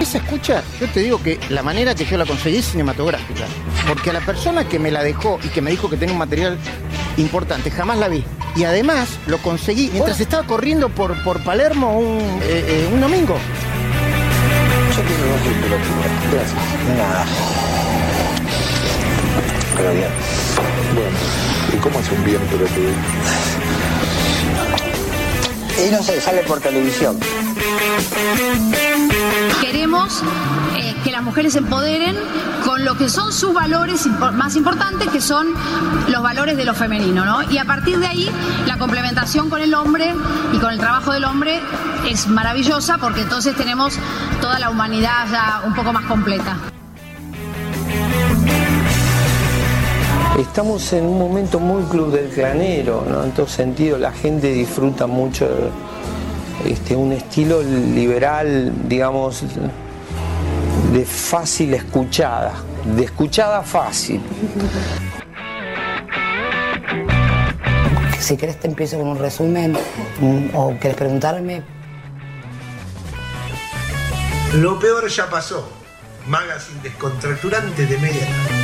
Esa escucha, yo te digo que la manera que yo la conseguí es cinematográfica. Porque a la persona que me la dejó y que me dijo que tenía un material importante, jamás la vi. Y además lo conseguí mientras estaba corriendo por, por Palermo un, eh, eh, un domingo. Yo temperaturas. Gracias. Nada. Pero bien. Bueno, ¿y cómo es un bien temperaturas? Y no sé, sale por televisión. Queremos eh, que las mujeres se empoderen con lo que son sus valores impo- más importantes, que son los valores de lo femenino, ¿no? Y a partir de ahí, la complementación con el hombre y con el trabajo del hombre es maravillosa porque entonces tenemos toda la humanidad ya un poco más completa. Estamos en un momento muy club del clanero, ¿no? En todo sentido, la gente disfruta mucho este, un estilo liberal, digamos, de fácil escuchada, de escuchada fácil. Si querés te empiezo con un resumen mm, o querés preguntarme. Lo peor ya pasó. Magazine descontracturante de media.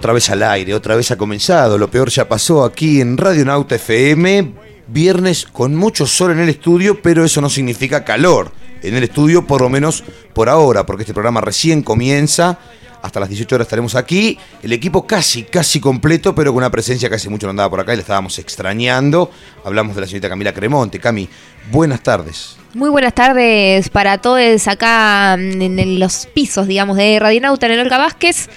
Otra vez al aire, otra vez ha comenzado. Lo peor ya pasó aquí en Radio Nauta FM. Viernes con mucho sol en el estudio, pero eso no significa calor en el estudio, por lo menos por ahora, porque este programa recién comienza. Hasta las 18 horas estaremos aquí. El equipo casi, casi completo, pero con una presencia que hace mucho no andaba por acá y le estábamos extrañando. Hablamos de la señorita Camila Cremonte. Cami, buenas tardes. Muy buenas tardes para todos acá en los pisos, digamos, de Radionauta en el Olga Vázquez.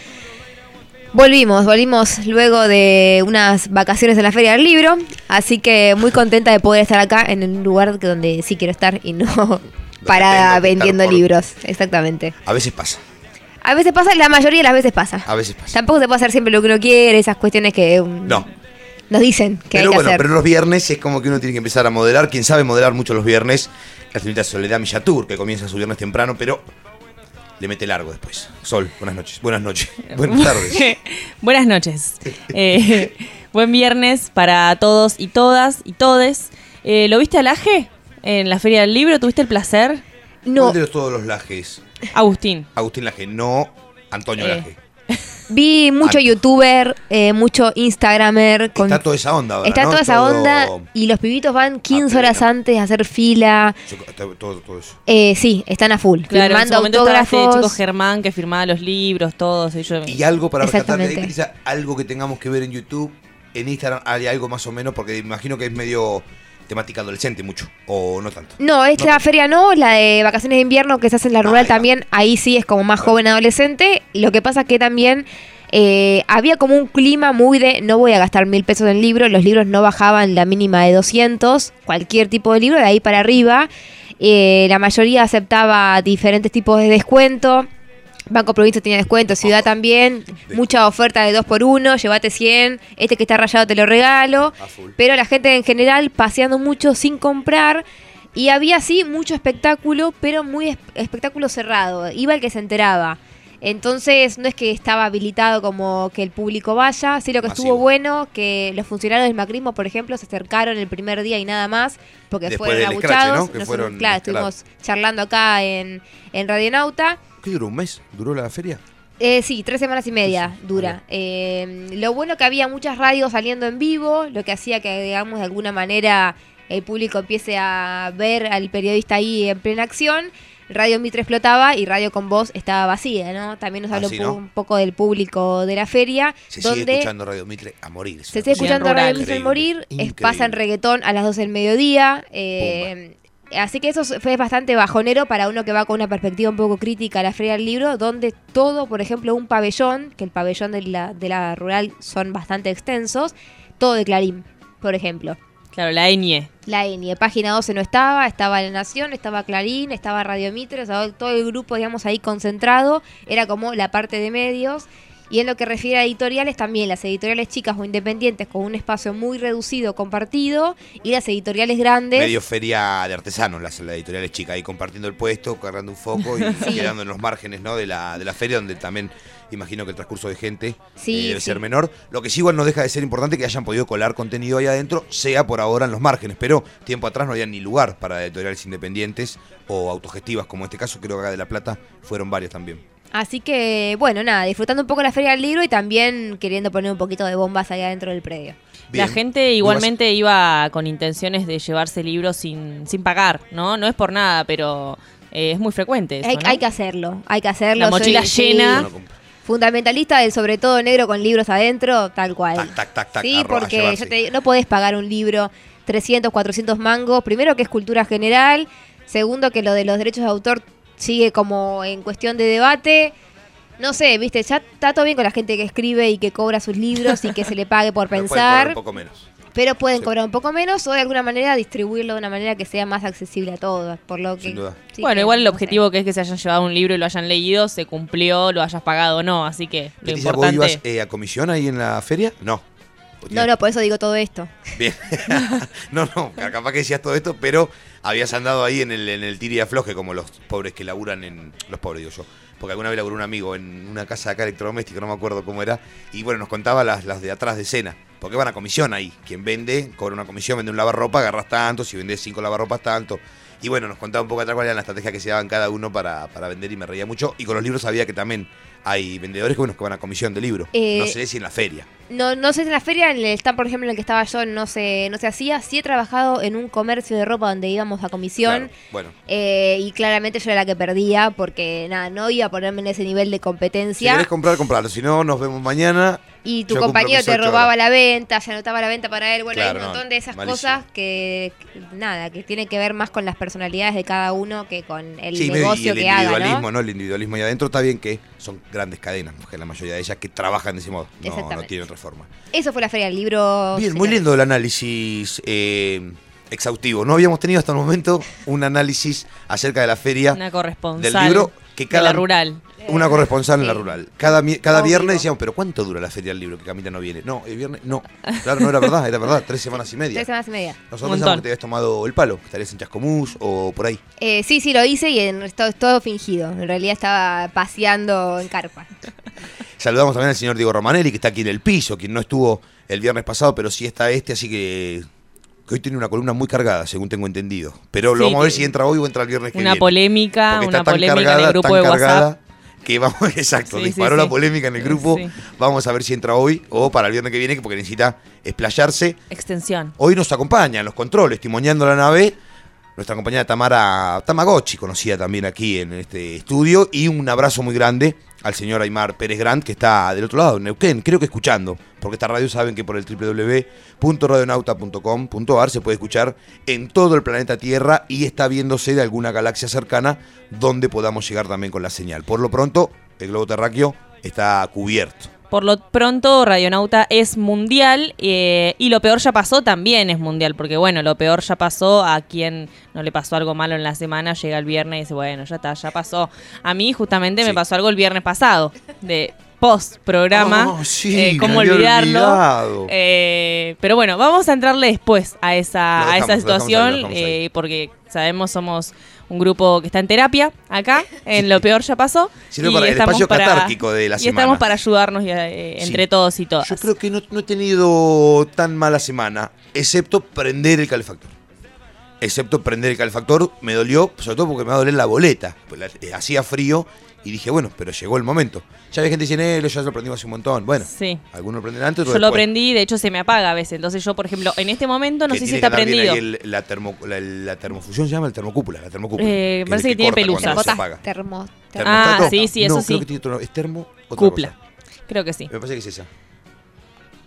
Volvimos, volvimos luego de unas vacaciones en la Feria del Libro, así que muy contenta de poder estar acá en un lugar donde sí quiero estar y no para tengo que vendiendo por- libros, exactamente. A veces pasa, A veces pasa, la mayoría de las veces pasa. a veces pasa. Tampoco se puede hacer siempre lo que uno quiere, esas cuestiones que um, No, nos dicen que pero hay que bueno, hacer. pero los viernes es como que uno tiene que empezar a modelar. Quien sabe modelar mucho los viernes, la señorita Soledad Millatur, que comienza su viernes temprano, pero le mete largo después. Sol, buenas noches. Buenas noches. Buenas tardes. Buenas noches. Eh, buen viernes para todos y todas y todes. Eh, ¿Lo viste al Aje en la Feria del Libro? ¿Tuviste el placer? No, ¿Cuál de los- todos los lajes? Agustín. Agustín Laje, no Antonio Eh. Laje. Vi mucho Ah. youtuber, eh, mucho instagramer. Con, Está toda esa onda ahora, Está ¿no? toda esa Todo onda y los pibitos van 15 horas antes a hacer fila. Todo, todo- todo eso. Eh, sí, están a full. Claro, en firmando este autógrafos. chico Germán que firmaba los libros, todos. Y yo, Y algo para rescatar de. Crisa, algo que tengamos que ver en YouTube, en Instagram hay algo más o menos, porque imagino que es medio temática adolescente mucho, o no tanto. No, esta No, feria no, la de vacaciones de invierno que se hace en la rural ahí va. también, ahí sí es como más joven adolescente. Lo que pasa es que también eh, había como un clima muy de no voy a gastar mil pesos en libros, los libros no bajaban la mínima de 200, cualquier tipo de libro, de ahí para arriba. Eh, la mayoría aceptaba diferentes tipos de descuento. Banco Provincia tenía descuento, Ciudad también, mucha oferta de 2 por 1 llévate 100, este que está rayado te lo regalo. Pero la gente en general paseando mucho sin comprar. Y había sí mucho espectáculo, pero muy es- espectáculo cerrado. Iba el que se enteraba. Entonces no es que estaba habilitado como que el público vaya. Sí lo que Masivo. estuvo bueno, que los funcionarios del macrismo, por ejemplo, se acercaron el primer día y nada más, porque Después fueron escrache, abuchados. ¿no? Que Nosotros, fueron claro, estuvimos charlando acá en, en Radionauta. ¿Qué duró? ¿Un mes? ¿Duró la feria? Eh, sí, tres semanas y media dura. Eh, lo bueno que había muchas radios saliendo en vivo, lo que hacía que, digamos, de alguna manera el público empiece a ver al periodista ahí en plena acción. Radio Mitre explotaba y Radio con Voz estaba vacía, ¿no? También nos Ah, habló un, ¿no? po- un poco del público de la feria, Se sigue escuchando Radio Mitre a morir. se cosa escuchando. Radio Mitre Increíble, morir, increíble. pasa en reggaetón a las 12 del mediodía. eh, así que eso fue bastante bajonero para uno que va con una perspectiva un poco crítica a la Feria del Libro, donde todo, por ejemplo, un pabellón, que el pabellón de la, de la rural son bastante extensos, todo de Clarín, por ejemplo. Claro, la ñ. La Enie, página 12 no estaba, estaba La Nación, estaba Clarín, estaba Radio Mitre, o sea, todo el grupo, digamos, ahí concentrado, era como la parte de medios. Y en lo que refiere a editoriales, también las editoriales chicas o independientes con un espacio muy reducido compartido y las editoriales grandes. Medio feria de artesanos, las, las editoriales chicas, ahí compartiendo el puesto, cargando un foco y Sí. quedando en los márgenes ¿no? de, la, de la feria, donde también imagino que el transcurso de gente Sí, eh, debe sí. ser menor. Lo que sí igual no deja de ser importante que hayan podido colar contenido ahí adentro, sea por ahora en los márgenes, pero tiempo atrás no había ni lugar para editoriales independientes o autogestivas, como en este caso creo que acá de La Plata fueron varios también. Así que, bueno, nada, disfrutando un poco la Feria del Libro y también queriendo poner un poquito de bombas allá dentro del predio. La gente igualmente iba con intenciones de llevarse libros sin, sin pagar, ¿no? No es por nada, pero eh, es muy frecuente eso, Hay, ¿no? hay que hacerlo, hay que hacerlo. La mochila Soy- llena. Fundamentalista del sobre todo negro con libros adentro, tal cual. Tac, tac, tac, tac, sí, porque yo te digo, no podés pagar un libro 300, 400 mangos. Primero que es cultura general. Segundo que lo de los derechos de autor sigue como en cuestión de debate. No sé, viste, ya está todo bien con la gente que escribe y que cobra sus libros y que se le pague por pero pueden cobrar pensar. un poco menos. Pero pueden Sí. cobrar un poco menos o de alguna manera distribuirlo de una manera que sea más accesible a todos. Por lo que, Sin duda. sí bueno, que, igual el no sé. objetivo que es que se hayan llevado un libro y lo hayan leído, se cumplió, lo hayas pagado o no, así que lo Leticia, ¿vos importante... ibas eh, a comisión ahí en la feria? No. No, no, por eso digo todo esto. Bien. no, no, capaz que decías todo esto, pero habías andado ahí en el, en el tiri afloje, como los pobres que laburan en. Los pobres, digo yo. Porque alguna vez laburó un amigo en una casa acá electrodoméstico, no me acuerdo cómo era. Y bueno, nos contaba las, las de atrás de escena. Porque van a comisión ahí. Quien vende, cobra una comisión, vende un lavarropa, agarras tanto. Si vendes cinco lavarropas, tanto. Y bueno, nos contaba un poco atrás cuál era la estrategia que se daban cada uno para, para vender y me reía mucho. Y con los libros sabía que también hay vendedores que, bueno, que van a comisión de libro. Eh, no sé si en la feria. No, no sé si en la feria, en el stand, por ejemplo, en el que estaba yo, no se, no se hacía. Sí he trabajado en un comercio de ropa donde íbamos a comisión. Claro, bueno. eh, y claramente yo era la que perdía porque nada, no iba a ponerme en ese nivel de Si competencia. querés comprar, comprarlo. Si no, nos vemos mañana. y tu Yo compañero te robaba horas. la venta, se anotaba la venta para él. Bueno, Claro, hay un no, montón de esas malísimo. cosas que, nada, que tienen que ver más con las personalidades de cada uno que con el Sí, medio- y negocio el que haga, individualismo, ¿no? El individualismo. Y adentro está bien que son grandes cadenas, porque la mayoría de ellas que trabajan de ese modo. No, no Exactamente. Forma. Eso fue la feria del libro. Bien, muy lindo el análisis eh, exhaustivo. No habíamos tenido hasta el momento un análisis acerca de la feria Una corresponsal del libro que cada de la rural. Una corresponsal en la rural. Cada, cada Obvio. viernes decíamos, pero ¿cuánto dura la feria del libro? Que Camila no viene. No, el viernes no. Claro, no era verdad, era verdad. Tres semanas y media. Tres semanas y media. Nosotros pensamos que te habías tomado el palo, que estarías en Chascomús o por ahí. Eh, sí, sí, lo hice y en, todo, todo fingido. En realidad estaba paseando en carpa. Saludamos también al señor Diego Romanelli, que está aquí en el piso, quien no estuvo el viernes pasado, pero sí está este, así que, que hoy tiene una columna muy cargada, según tengo entendido. Pero lo Sí, vamos a ver si entra hoy o entra el viernes que Una viene. polémica, una está tan polémica en el grupo de WhatsApp. cargada, Que vamos, exacto, Sí, sí, disparó la sí. polémica en el grupo. Vamos a ver si entra hoy o para el viernes que viene, porque necesita explayarse. Extensión. Hoy nos acompaña en los controles, timoneando la nave, nuestra compañera Tamara Tamagotchi, conocida también aquí en este estudio. Y un abrazo muy grande al señor Aymar Pérez Grant, que está del otro lado, en Neuquén, creo que escuchando, porque esta radio saben que por el www.radionauta.com.ar se puede escuchar en todo el planeta Tierra y está viéndose de alguna galaxia cercana donde podamos llegar también con la señal. Por lo pronto, el globo terráqueo está cubierto. Por lo pronto, Radionauta es mundial eh, y lo peor ya pasó también es mundial, porque bueno, lo peor ya pasó a quien no le pasó algo malo en la semana, llega el viernes y dice, bueno, ya está, ya pasó. A mí justamente me pasó algo el viernes pasado, de post programa, Oh, sí, eh, cómo olvidarlo. Eh, pero bueno, vamos a entrarle después a esa, a esa lo dejamos ahí, situación, lo dejamos ahí. porque sabemos somos un grupo que está en terapia acá, en lo peor ya pasó. Sirve y para el estamos espacio catártico de la y semana. estamos para ayudarnos eh, Sí. entre todos y todas. Yo creo que no, no he tenido tan mala semana, excepto prender el calefactor. Excepto prender el calefactor, me dolió, sobre todo porque me va a doler la boleta. Pues eh, hacía frío y dije, bueno, pero llegó el momento. Ya había gente diciendo, eh, ya lo prendimos hace un montón. Bueno, Sí. algunos lo prenden antes, Yo otros lo después. prendí, de hecho se me apaga a veces. Entonces yo, por ejemplo, en este momento no Que sé si que está prendido. el- la, termo, la, la termofusión se llama el termocúpula, la termocúpula. Eh, es parece que tiene se Termota- apaga. termo-. Ah, sí, sí, eso No, sí. creo que tiene otro- es termo, otra Cupla. cosa. Creo que sí. Me parece que es esa.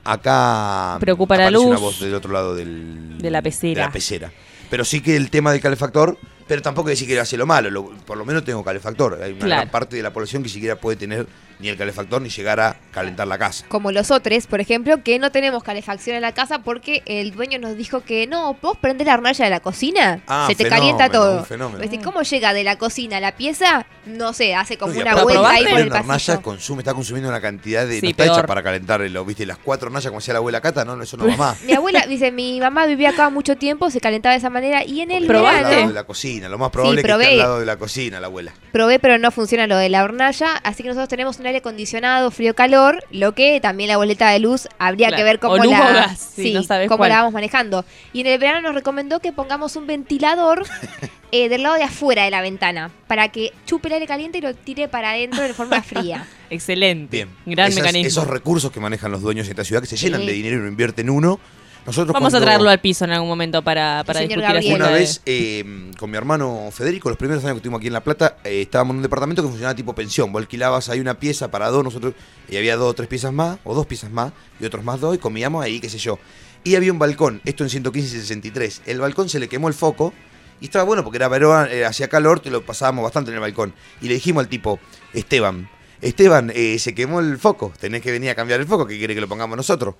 Acá Preocupa la aparece una luz voz del otro lado del, de la pecera. de la pecera. Pero sí que el tema del calefactor, pero tampoco decir que hace lo malo, lo- por lo menos tengo calefactor. Hay una Claro. gran parte de la población que siquiera puede tener ni el calefactor ni llegar a calentar la casa. Como los otros, por ejemplo, que no tenemos calefacción en la casa porque el dueño nos dijo que no, vos prender la hornalla de la cocina, Ah, se te fenómeno, calienta todo. fenómeno. ¿Viste? ¿Cómo llega de la cocina a la pieza? No sé, hace como No, una vuelta ahí por el una hornalla consume, está consumiendo una cantidad de. Sí, no está hecha para calentarlo, ¿viste? Las cuatro hornallas como hacía la abuela Cata, no, eso no va más. Mi abuela dice, mi mamá vivía acá mucho tiempo, se calentaba de esa manera y en el está al lado verano de la cocina, lo más probable es que esté al lado de la cocina, la abuela. probé pero no funciona lo de la hornalla, así que nosotros tenemos un aire acondicionado frío-calor, lo que también la boleta de luz habría Claro. que ver cómo la o gas, sí, no sabes cómo la vamos manejando. Y en el verano nos recomendó que pongamos un ventilador eh, del lado de afuera de la ventana para que chupe el aire caliente y lo tire para adentro de forma fría. Excelente. Bien. Gran Esas- mecanismo. Esos recursos que manejan los dueños de esta ciudad que se llenan Sí. de dinero y no invierten uno. Nosotros Vamos a traerlo al piso en algún momento para, para señor discutir Una de- vez eh, con mi hermano Federico, los primeros años que estuvimos aquí en La Plata, eh, estábamos en un departamento que funcionaba tipo pensión. Vos alquilabas ahí una pieza para dos, nosotros, y había dos o tres piezas más, o dos piezas más, y otros más dos, y comíamos ahí, qué sé yo. Y había un balcón, esto en 115 y 63. El balcón se le quemó el foco, y estaba bueno porque era verano, eh, hacía calor, te lo pasábamos bastante en el balcón. Y le dijimos al tipo, Esteban, Esteban, eh, se quemó el foco, tenés que venir a cambiar el foco, que quiere que lo pongamos nosotros.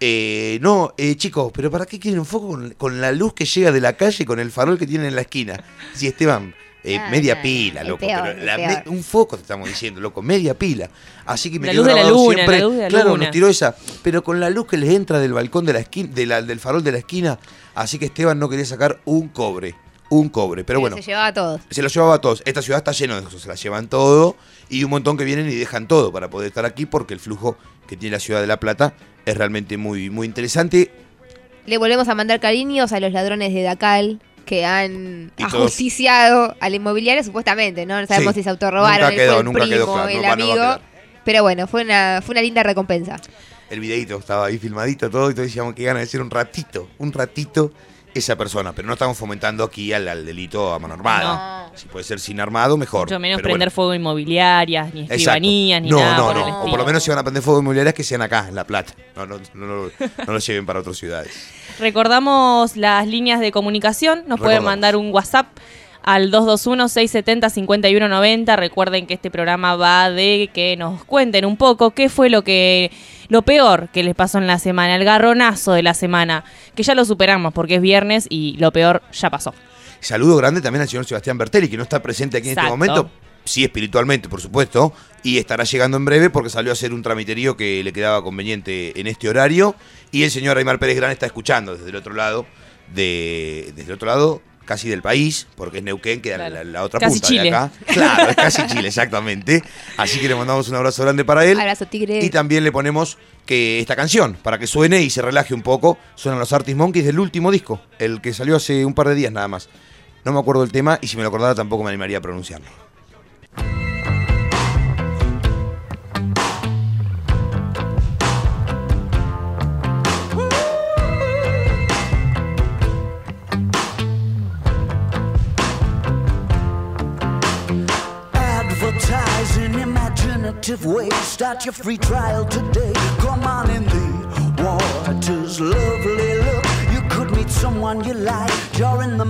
Eh, no, eh, chicos, pero ¿para qué quieren un foco con, con la luz que llega de la calle, con el farol que tienen en la esquina? Sí, Esteban, eh, Ah, media no, pila, loco. peor, pero la me- un foco te estamos diciendo, loco, media pila. Así que me La quedó luz de la luna, siempre. la luz de la claro, luna. nos tiró esa, pero con la luz que les entra del balcón de la esquina, de la- del farol de la esquina. Así que Esteban no quería sacar un cobre, un cobre. Pero bueno, se llevaba todo. se lo llevaba a todos. Esta ciudad está llena de eso, se la llevan todo y un montón que vienen y dejan todo para poder estar aquí porque el flujo que tiene la ciudad de La Plata es realmente muy, muy interesante. Le volvemos a mandar cariños a los ladrones de Dacal que han Y todos- ajusticiado al inmobiliario supuestamente, ¿no? No sabemos Sí. si se autorrobaron, Nunca quedó, el nunca primo, quedó claro, el no va- no va a amigo. quedar. Pero bueno, fue una, fue una linda recompensa. El videito estaba ahí filmadito todo y todos decíamos que gana de ser un ratito, un ratito esa persona. Pero no estamos fomentando aquí al, al delito a mano armada. Si puede ser sin armado, mejor. Mucho menos Pero prender bueno. fuego inmobiliarias, ni Exacto. escribanías, ni no, nada. No, por no, el O por lo menos si van a prender fuego inmobiliarias que sean acá, en La Plata. No, no, no, no, no lo lleven para otras ciudades. Recordamos las líneas de comunicación. Nos pueden mandar un WhatsApp al 221-670-5190. Recuerden que este programa va de que nos cuenten un poco qué fue lo que lo peor que les pasó en la semana, el garronazo de la semana, que ya lo superamos porque es viernes y lo peor ya pasó. Saludo grande también al señor Sebastián Bertelli, que no está presente aquí en este momento. Sí, espiritualmente, por supuesto. Y estará llegando en breve porque salió a hacer un tramiterío que le quedaba conveniente en este horario. Y el señor Aymar Pérez Gran está escuchando desde el otro lado, de, desde el otro lado casi del país, porque es Neuquén, queda Claro. la, la otra Casi punta Chile. de acá. Claro, es casi Chile, exactamente. Así que le mandamos un abrazo grande para él. Abrazo, tigre. Y también le ponemos que esta canción, para que suene y se relaje un poco, suenan los Artist Monkeys del último disco, el que salió hace un par de días nada más. No me acuerdo el tema y si me lo acordara tampoco me animaría a pronunciarlo. Imaginative ways. Start your free trial today. Come on in the waters, lovely look. You could meet someone you like. In the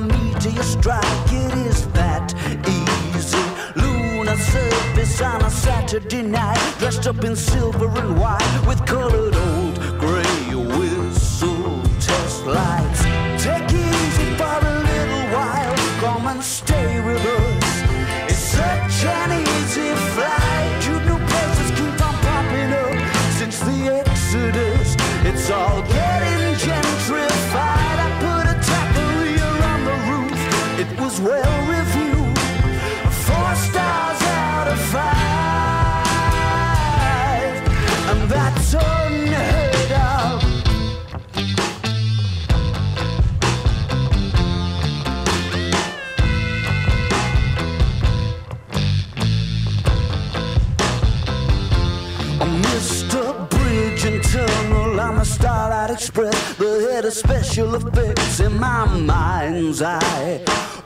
your strike. It is that easy. Lunar surface on a Saturday night. Dressed up in silver and white with colored old gray whistle test lights. Take it easy for a little while. Come and stay with I'm a Starlight Express, the head of special effects in my mind's eye.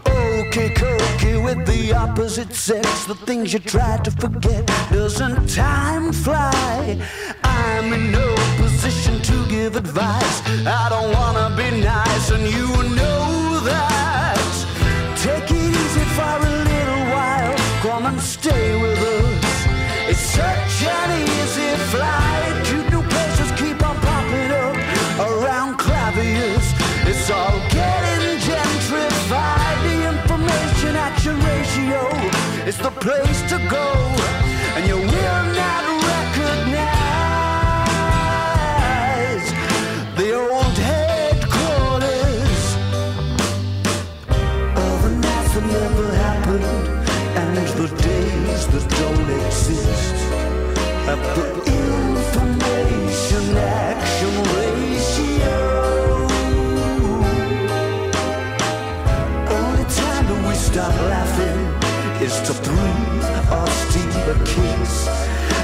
Okay, cokey with the opposite sex, the things you try to forget. Doesn't time fly? I'm in no position to give advice. I don't wanna be nice, and you know that. Take it easy for a little while, come and stay with us. It's such the place to go,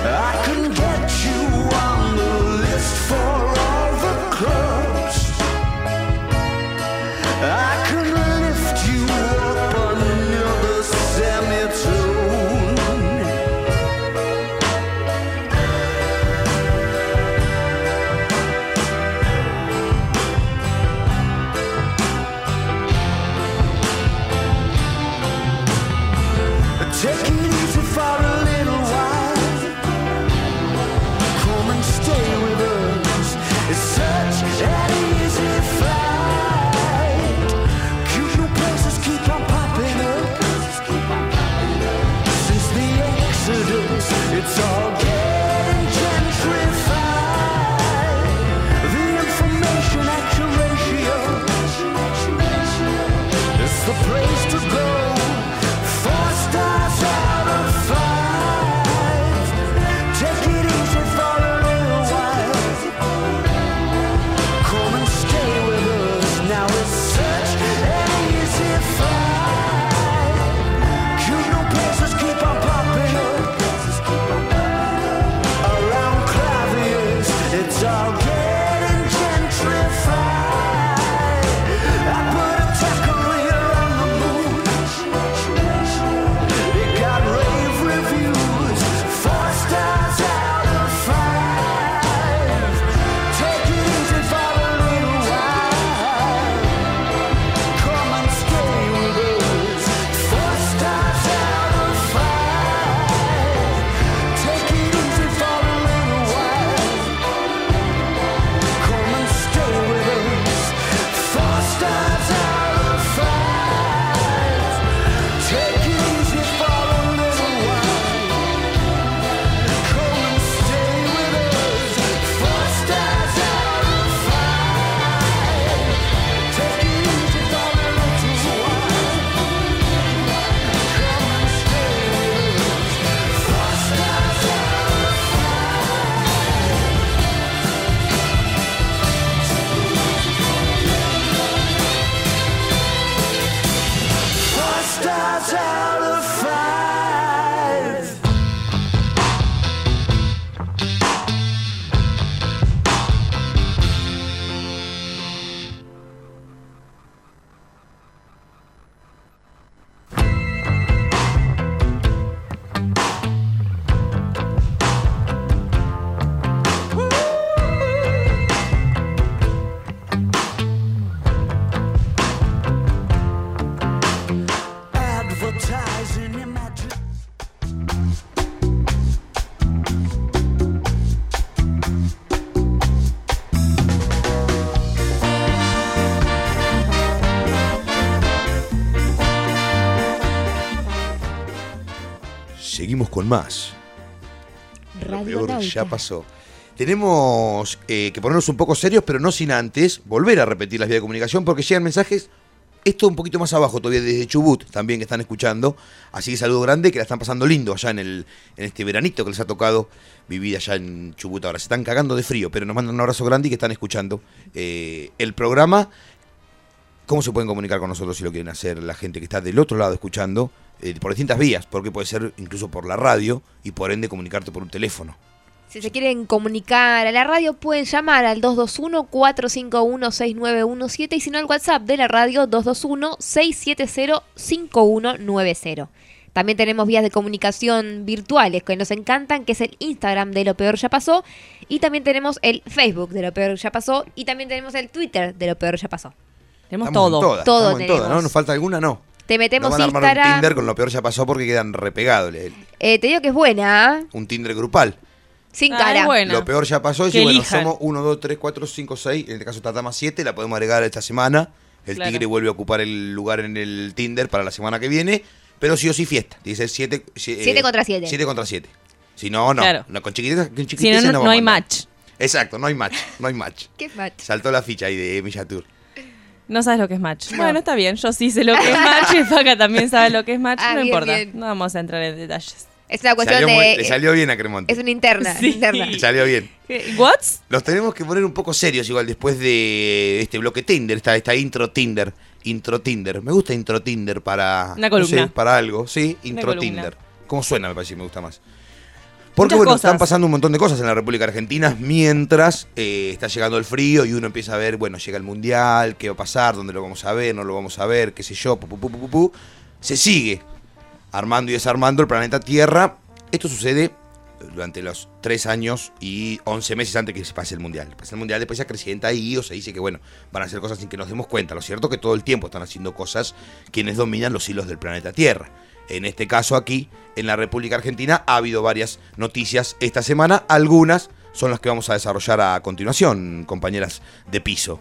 I con más. Lo Radio peor Nauta. ya pasó. Tenemos eh, que ponernos un poco serios, pero no sin antes volver a repetir las vías de comunicación porque llegan mensajes. Esto un poquito más abajo todavía desde Chubut, también que están escuchando. Así que saludo grande, que la están pasando lindo allá en, el, en este veranito que les ha tocado vivir allá en Chubut ahora. Se están cagando de frío, pero nos mandan un abrazo grande y que están escuchando eh, el programa. ¿Cómo se pueden comunicar con nosotros si lo quieren hacer la gente que está del otro lado escuchando? Eh, por distintas vías, porque puede ser incluso por la radio y por ende comunicarte por un teléfono. Si se quieren comunicar a la radio, pueden llamar al 221-451-6917 y si no al WhatsApp de la radio 221-670-5190. También tenemos vías de comunicación virtuales que nos encantan, que es el Instagram de Lo Peor Ya Pasó. Y también tenemos el Facebook de Lo Peor Ya Pasó. Y también tenemos el Twitter de Lo Peor Ya Pasó. Tenemos Estamos en todo. todas, Todo en todas, ¿no? tenemos. ¿Nos falta alguna? No. Te metemos no van a armar Instagram. un Tinder con lo peor ya pasó porque quedan repegados. Eh, te digo que es buena, ¿eh? Un Tinder grupal. sin Ah, cara. es buena. Lo peor ya pasó. Y Que si, bueno, elijan. somos 1, 2, 3, 4, 5, 6. En este caso Tatama 7. La podemos agregar esta semana. El Claro. Tigre vuelve a ocupar el lugar en el Tinder para la semana que viene. pero sí o sí fiesta. Dice 7 Siete contra siete. 7 contra 7. Si no, no. Claro. no con chiquititas, con Si no, chiquititas no, no hay match. Exacto, no hay match, no hay match. ¿Qué match? Saltó la ficha ahí de Millatur. No sabes lo que es match. Bueno, está bien. Yo sí sé lo que es match. Y Faca también sabe lo que es match. Ah, no bien, importa. bien. No vamos a entrar en detalles. Es una cuestión Salió muy- de. le salió bien a Cremonte. Es una interna. Sí. interna. Le salió bien. ¿Qué? ¿What? Los tenemos que poner un poco serios igual después de este bloque Tinder, esta, esta intro Tinder. Intro Tinder. Me gusta intro Tinder para... Una columna. no sé, para algo, sí. Intro. Tinder. ¿Cómo suena? Me parece que me gusta más. Porque Muchas bueno, cosas. están pasando un montón de cosas en la República Argentina mientras eh, está llegando el frío y uno empieza a ver, bueno, llega el Mundial, qué va a pasar, dónde lo vamos a ver, no lo vamos a ver, qué sé yo, pu, pu, pu. Se sigue armando y desarmando el planeta Tierra. Esto sucede durante los tres años y 11 meses antes que se pase el Mundial. Pasa el Mundial, después se acrecienta ahí o se dice que, bueno, van a hacer cosas sin que nos demos cuenta. Lo cierto es que todo el tiempo están haciendo cosas quienes dominan los hilos del planeta Tierra. En este caso aquí, en la República Argentina, ha habido varias noticias esta semana. Algunas son las que vamos a desarrollar a continuación, compañeras de piso.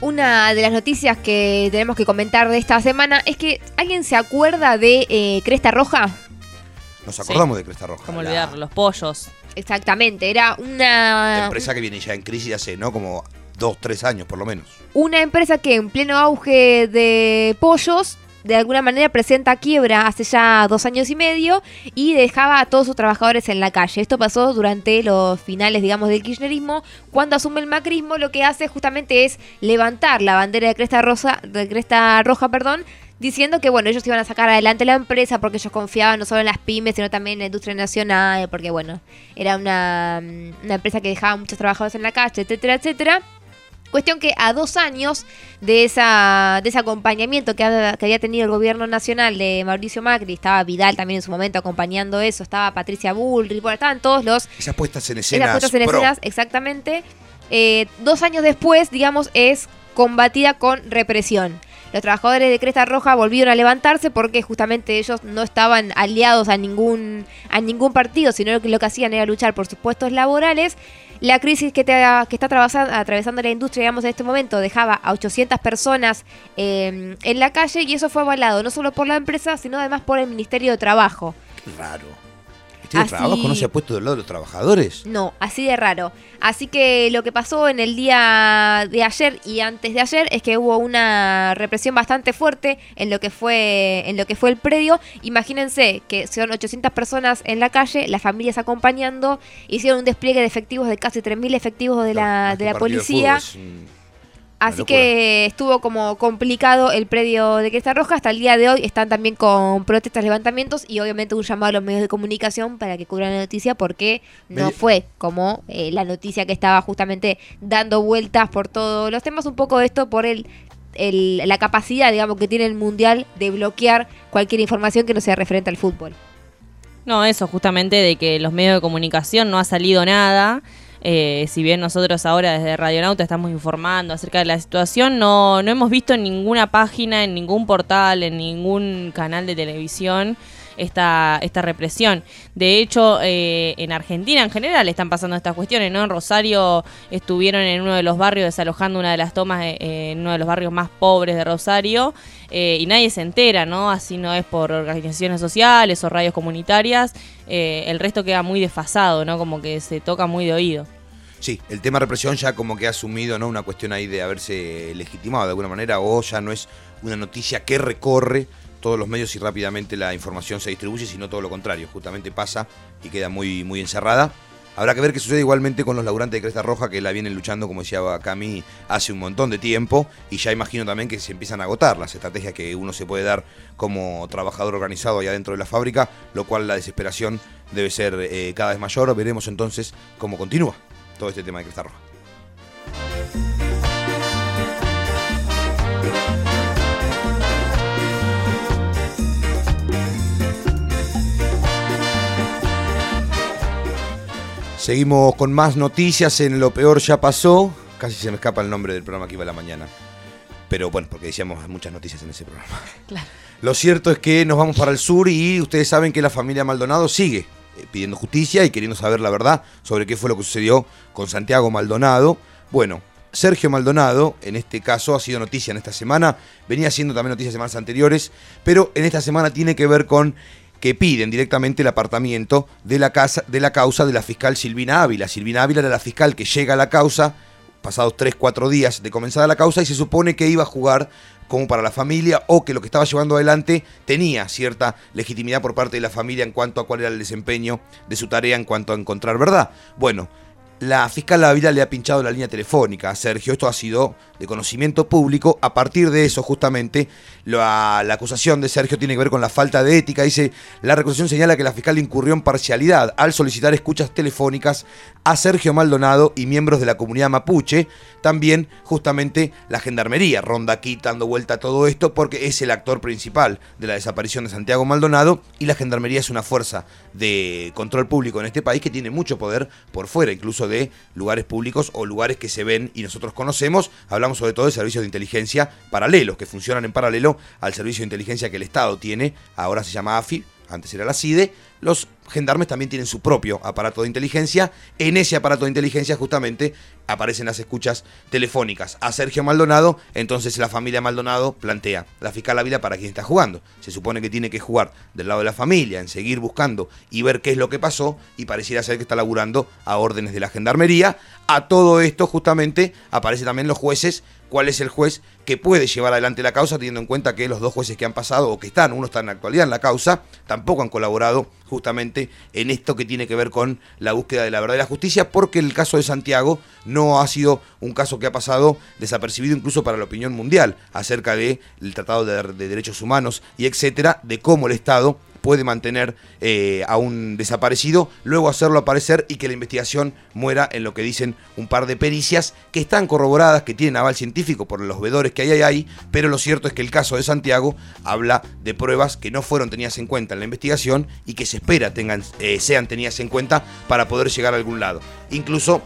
Una de las noticias que tenemos que comentar de esta semana es que alguien se acuerda de eh, Cresta Roja. Nos acordamos de Cresta Roja. ¿Cómo la olvidar? Los pollos. Exactamente, era una empresa que viene ya en crisis hace, ¿no? Como dos, tres años por lo menos. una empresa que en pleno auge de pollos de alguna manera presenta quiebra hace ya dos años y medio y dejaba a todos sus trabajadores en la calle. Esto pasó durante los finales, digamos, del kirchnerismo. Cuando asume el macrismo, lo que hace justamente es levantar la bandera de Cresta Rosa, de Cresta Roja, perdón, diciendo que bueno, ellos iban a sacar adelante la empresa porque ellos confiaban no solo en las pymes, sino también en la industria nacional, porque bueno, era una, una empresa que dejaba muchos trabajadores en la calle, etcétera, etcétera. Cuestión que a dos años de, esa, de ese acompañamiento que, ha- que había tenido el gobierno nacional de Mauricio Macri, estaba Vidal también en su momento acompañando eso, estaba Patricia Bullrich, bueno, estaban todos los Esas puestas en escenas. esas puestas en pro. escenas, exactamente. Eh, dos años después, digamos, es combatida con represión. Los trabajadores de Cresta Roja volvieron a levantarse porque justamente ellos no estaban aliados a ningún, a ningún partido, sino que lo que hacían era luchar por sus puestos laborales. La crisis que, te- que está atravesando, la industria, digamos, en este momento dejaba a 800 personas eh, en la calle y eso fue avalado no solo por la empresa, sino además por el Ministerio de Trabajo. Raro. ¿Este de Así- trabajo no se ha puesto del lado de los trabajadores? No, así de raro. Así que lo que pasó en el día de ayer y antes de ayer es que hubo una represión bastante fuerte en lo que fue en lo que fue el predio. Imagínense que son 800 personas en la calle, las familias acompañando, hicieron un despliegue de efectivos de casi 3000 efectivos de la de la policía. Así que estuvo como complicado el predio de Cresta Roja. Hasta el día de hoy están también con protestas, levantamientos y obviamente un llamado a los medios de comunicación para que cubran la noticia porque no fue como eh, la noticia que estaba justamente dando vueltas por todos los temas. Un poco esto por el, el- la capacidad, digamos, que tiene el Mundial de bloquear cualquier información que no sea referente al fútbol. No, eso justamente de que los medios de comunicación no ha salido nada. Eh, si bien nosotros ahora desde Radionauta estamos informando acerca de la situación, no, no hemos visto en ninguna página, en ningún portal, en ningún canal de televisión esta, esta represión. De hecho, eh, en Argentina en general están pasando estas cuestiones, ¿no? En Rosario estuvieron en uno de los barrios desalojando una de las tomas eh, en uno de los barrios más pobres de Rosario eh, y nadie se entera, ¿no? Así no es por organizaciones sociales o radios comunitarias, eh, el resto queda muy desfasado, ¿no? Como que se toca muy de oído. Sí, el tema represión ya como que ha asumido ¿no? una cuestión ahí de haberse legitimado de alguna manera o ya no es una noticia que recorre todos los medios y rápidamente la información se distribuye, sino todo lo contrario, justamente pasa y queda muy, muy encerrada. Habrá que ver qué sucede igualmente con los laburantes de Cresta Roja que la vienen luchando, como decía Cami, hace un montón de tiempo y ya imagino también que se empiezan a agotar las estrategias que uno se puede dar como trabajador organizado allá dentro de la fábrica, lo cual la desesperación debe ser eh, cada vez mayor. Veremos entonces cómo continúa todo este tema de Cresta Roja. Seguimos con más noticias en Lo Peor Ya Pasó. Casi se me escapa el nombre del programa que iba a la mañana. Pero bueno, porque decíamos muchas noticias en ese programa. Claro. Lo cierto es que nos vamos para el sur y ustedes saben que la familia Maldonado sigue pidiendo justicia y queriendo saber la verdad sobre qué fue lo que sucedió con Santiago Maldonado. Bueno, Sergio Maldonado, en este caso, ha sido noticia en esta semana, venía siendo también noticia semanas anteriores, pero en esta semana tiene que ver con que piden directamente el apartamiento de la, casa, de la causa de la fiscal Silvina Ávila. Silvina Ávila era la fiscal que llega a la causa, pasados 3-4 días de comenzada la causa, y se supone que iba a jugar como para la familia o que lo que estaba llevando adelante tenía cierta legitimidad por parte de la familia en cuanto a cuál era el desempeño de su tarea en cuanto a encontrar verdad. Bueno, la fiscal Ávila le ha pinchado la línea telefónica a Sergio. Esto ha sido de conocimiento público. A partir de eso, justamente, la, acusación de Sergio tiene que ver con la falta de ética. Dice, la recusación señala que la fiscal incurrió en parcialidad al solicitar escuchas telefónicas a Sergio Maldonado y miembros de la comunidad mapuche. También, justamente, la gendarmería ronda aquí dando vuelta a todo esto porque es el actor principal de la desaparición de Santiago Maldonado y la gendarmería es una fuerza de control público en este país que tiene mucho poder por fuera, incluso de lugares públicos o lugares que se ven y nosotros conocemos. Hablamos sobre todo de servicios de inteligencia paralelos, que funcionan en paralelo al servicio de inteligencia que el Estado tiene, ahora se llama AFI, antes era la CIDE, los gendarmes también tienen su propio aparato de inteligencia. En ese aparato de inteligencia justamente aparecen las escuchas telefónicas a Sergio Maldonado. Entonces la familia Maldonado plantea, la fiscal Ávila para quién está jugando. Se supone que tiene que jugar del lado de la familia, en seguir buscando y ver qué es lo que pasó y pareciera ser que está laburando a órdenes de la gendarmería. A todo esto justamente aparecen también los jueces cuál es el juez que puede llevar adelante la causa, teniendo en cuenta que los dos jueces que han pasado o que están, uno está en la actualidad en la causa, tampoco han colaborado justamente en esto que tiene que ver con la búsqueda de la verdad y la justicia, porque el caso de Santiago ha sido un caso que ha pasado desapercibido incluso para la opinión mundial acerca del Tratado de, de Derechos Humanos y etcétera, de cómo el Estado puede mantener eh, a un desaparecido, luego hacerlo aparecer y que la investigación muera en lo que dicen un par de pericias que están corroboradas, que tienen aval científico por los vedores que hay ahí, pero lo cierto es que el caso de Santiago habla de pruebas que no fueron tenidas en cuenta en la investigación y que se espera tengan, eh, sean tenidas en cuenta para poder llegar a algún lado. Incluso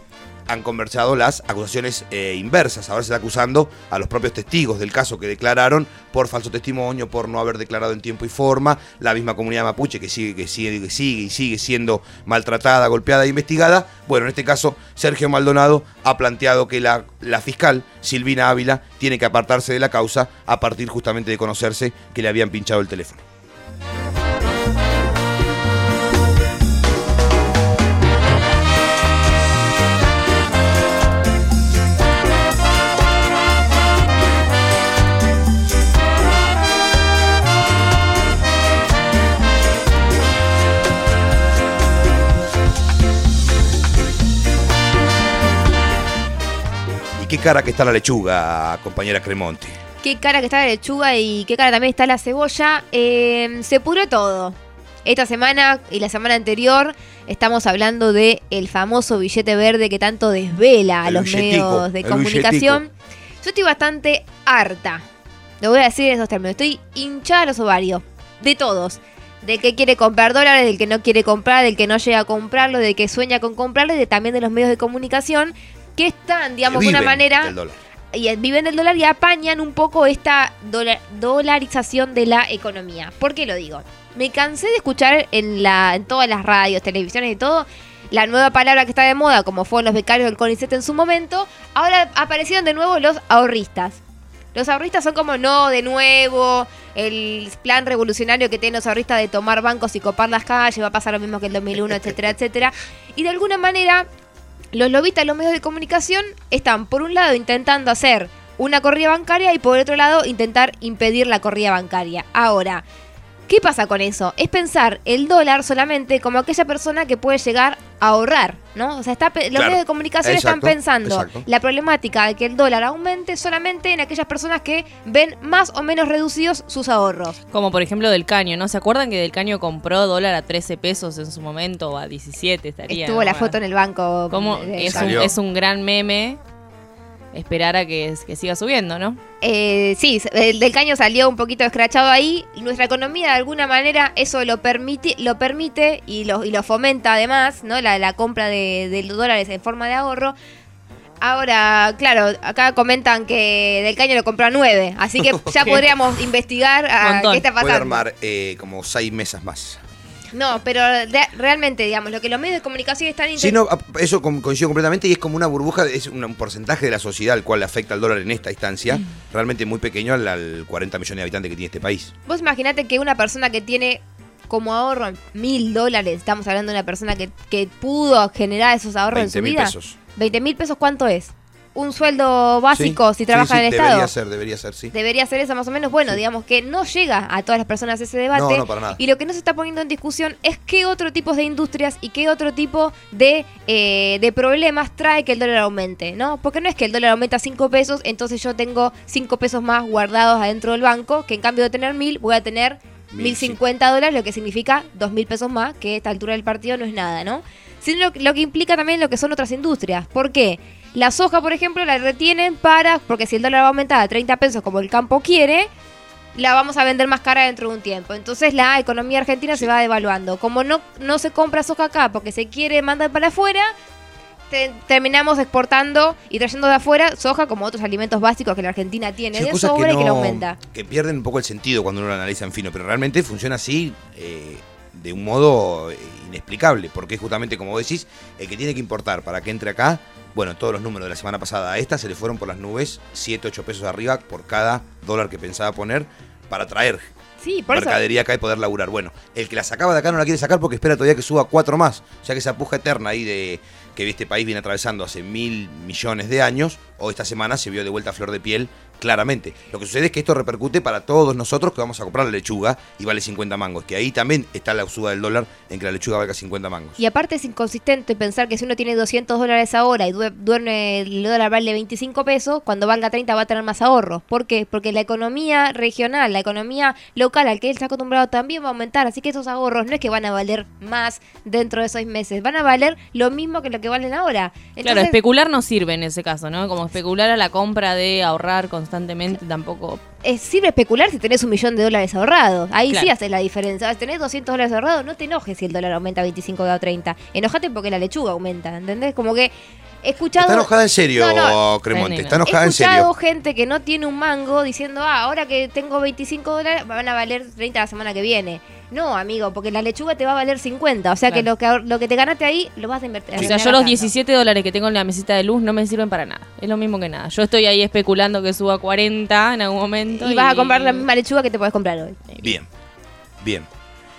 han conversado las acusaciones eh, inversas. Ahora se está acusando a los propios testigos del caso que declararon por falso testimonio, por no haber declarado en tiempo y forma. La misma comunidad mapuche que sigue, que sigue, sigue y sigue siendo maltratada, golpeada e investigada. Bueno, en este caso, Sergio Maldonado ha planteado que la, la fiscal, Silvina Ávila, tiene que apartarse de la causa a partir justamente de conocerse que le habían pinchado el teléfono. Qué cara que está la lechuga, compañera Cremonte. Qué cara que está la lechuga y qué cara también está la cebolla. Eh, se pudrió todo. Esta semana y la semana anterior estamos hablando de el famoso billete verde que tanto desvela a El los billetico, medios de comunicación. Yo estoy bastante harta. Lo voy a decir en esos términos. Estoy hinchada a los ovarios. De todos. Del que quiere comprar dólares, del que no quiere comprar, del que no llega a comprarlo, del que sueña con comprarlo y de, también de los medios de comunicación que están, digamos, de una manera del dólar. y eh, viven del dólar y apañan un poco esta dola- dolarización de la economía. ¿Por qué lo digo? Me cansé de escuchar en, la, en todas las radios, televisiones y todo la nueva palabra que está de moda, como fueron los becarios del CONICET en su momento. Ahora aparecieron de nuevo los ahorristas. Los ahorristas son como no, de nuevo, el plan revolucionario que tienen los ahorristas de tomar bancos y copar las calles, va a pasar lo mismo que el 2001, etcétera, etcétera. Y de alguna manera los lobistas, los medios de comunicación, están por un lado intentando hacer una corrida bancaria y por otro lado intentar impedir la corrida bancaria. Ahora, ¿qué pasa con eso? Es pensar el dólar solamente como aquella persona que puede llegar a ahorrar, ¿no? O sea, está, los Claro. medios de comunicación están pensando exacto. la problemática de que el dólar aumente solamente en aquellas personas que ven más o menos reducidos sus ahorros. Como por ejemplo del caño, ¿no? ¿Se acuerdan que del caño compró dólar a 13 pesos en su momento o a 17 estaría? Estuvo la foto en el banco. Como de- es un, es un gran meme esperar a que, que siga subiendo, ¿no? Eh, sí, el del caño salió un poquito escrachado ahí. Y nuestra economía, de alguna manera, eso lo permite, lo permite y lo, y lo fomenta además, ¿no? La, la compra de, de los dólares en forma de ahorro. Ahora, claro, acá comentan que del caño lo compró a 9. Así que ya podríamos investigar a qué está Puede pasando. armar eh, como seis mesas más. No, pero de- realmente, digamos, lo que los medios de comunicación están Sí, intentando... no, a- eso coincido completamente y es como una burbuja, es un, porcentaje de la sociedad al cual le afecta el dólar en esta instancia, Mm. realmente muy pequeño al, al 40 millones de habitantes que tiene este país. Vos imaginate que una persona que tiene como ahorro mil dólares, estamos hablando de una persona que, que pudo generar esos ahorros en su 20.000 vida. pesos. 20 mil pesos, ¿cuánto es? Un sueldo básico Sí, si trabaja sí, en el Estado. Debería ser, debería ser, sí. Debería ser eso más o menos. Bueno, digamos que no llega a todas las personas ese debate. No, no, para nada. Y lo que no se está poniendo en discusión es qué otro tipo de industrias y qué otro tipo de, eh, de problemas trae que el dólar aumente, ¿no? Porque no es que el dólar aumenta 5 pesos, entonces yo tengo 5 pesos más guardados adentro del banco, que en cambio de tener 1000 voy a tener Mil, 1050 dólares, lo que significa 2000 pesos más, que a esta altura del partido no es nada, ¿no? Sino lo, lo que implica también lo que son otras industrias. ¿Por qué? La soja, por ejemplo, la retienen para, porque si el dólar va a aumentar a 30 pesos como el campo quiere, la vamos a vender más cara dentro de un tiempo. Entonces la economía argentina se va devaluando. Como no, no se compra soja acá porque se quiere mandar para afuera, te- terminamos exportando y trayendo de afuera soja como otros alimentos básicos que la Argentina tiene Sí, de sobra y que la no- aumenta. que pierden un poco el sentido cuando uno lo analiza en fino, pero realmente funciona así eh, de un modo eh, inexplicable, porque justamente como decís, el que tiene que importar para que entre acá, bueno, todos los números de la semana pasada a esta se le fueron por las nubes, 7, 8 pesos arriba por cada dólar que pensaba poner para traer Sí, por eso. mercadería acá y poder laburar. Bueno, el que la sacaba de acá no la quiere sacar porque espera todavía que suba cuatro más. O sea que esa puja eterna ahí de que este país viene atravesando hace mil millones de años, o esta semana se vio de vuelta a flor de piel claramente. Lo que sucede es que esto repercute para todos nosotros que vamos a comprar la lechuga y vale 50 mangos. Que ahí también está la suba del dólar en que la lechuga valga 50 mangos. Y aparte es inconsistente pensar que si uno tiene 200 dólares ahora y due- duerme el dólar vale 25 pesos, cuando valga 30 va a tener más ahorros. ¿Por qué? Porque la economía regional, la economía local al que él está acostumbrado también va a aumentar. Así que esos ahorros no es que van a valer más dentro de seis meses, van a valer lo mismo que lo que valen ahora. claro, especular no sirve en ese caso, ¿no? Como especular a la compra de ahorrar constantemente tampoco. es, sirve especular si tenés un millón de dólares ahorrados. Ahí Claro. sí haces la diferencia. Si tenés 200 dólares ahorrados, no te enojes si el dólar aumenta a 25 o 30. Enojate porque la lechuga aumenta, ¿entendés? Como que he escuchado... Está enojada en serio, No, no. Cremonte. Está enojada He en serio. escuchado gente que no tiene un mango diciendo, ah, ahora que tengo 25 dólares van a valer 30 la semana que viene. No, amigo, porque la lechuga te va a valer 50. O sea que, lo que lo que te ganaste ahí lo vas a invertir. O sea, yo los 17 dólares que tengo en la mesita de luz no me sirven para nada. Es lo mismo que nada. Yo estoy ahí especulando que suba a 40 en algún momento. Y vas a comprar la misma lechuga que te puedes comprar hoy. Bien, bien.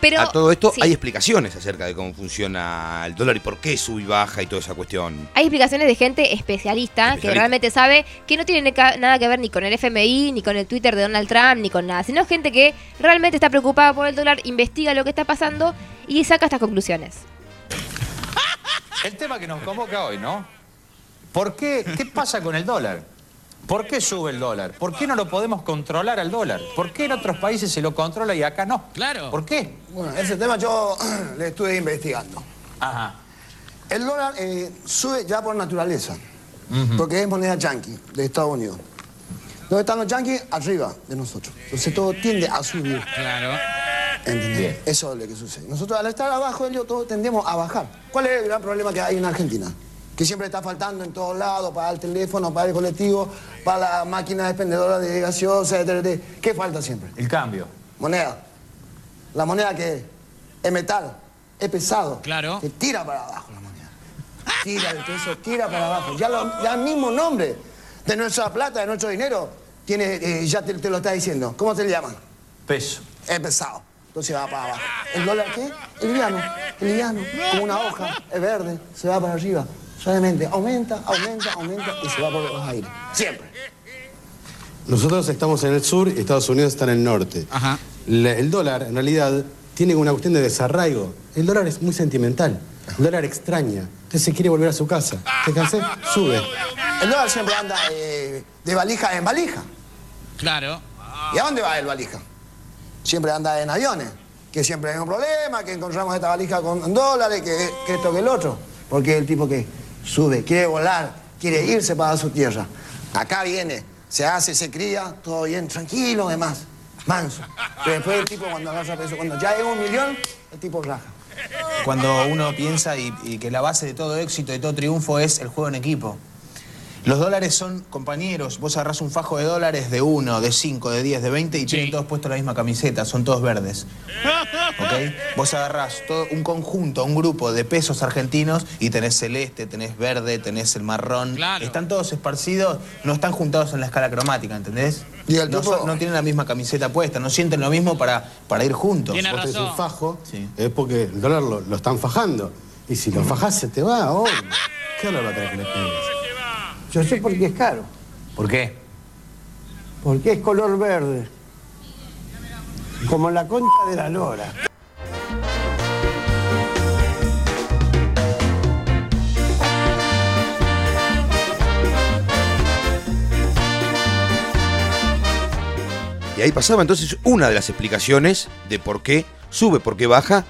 Pero, a todo esto sí. hay explicaciones acerca de cómo funciona el dólar y por qué sube y baja y toda esa cuestión. Hay explicaciones de gente especialista, que Especialista. realmente sabe que no tiene nada que ver ni con el FMI, ni con el Twitter de Donald Trump, ni con nada, sino gente que realmente está preocupada por el dólar, investiga lo que está pasando y saca estas conclusiones. El tema que nos convoca hoy, ¿no? ¿Por qué? ¿Qué pasa con el dólar? ¿Por qué sube el dólar? ¿Por qué no lo podemos controlar al dólar? ¿Por qué en otros países se lo controla y acá no? Claro. ¿Por qué? Bueno, ese tema yo le estuve investigando. Ajá. El dólar eh, sube ya por naturaleza, porque es moneda yankee de Estados Unidos. ¿Dónde están los yankees? Arriba de nosotros. Entonces todo tiende a subir. Claro. ¿Entendés? Eso es lo que sucede. Nosotros al estar abajo, ellos todos tendemos a bajar. ¿Cuál es el gran problema que hay en Argentina? Que siempre está faltando en todos lados, para el teléfono, para el colectivo, para la máquina expendedora de gaseosa, etc. ¿Qué falta siempre? El cambio. Moneda. La moneda que es metal, es pesado. Claro. Te tira para abajo la moneda. Tira el peso, tira para abajo. Ya, lo- ya el mismo nombre de nuestra plata, de nuestro dinero, tiene, eh, ya te, te lo está diciendo. ¿Cómo se le llaman? Peso. Es pesado. Entonces va para abajo. ¿El dólar qué? El liviano. El liviano. Como una hoja. Es verde. Se va para arriba. Suavemente. Aumenta, aumenta, aumenta y se va por los aires. Siempre. Nosotros estamos en el sur y Estados Unidos está en el norte. Ajá. La- el dólar, en realidad, tiene una cuestión de desarraigo. El dólar es muy sentimental. El dólar extraña. Usted se quiere volver a su casa. ¿Te cansé? Sube. El dólar siempre anda eh, de valija en valija. Claro. ¿Y a dónde va el valija? Siempre anda en aviones. Que siempre hay un problema, que encontramos esta valija con dólares, que, que esto, que el otro. Porque el tipo que sube, quiere volar, quiere irse para su tierra. Acá viene, se hace, se cría, todo bien, tranquilo, demás. Manso. Pero después el tipo cuando agarra peso, cuando ya es un millón, el tipo raja. Cuando uno piensa y, y que la base de todo éxito, de todo triunfo es el juego en equipo. Los dólares son compañeros. Vos agarrás un fajo de dólares de 1, de 5, de 10, de 20 y tienen todos puestos la misma camiseta, son todos verdes. ¿Ok? Vos agarrás todo un conjunto, un grupo de pesos argentinos y tenés celeste, tenés verde, tenés el marrón. Están todos esparcidos, no están juntados en la escala cromática, ¿entendés? Y el no, tipo- son- no tienen la misma camiseta puesta, no sienten lo mismo para, para ir juntos. Vos tenés un fajo, es porque el dólar lo, lo están fajando. Y si lo fajás, se te va. Oh, ¿Qué dólar va a tener que le? Yo sé por qué es caro. ¿Por qué? Porque es color verde. Como la concha de la lora. Y ahí pasaba entonces una de las explicaciones de por qué sube, por qué baja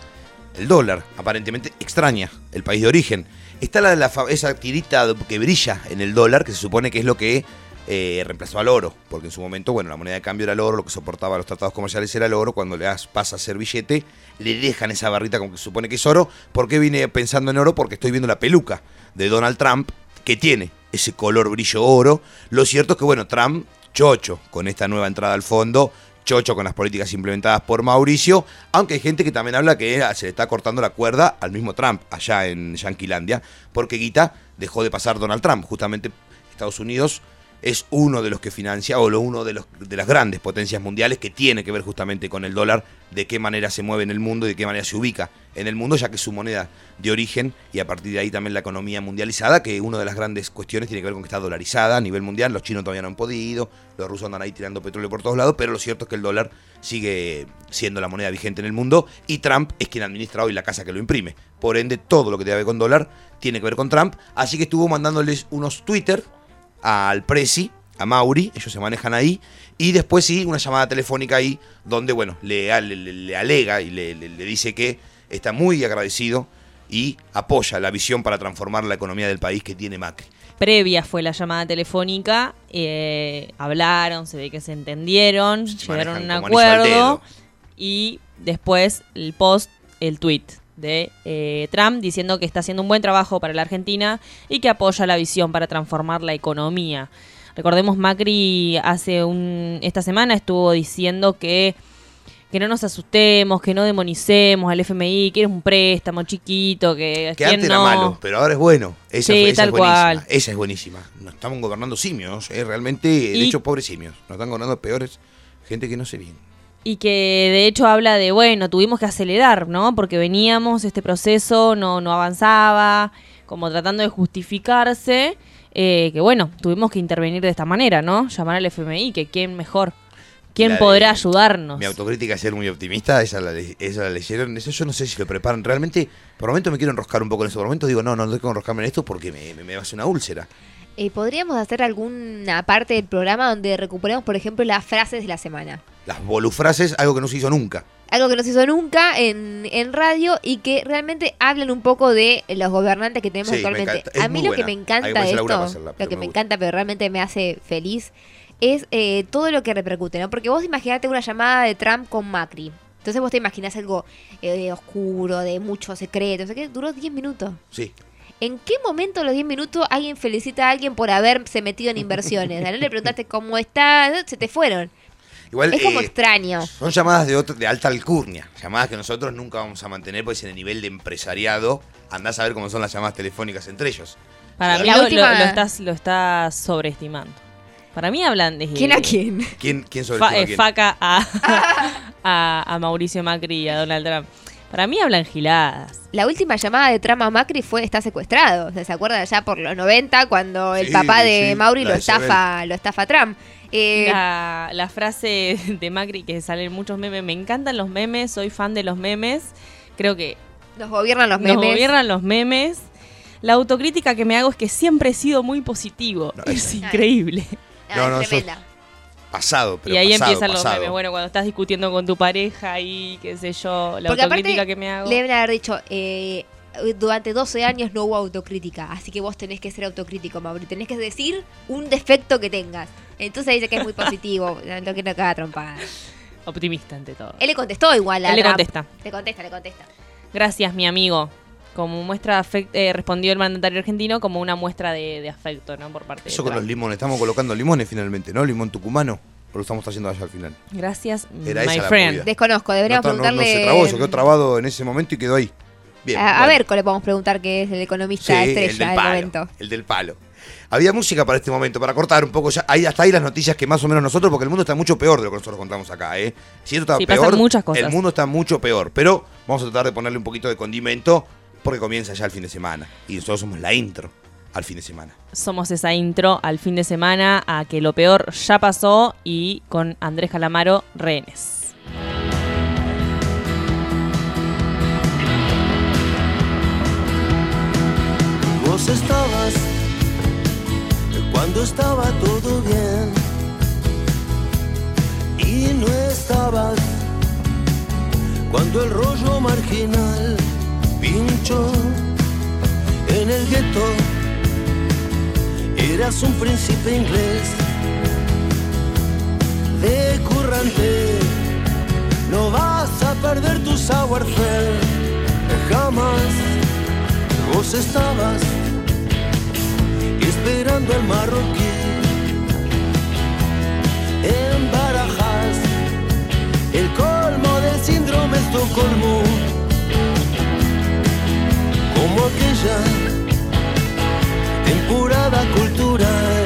el dólar. Aparentemente extraña el país de origen. Está la, la esa tirita que brilla en el dólar, que se supone que es lo que eh, reemplazó al oro. Porque en su momento, bueno, la moneda de cambio era el oro, lo que soportaba los tratados comerciales era el oro. Cuando le das, pasa a ser billete, le dejan esa barrita como que se supone que es oro. ¿Por qué vine pensando en oro? Porque estoy viendo la peluca de Donald Trump, que tiene ese color brillo oro. Lo cierto es que, bueno, Trump, chocho con esta nueva entrada al fondo, chocho con las políticas implementadas por Mauricio, aunque hay gente que también habla que se le está cortando la cuerda al mismo Trump allá en Yanquilandia, porque Guita dejó de pasar Donald Trump. Justamente Estados Unidos es uno de los que financia, o uno de, los, de las grandes potencias mundiales que tiene que ver justamente con el dólar, de qué manera se mueve en el mundo y de qué manera se ubica en el mundo, ya que es su moneda de origen y a partir de ahí también la economía mundializada, que una de las grandes cuestiones tiene que ver con que está dolarizada a nivel mundial, los chinos todavía no han podido, los rusos andan ahí tirando petróleo por todos lados, pero lo cierto es que el dólar sigue siendo la moneda vigente en el mundo y Trump es quien administra hoy la casa que lo imprime. Por ende, todo lo que tiene que ver con dólar tiene que ver con Trump, así que estuvo mandándoles unos Twitter al Prezi, a Mauri, ellos se manejan ahí, y después sí, una llamada telefónica ahí, donde, bueno, le, le- le- le alega y le, dice que está muy agradecido y apoya la visión para transformar la economía del país que tiene Macri. Previa fue la llamada telefónica, eh, hablaron, se ve que se entendieron, llegaron a un acuerdo y después el post, el tweet de eh, Trump diciendo que está haciendo un buen trabajo para la Argentina y que apoya la visión para transformar la economía. Recordemos, Macri hace un, esta semana estuvo diciendo que, que no nos asustemos, que no demonicemos al FMI, que es un préstamo chiquito, que, Que antes no. era malo, pero ahora es bueno. Esa, Sí, esa tal es buenísima. cual. Esa es buenísima. Nos estamos gobernando simios, eh, realmente, de Y- hecho, pobres simios. Nos están gobernando peores gente que no sé bien. Y que de hecho habla de, bueno, tuvimos que acelerar, ¿no? Porque veníamos, este proceso no, no avanzaba, como tratando de justificarse, eh, que bueno, tuvimos que intervenir de esta manera, ¿no? Llamar al FMI, que quién mejor, quién La de- podrá ayudarnos. Mi autocrítica es ser muy optimista, esa la, esa la leyeron. Eso yo no sé si lo preparan. Realmente, por momentos me quiero enroscar un poco en eso. Por momentos digo, no, no, no tengo que enroscarme en esto porque me, me, me va a hacer una úlcera. Eh, Podríamos hacer alguna parte del programa donde recuperemos, por ejemplo, las frases de la semana. Las bolufrases, algo que no se hizo nunca. Algo que no se hizo nunca en, en radio y que realmente hablan un poco de los gobernantes que tenemos Sí, actualmente. A mí lo que me encanta de esto, lo que me encanta, pero realmente me hace feliz, es eh, todo lo que repercute, ¿no? Porque vos imaginate una llamada de Trump con Macri. Entonces vos te imaginás algo eh, oscuro, de mucho secreto, o sea que duró 10 minutos. Sí. ¿En qué momento a los 10 minutos alguien felicita a alguien por haberse metido en inversiones? No le preguntaste cómo está, se te fueron. Igual, es como eh, extraño. Son llamadas de, otro- de alta alcurnia, llamadas que nosotros nunca vamos a mantener, porque en el nivel de empresariado, andás a ver cómo son las llamadas telefónicas entre ellos. Para mí La lo, última- lo- lo estás, lo estás sobreestimando. Para mí hablan de... ¿Quién a quién? ¿Quién, quién sobre Fa- eh, faca a, a, a Mauricio Macri y a Donald Trump. Para mí hablan giladas. La última llamada de Trump a Macri fue está secuestrado. ¿Se acuerdan allá por los 90 cuando el Sí, papá de sí, Mauri lo estafa, lo estafa a Trump? Eh, La, la frase de Macri que salen muchos memes. Me encantan los memes, soy fan de los memes. Creo que nos gobiernan los nos memes. gobiernan los memes. La autocrítica que me hago es que siempre he sido muy positivo. es increíble. No, no, sos pasado, pero y ahí pasado, empiezan los pasado. memes. Bueno, cuando estás discutiendo con tu pareja y qué sé yo, la Porque autocrítica aparte que me hago. le deben haber dicho, eh, durante 12 años no hubo autocrítica, así que vos tenés que ser autocrítico, Mauri. Tenés que decir un defecto que tengas. Entonces dice que es muy positivo, no quiero cagar trompada. Optimista ante todo. Él le contestó igual a Él le contesta. Le contesta, le contesta. Gracias, mi amigo. Como muestra de afecto, respondió el mandatario argentino como una muestra de, de afecto, ¿no? Por parte Eso de con los limones, estamos colocando limones finalmente, ¿no? Limón tucumano. O lo estamos haciendo allá al final. Gracias, Era my friend. Desconozco, deberíamos no, no, no preguntarle. se trabó, se quedó trabado en ese momento y quedó ahí. Bien. a, a bueno. ver, le podemos preguntar que es el economista Sí, el estrella del del palo, momento. El del palo. Había música para este momento, para cortar un poco ya. Ahí, hasta ahí las noticias que más o menos nosotros, porque el mundo está mucho peor de lo que nosotros contamos acá, ¿eh? Si esto está Sí, pasan peor, muchas cosas. el mundo está mucho peor. Pero vamos a tratar de ponerle un poquito de condimento porque comienza ya el fin de semana. Y nosotros somos la intro al fin de semana. Somos esa intro al fin de semana a que lo peor ya pasó y con Andrés Calamaro, rehenes. Vos estabas cuando estaba todo bien y no estabas cuando el rollo marginal pinchó en el gueto. Eras un príncipe inglés de currante. No vas a perder tu savoir-faire jamás. Vos estabas esperando al marroquí en Barajas, el colmo del síndrome Estocolmo, como aquella temporada cultural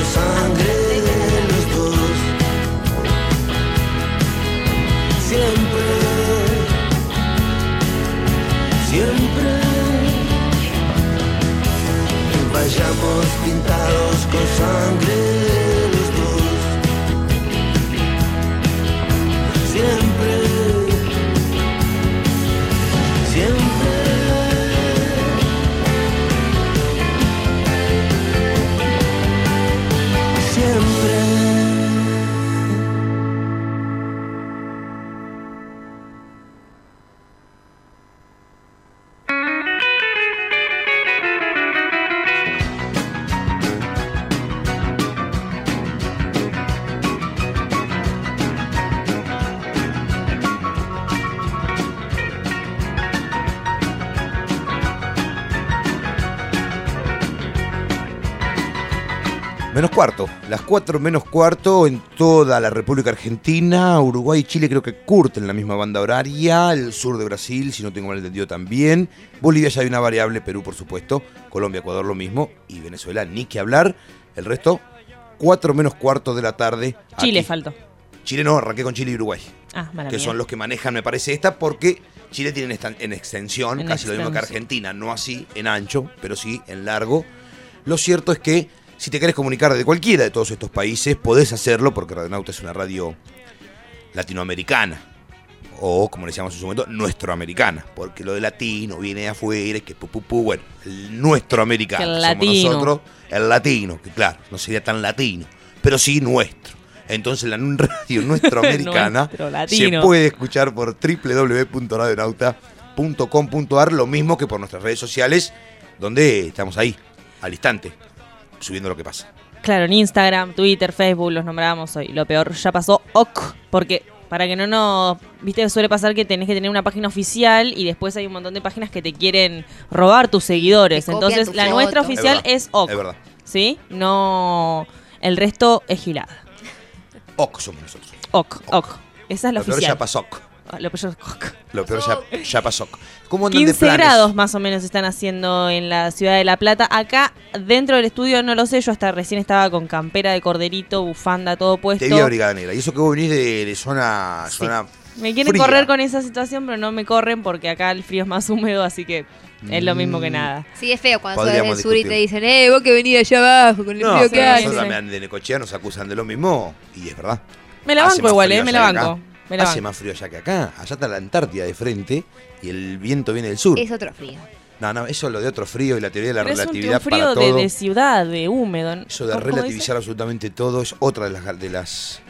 sangre cuarto, las 4 menos cuarto en toda la República Argentina, Uruguay y Chile creo que curten la misma banda horaria, el sur de Brasil, si no tengo mal entendido también, Bolivia ya hay una variable, Perú por supuesto, Colombia, Ecuador lo mismo y Venezuela ni que hablar, el resto 4 menos cuarto de la tarde. Chile aquí. faltó. Chile no, arranqué con Chile y Uruguay, Ah, que son los que manejan me parece esta porque Chile tiene en extensión En casi lo mismo que. Argentina, no así en ancho, pero sí en largo. Lo cierto es que si te querés comunicar de cualquiera de todos estos países, podés hacerlo porque Radionauta es una radio latinoamericana. O, como le decíamos en su momento, nuestroamericana. Porque lo de latino viene de afuera, y que pu, pu, pu, bueno, el nuestro americano. Que el Somos latino. nosotros, el latino, que claro, no sería tan latino, pero sí nuestro. Entonces la radio nuestroamericana Nuestro, se puede escuchar por www.radionauta.com.ar, lo mismo que por nuestras redes sociales, donde estamos ahí, al instante, subiendo lo que pasa. Claro, en Instagram, Twitter, Facebook los nombramos hoy. Lo peor ya pasó OK, porque para que no nos... Viste, suele pasar que tenés que tener una página oficial y después hay un montón de páginas que te quieren robar tus seguidores. Entonces, tu la foto. nuestra Es oficial verdad, es, OK. es verdad. ¿Sí? No... El resto es gilada. Ok somos nosotros. OK, OK. Esa es la Lo peor oficial. ya pasó. Ah, Lo peor. Lo peor ya, ya pasó. ¿Cómo andan de 15 planes? grados más o menos están haciendo en la ciudad de La Plata. Acá dentro del estudio no lo sé, yo hasta recién estaba con campera de corderito, bufanda, todo puesto. Te vi abrigada negra. Y eso que vos venís de, de zona, zona Me quieren fría. correr con esa situación, pero no me corren porque acá el frío es más húmedo, así que es lo mismo que Mm. nada. Sí, es feo cuando sos del sur y te dicen, eh, vos que venís de allá abajo con el No, frío que hay. nosotros también de Necochea nos acusan de lo mismo y es verdad. Me la banco igual, eh, me la banco. acá. La Hace más frío allá que acá. Allá está la Antártida de frente y el viento viene del sur. Es otro frío. No, no, eso es lo de otro frío y la teoría de la Pero es un, relatividad frío para de, todo. de ciudad, de húmedo. Eso de relativizar absolutamente todo es otra de las, de las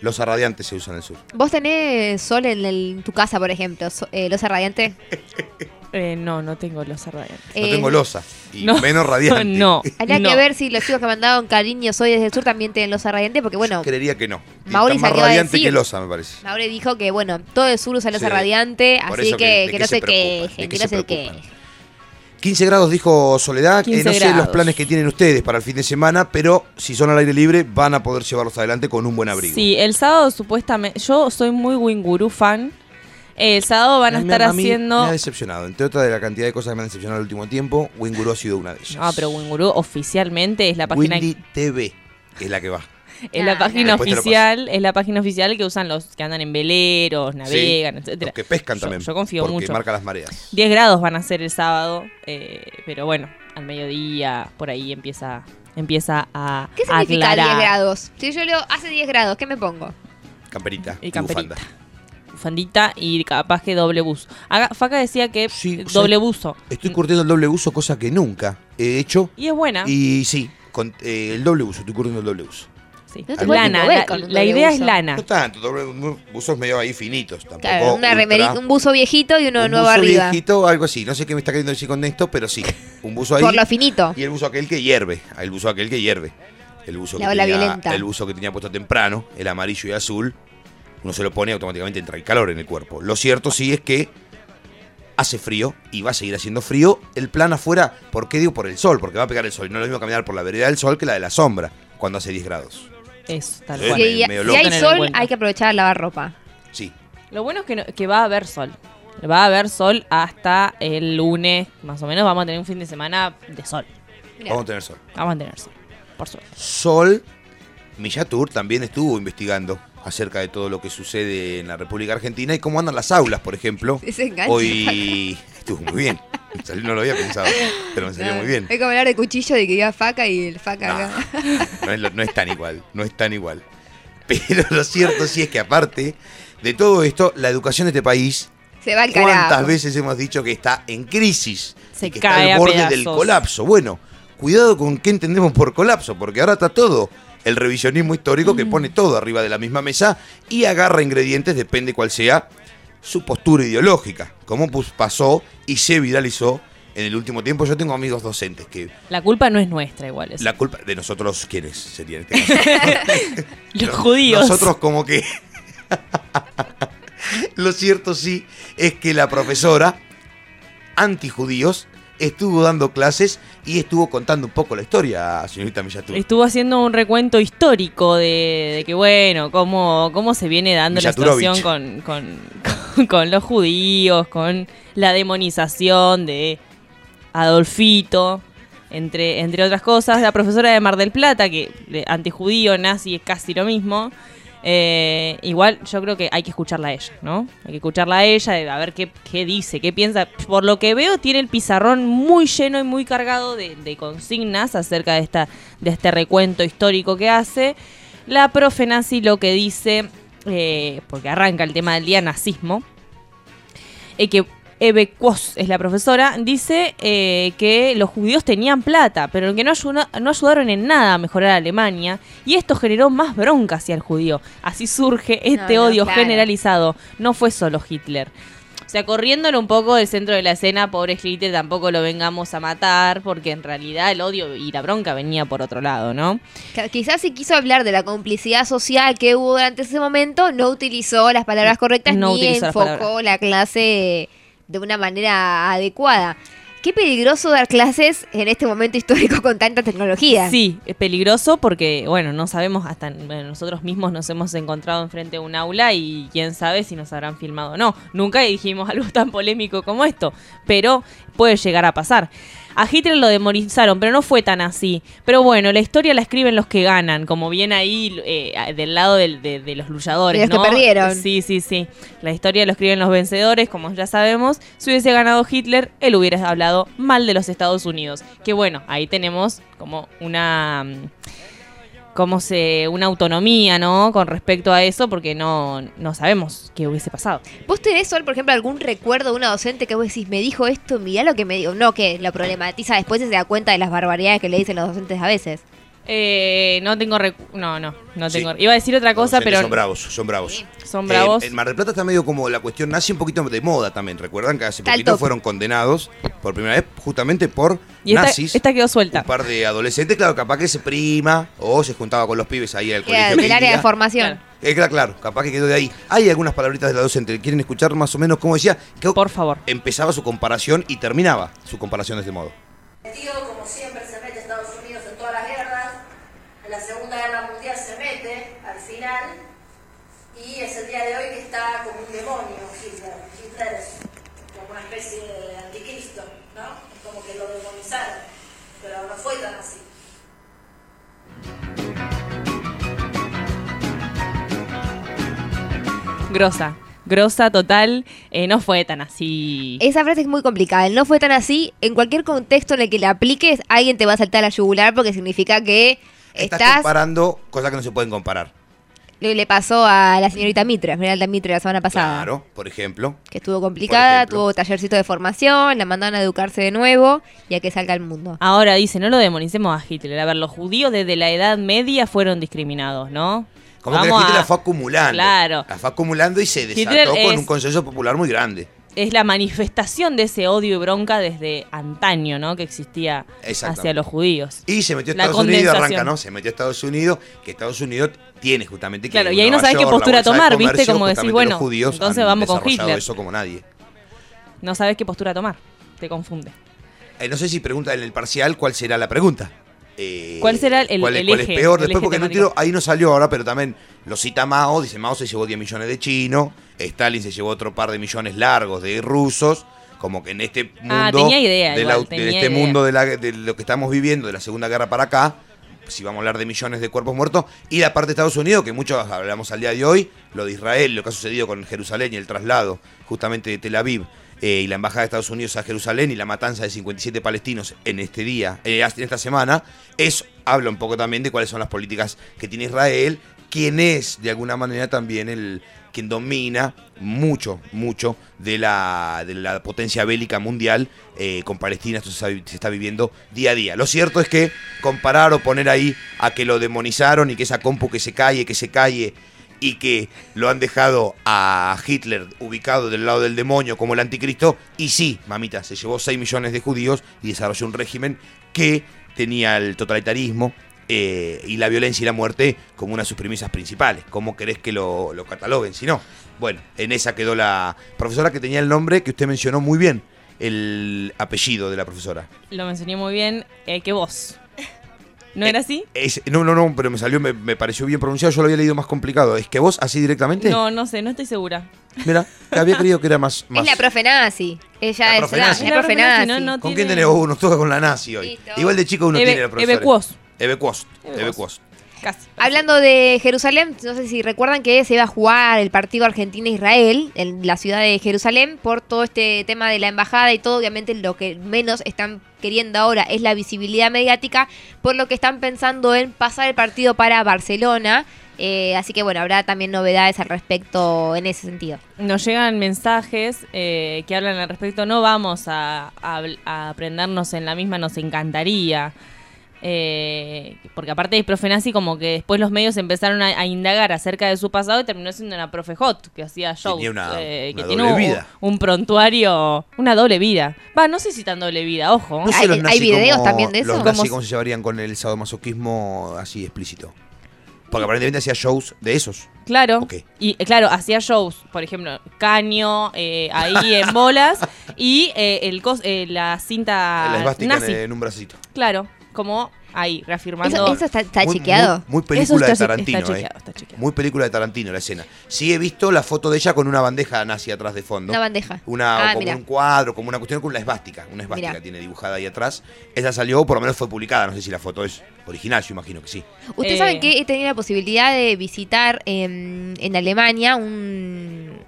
los radiantes se usan en el sur. ¿Vos tenés sol en, el- en tu casa, por ejemplo? So- eh, ¿Losa radiante? Eh, no, no tengo los radiantes. No Eh, tengo losa y no, menos radiante. no. Habría No. que ver si los chicos que mandaron cariño soy desde el sur también tienen losa radiante, porque bueno, Creería que no. Mauri Está más salió a radiante decir- que losa, me parece. Maure dijo que bueno, todo el sur usa losa Sí. radiante, Por así eso que, que- ¿de que qué no se se preocupan? quejen, ¿De que qué no se se preocupan? quejen. 15 grados dijo Soledad. que 15 no sé los grados. planes que tienen ustedes para el fin de semana, pero si son al aire libre van a poder llevarlos adelante con un buen abrigo. Sí, el sábado supuestamente. Yo soy muy Winguru fan. El sábado van a estar a mí haciendo. Me ha decepcionado. Entre otras de la cantidad de cosas que me han decepcionado el último tiempo, Winguru ha sido una de ellas. No, pero Winguru oficialmente es la página. Windy TV es la que va. Es la página oficial, es la página oficial que usan los que andan en veleros, navegan, Sí, etcétera. Los que pescan Yo- también. Yo, confío porque mucho. marca las mareas. 10 grados van a ser el sábado, eh, pero bueno, al mediodía por ahí empieza empieza a ¿Qué significa aclarar. 10 grados? Si yo leo hace 10 grados, ¿qué me pongo? Camperita Y y, camperita. bufanda. Bufandita y capaz que doble buzo. Haga- Faca decía que Sí, o sea, doble buzo. Estoy curtiendo el doble uso, cosa que nunca he hecho. Y es buena. Y sí, con, eh, el doble uso, estoy curtiendo el doble uso. Sí. No Lana, la, idea es buzo. lana. No tanto, doble buzos medio ahí finitos. Tampoco Claro, una ultra- remerita, un buzo viejito y uno un nuevo buzo arriba. viejito, algo así. No sé qué me está queriendo decir con esto, pero sí. Un buzo ahí. Por lo finito. Y el buzo aquel que hierve. El buzo aquel que hierve. El buzo, La que tenía, violenta. el buzo que tenía puesto temprano, el amarillo y azul. Uno se lo pone automáticamente entra el calor en el cuerpo. Lo cierto sí es que hace frío y va a seguir haciendo frío. El plan afuera, ¿por qué digo por el sol? Porque va a pegar el sol. Y no es lo mismo caminar por la vereda del sol que la de la sombra cuando hace 10 grados. Eso, tal Sí. cual. Si, medio si loco. hay sol, hay que aprovechar a lavar ropa. Sí. Lo bueno es que, no- que va a haber sol. Va a haber sol hasta el lunes, más o menos. Vamos a tener un fin de semana de sol. Mirá. Vamos a tener sol. Vamos a tener sol. Por suerte. Sol, Millatur también estuvo investigando acerca de todo lo que sucede en la República Argentina y cómo andan las aulas, por ejemplo. Enganche, Hoy estuvo muy bien. No lo había pensado, pero me salió muy bien. Es como hablar de cuchillo de que iba faca y el faca No, acá. no es, lo- no es tan igual, no es tan igual. Pero lo cierto sí es que aparte de todo esto, la educación de este país, Se va al ¿cuántas carajo. veces hemos dicho que está en crisis? Se y que cae está al borde pedazos. del colapso. Bueno, cuidado con qué entendemos por colapso, porque ahora está todo el revisionismo histórico Mm. que pone todo arriba de la misma mesa y agarra ingredientes, depende cuál sea su postura ideológica, como pasó y se viralizó en el último tiempo. Yo tengo amigos docentes que La culpa no es nuestra, igual. es la culpa de nosotros, ¿quiénes serían este caso? Los judíos. Nosotros como que... Lo cierto sí es que la profesora, antijudíos, estuvo dando clases y estuvo contando un poco la historia, señorita Millatur. Estuvo haciendo un recuento histórico de, de que, bueno, cómo, cómo se viene dando la situación con, con, con- con los judíos, con la demonización de Adolfito, entre, entre otras cosas. La profesora de Mar del Plata, que antijudío, nazi, es casi lo mismo. Eh, igual yo creo que hay que escucharla a ella, ¿no? Hay que escucharla a ella, de- a ver qué, qué dice, qué piensa. Por lo que veo, tiene el pizarrón muy lleno y muy cargado de, consignas acerca de, esta, de este recuento histórico que hace. La profe nazi lo que dice, eh, porque arranca el tema del día nazismo, eh, que Eve Quos es la profesora, dice eh, que los judíos tenían plata, pero que no, ayuda- no ayudaron en nada a mejorar a Alemania, y esto generó más bronca hacia el judío. Así surge este no, odio claro. generalizado. No fue solo Hitler. O sea, corriéndolo un poco del centro de la escena, pobre Hitler, tampoco lo vengamos a matar, porque en realidad el odio y la bronca venía por otro lado, ¿no? Quizás si quiso hablar de la complicidad social que hubo durante ese momento, no utilizó las palabras correctas No ni enfocó la clase de una manera adecuada. Qué peligroso dar clases en este momento histórico con tanta tecnología. Sí, es peligroso porque, bueno, no sabemos, hasta nosotros mismos nos hemos encontrado enfrente de un aula y quién sabe si nos habrán filmado o no. Nunca dijimos algo tan polémico como esto, pero puede llegar a pasar. A Hitler lo demonizaron, pero no fue tan así. Pero bueno, la historia la escriben los que ganan, como bien ahí eh, del lado del- de, de los luchadores. Los que ¿no? perdieron. Sí, sí, sí. La historia lo escriben los vencedores, como ya sabemos. Si hubiese ganado Hitler, él hubiera hablado mal de los Estados Unidos. Que bueno, ahí tenemos como una. mm, como se. una autonomía, ¿no? Con respecto a eso, porque no, no sabemos qué hubiese pasado. ¿Vos tenés, Sol, por ejemplo, algún recuerdo de una docente que vos decís, me dijo esto, mirá lo que me dijo? No, que lo problematiza después y se da cuenta de las barbaridades que le dicen los docentes a veces. Eh, no tengo. recu- No, no, no Sí. tengo. Iba a decir otra cosa, pero. Son bravos, son bravos. Son Eh, bravos. en Mar del Plata está medio como la cuestión nazi un poquito de moda también. Recuerdan que hace poquito tope. fueron condenados por primera vez justamente por Y esta, nazis. esta quedó suelta. Un par de adolescentes, claro, capaz que se prima o se juntaba con los pibes ahí al Queda colegio. del área de formación. Eh, claro, claro, capaz que quedó de ahí. Hay algunas palabritas de la docente. ¿Quieren escuchar más o menos cómo decía? Que Por favor. Empezaba su comparación y terminaba su comparación de este modo. Metido como siempre se mete Estados Unidos en todas las guerras, en la Segunda Guerra Mundial se mete al final y es el día de hoy que está como un demonio Hitler. Hitler es como una especie de anticristo, ¿no? Es como pero no fue tan así. Grosa. Grosa total. Eh, no fue tan así. Esa frase es muy complicada. El no fue tan así. En cualquier contexto en el que la apliques, alguien te va a saltar a la yugular porque significa que Estás, estás. comparando cosas que no se pueden comparar. Le pasó a la señorita Mitre, Esmeralda Mitre, la semana pasada. Claro, por ejemplo. Que estuvo complicada, tuvo tallercito de formación, la mandaron a educarse de nuevo y a que salga al mundo. Ahora dice, no lo demonicemos a Hitler. A ver, los judíos desde la Edad Media fueron discriminados, ¿no? Como que Vamos gente a- la fue acumulando. Claro. La fue acumulando y se desató Hitler con es- un consenso popular muy grande. Es la manifestación de ese odio y bronca desde antaño, ¿no? Que existía hacia los judíos. Y se metió a Estados Unidos arranca. ¿no? Se metió a Estados Unidos, que Estados Unidos tiene justamente que. Claro, y ahí no sabes qué York, postura tomar, ¿viste? Como justamente bueno, entonces vamos con Hitler. eso como nadie. No sabes qué postura tomar. Te confunde. Eh, no sé si pregunta en el parcial cuál será la pregunta. Eh, ¿Cuál será el- cuál, es- el cuál eje- es peor? Después, porque no tiro- ahí no salió ahora, pero también lo cita Mao. Dice Mao se llevó 10 millones de chinos. Stalin se llevó otro par de millones largos de rusos. Como que en este mundo. Ah, tenía idea de, igual, la- de tenía este idea. mundo de, la- de lo que estamos viviendo, de la Segunda Guerra para acá. Si vamos a hablar de millones de cuerpos muertos. Y la parte de Estados Unidos, que muchos hablamos al día de hoy. Lo de Israel, lo que ha sucedido con Jerusalén y el traslado justamente de Tel Aviv. eh, y la embajada de Estados Unidos a Jerusalén y la matanza de 57 palestinos en este día, eh, en esta semana, eso habla un poco también de cuáles son las políticas que tiene Israel, quién es de alguna manera también el quien domina mucho, mucho de la, de la potencia bélica mundial eh, con Palestina. Esto se está, se está viviendo día a día. Lo cierto es que comparar o poner ahí a que lo demonizaron y que esa compu que se calle, que se calle y que lo han dejado a Hitler ubicado del lado del demonio como el anticristo. Y sí, mamita, se llevó 6 millones de judíos y desarrolló un régimen que tenía el totalitarismo eh, y la violencia y la muerte como una de sus premisas principales. ¿Cómo querés que lo, lo cataloguen? Si no, bueno, en esa quedó la profesora que tenía el nombre que usted mencionó muy bien, el apellido de la profesora. Lo mencioné muy bien. eh, que vos. ¿No era así? Es- no, no, no, pero me salió, me, me pareció bien pronunciado, yo lo había leído más complicado. ¿Es que vos así directamente? No, no sé, no estoy segura. Mira, había creído que era más... más... Es la profe nazi. Ella La es profe la, nazi. la La profe nazi, nazi. no, no ¿Con tiene- quién tenés vos? Nos toca con la nazi hoy. Listo. Igual de chico uno tiene la profesora. Ebecuos. Ebecuos. Ebecuos. Ebecuos. Casi. Hablando de Jerusalén, no sé si recuerdan que se iba a jugar el partido Argentina-Israel en la ciudad de Jerusalén por todo este tema de la embajada y todo. Obviamente lo que menos están queriendo ahora es la visibilidad mediática, por lo que están pensando en pasar el partido para Barcelona. Eh, así que bueno, habrá también novedades al respecto en ese sentido. Nos llegan mensajes eh, que hablan al respecto. No vamos a, a, a aprendernos en la misma, nos encantaría. Eh, porque aparte de profe nazi, como que después los medios empezaron a, a indagar acerca de su pasado y terminó siendo una profe hot que hacía shows. Tenía una- eh, que una tiene doble un, vida. un prontuario, una doble vida. Va, no sé si tan doble vida, ojo. No sé ¿Hay- los hay nazis videos también de eso? Los ¿Cómo nazis se- cómo se llevarían con el sadomasoquismo así explícito. Porque aparentemente hacía shows de esos. Claro. Y eh, claro, hacía shows, por ejemplo, caño, eh, ahí en bolas y eh, el cos- eh, la cinta la nazi. en un bracito. Claro, como ahí, reafirmando. Eso, eso está, está Muy- chequeado. Muy, muy Eso película de está- Tarantino, está eh. chequeado, está chequeado. Muy película de Tarantino la escena. Sí he visto la foto de ella con una bandeja nazi atrás de fondo. Una bandeja. Una, Ah, como un cuadro, como una cuestión con una esvástica. Una esvástica Mirá. tiene dibujada ahí atrás. Esa salió, por lo menos fue publicada. No sé si la foto es original, yo imagino que sí. Ustedes Eh, saben que he tenido la posibilidad de visitar em, en Alemania un,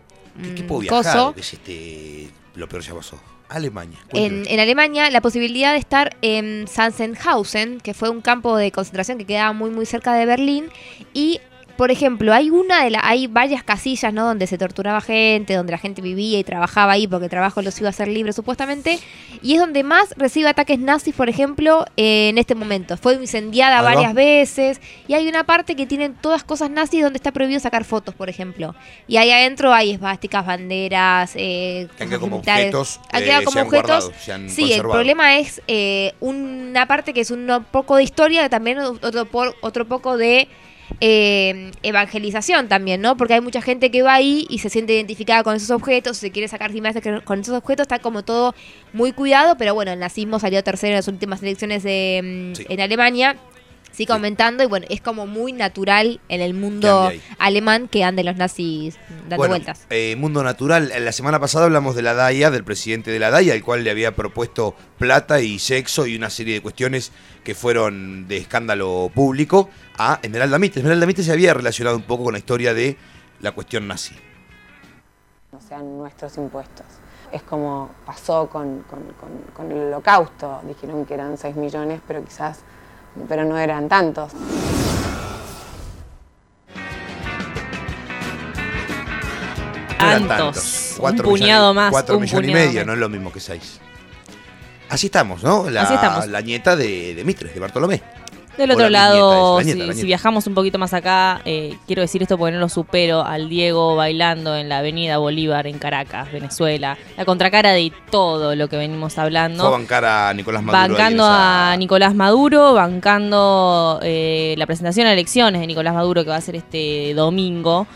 ¿Qué, qué un puedo viajar? coso. Que es este, lo peor ya pasó. Alemania. En, Alemania la posibilidad de estar en Sachsenhausen, que fue un campo de concentración que quedaba muy muy cerca de Berlín y por ejemplo, hay una de la, hay varias casillas, ¿no? Donde se torturaba gente, donde la gente vivía y trabajaba ahí porque el trabajo los iba a hacer libre supuestamente, y es donde más recibe ataques nazis, por ejemplo, eh, en este momento. Fue incendiada varias veces y hay una parte que tienen todas cosas nazis donde está prohibido sacar fotos, por ejemplo. Y ahí adentro hay esvásticas, banderas, eh, Que han quedado como objetos, Han eh, quedado se como han objetos. guardado, se han sí, el problema es eh, una parte que es un poco de historia, también otro, por- otro poco de eh, evangelización también, ¿no? Porque hay mucha gente que va ahí y se siente identificada con esos objetos, se quiere sacar imágenes con esos objetos, está como todo muy cuidado, pero bueno, el nazismo salió tercero en las últimas elecciones de, mm, Sí. en Alemania. Sigue aumentando y bueno, es como muy natural en el mundo alemán que anden los nazis dando Bueno, vueltas. eh, mundo natural. La semana pasada hablamos de la DAIA, del presidente de la DAIA, el cual le había propuesto plata y sexo y una serie de cuestiones que fueron de escándalo público a Esmeralda Mitre. Esmeralda Mitre se había relacionado un poco con la historia de la cuestión nazi. no sean nuestros impuestos. Es como pasó con, con- con- con el holocausto, dijeron que eran 6 millones, pero quizás, pero no eran tantos. No eran Tantos. Un Cuatro puñado millones- más, Cuatro un millones y puñado medio, más. no es lo mismo que seis. Así estamos, ¿no? La, Así estamos. la nieta de, de Mitre, de Bartolomé. Del otro la lado, nieta, es, la nieta, si, la si nieta. viajamos un poquito más acá, eh, quiero decir esto porque no lo supero, al Diego bailando en la avenida Bolívar en Caracas, Venezuela, la contracara de todo lo que venimos Fue a hablando. bancar a Nicolás Maduro. Bancando esa- a Nicolás Maduro, bancando eh, la presentación a elecciones de Nicolás Maduro que va a ser este domingo.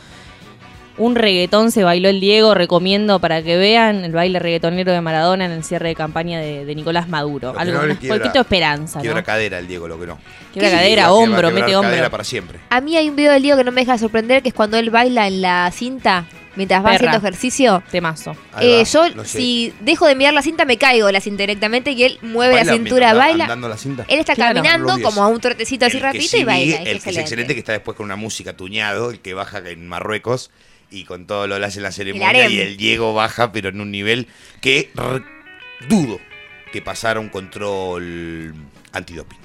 Un reggaetón se bailó el Diego, recomiendo para que vean el baile reggaetonero de Maradona en el cierre de campaña de, de Nicolás Maduro. Algo, no quiebra- poquito de esperanza, Quiebra ¿no? cadera el Diego, lo que no. Quiebra cadera, va a- va a hombro, quebrar mete hombro. cadera para siempre. A mí hay un video del Diego que no me deja de sorprender, que es cuando él baila en la cinta mientras va Perra. haciendo ejercicio. Temazo. Eh, va, yo, no sé. si dejo de mirar la cinta, me caigo de la cinta directamente y él mueve Baila la cintura, baila. andando la cinta. Él está Claro. caminando como a un trotecito así El que rapidito sí y baila. vi, es el que es excelente. excelente, que está después con una música tuñado, el que baja en Marruecos y con todo lo que hace en la ceremonia y el Diego baja, pero en un nivel que dudo que pasara un control antidoping.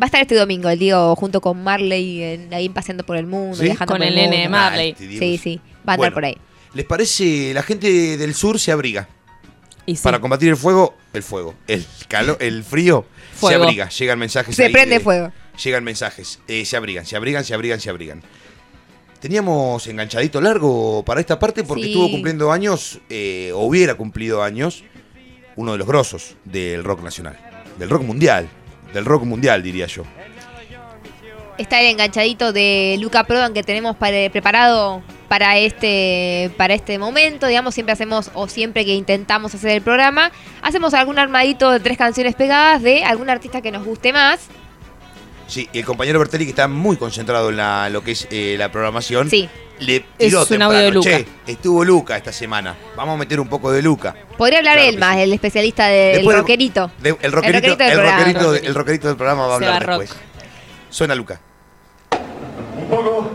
Va a estar este domingo el Diego junto con Marley en- ahí paseando por el mundo, ¿Sí? viajando Con por el el nene de. Marley. Ah, este Sí, sí, va a andar Bueno, por ahí. ¿Les parece? La gente del sur se abriga. Y sí. Para combatir el fuego, el fuego. El calor, el frío, Fuego. se abriga. Llegan mensajes. Se ahí prende de- fuego. Llegan mensajes. eh, se abrigan, se abrigan, se abrigan, se abrigan. Teníamos enganchadito largo para esta parte porque Sí. estuvo cumpliendo años, eh, o hubiera cumplido años, uno de los grosos del rock nacional. Del rock mundial. Del rock mundial, diría yo. Está el enganchadito de Luca Prodan que tenemos para- preparado para este, para este momento, digamos, siempre hacemos, o siempre que intentamos hacer el programa, hacemos algún armadito de tres canciones pegadas de algún artista que nos guste más. Sí, y el compañero Bertelli, que está muy concentrado en la, lo que es eh, la programación, Sí. le tiró Es un audio de Luca. "Che, estuvo Luca esta semana. Vamos a meter un poco de Luca. Podría hablar Claro él más, el especialista del rockerito. De- el, rockerito, del el, programa. rockerito, el rockerito del programa va a hablar va después. Suena Luca. Un poco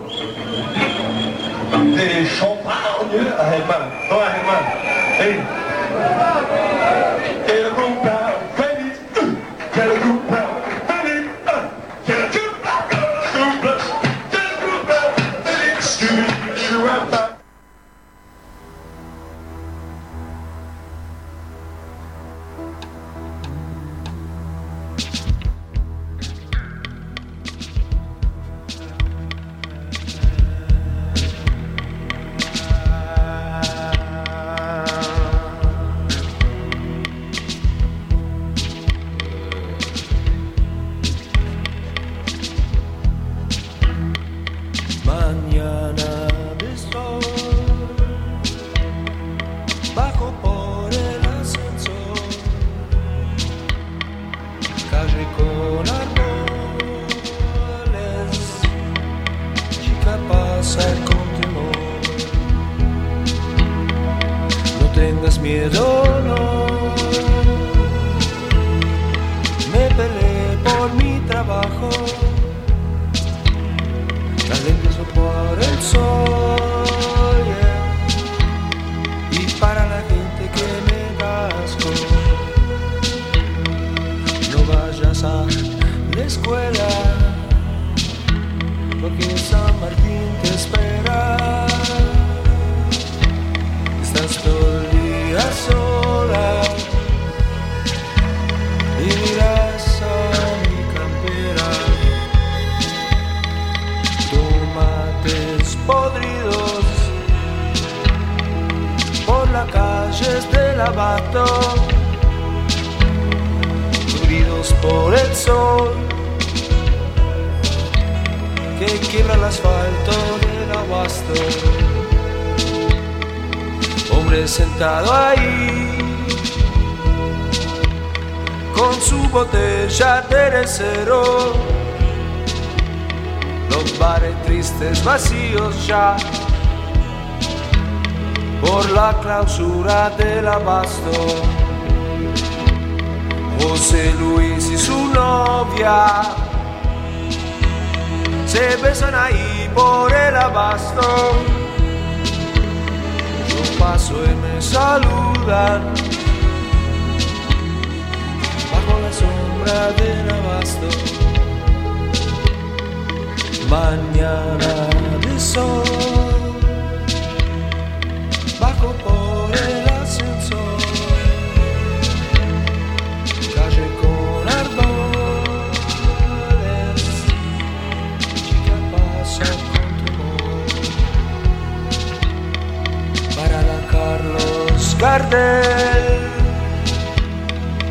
de champagne a Germán. No a Germán. Ey. Quiero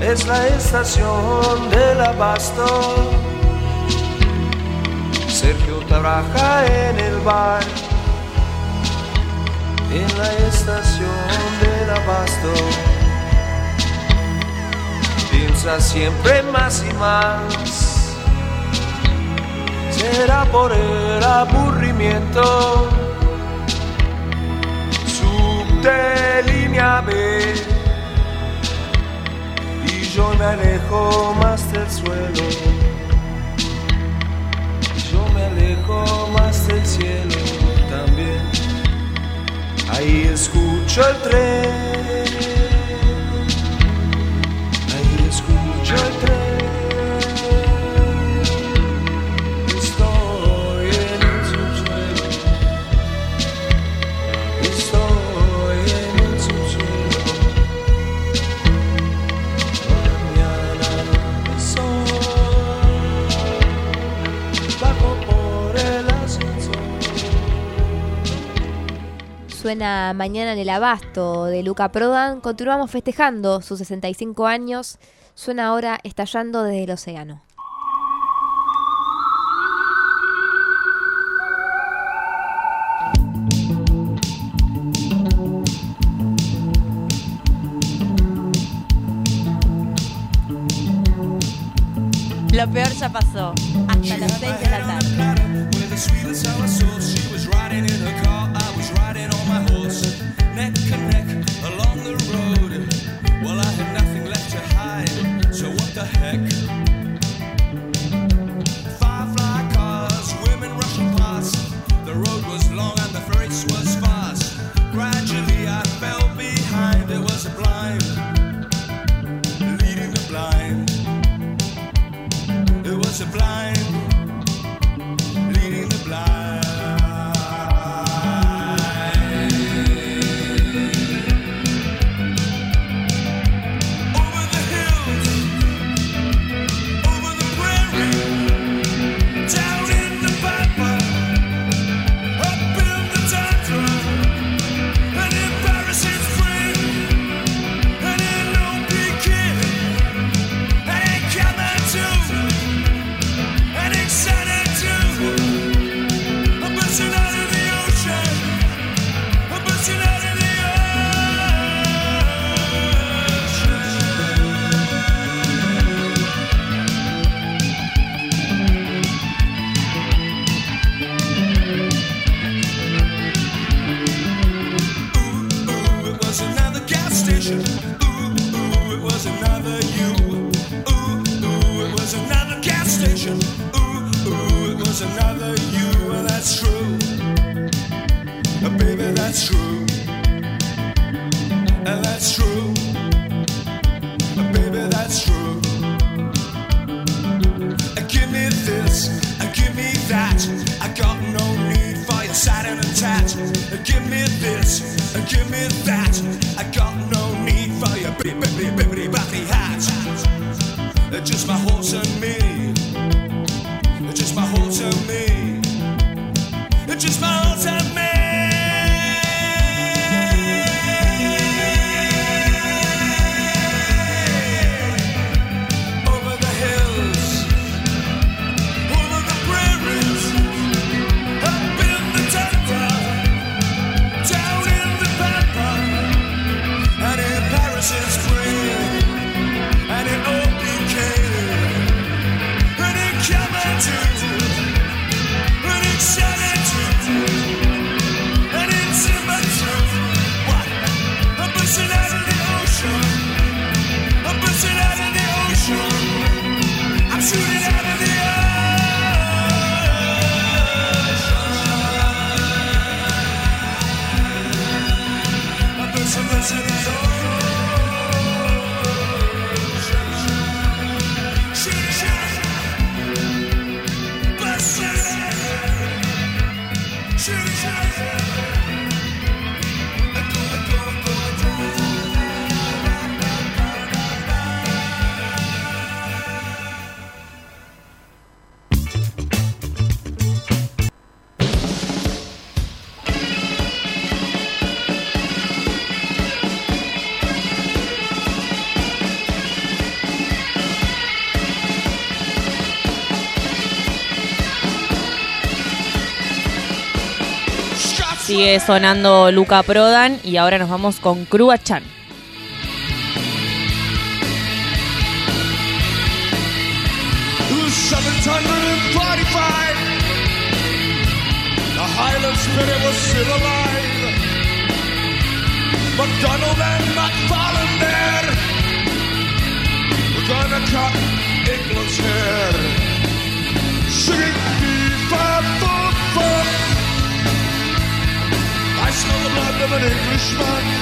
es la estación del abasto. Sergio trabaja en el bar, en la estación del abasto. Piensa siempre más y más, será por el aburrimiento. Subte línea B yo me alejo más del suelo yo me alejo más del cielo también. Ahí escucho el tren, ahí escucho el tren. suena mañana en el abasto de Luca Prodan. Continuamos festejando sus 65 años. Suena ahora estallando desde el océano. Lo peor ya pasó. Hasta las 6 de la sigue sonando Luca Prodan y ahora nos vamos con Crua Chan. McDonald and McFarland there. We're gonna cut ohne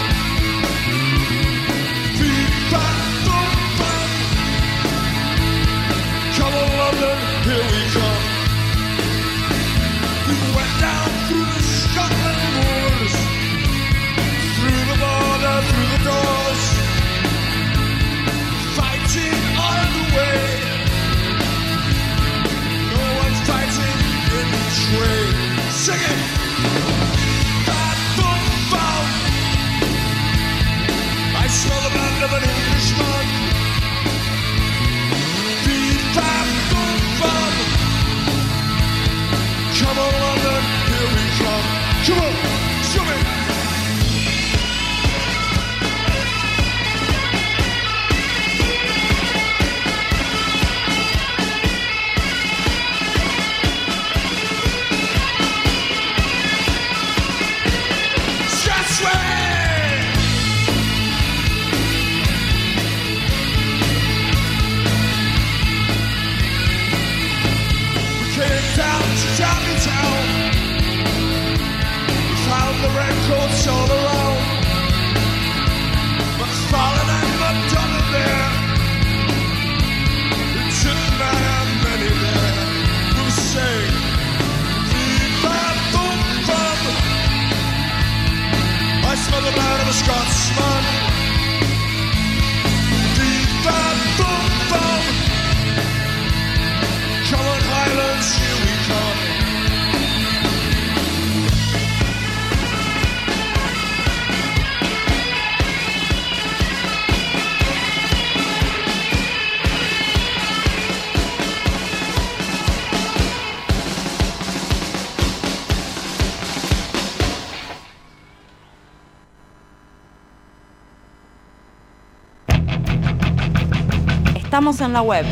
En la web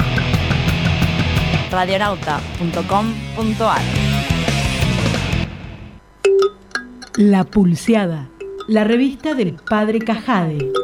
radionauta.com.ar. La Pulseada, la revista del Padre Cajade.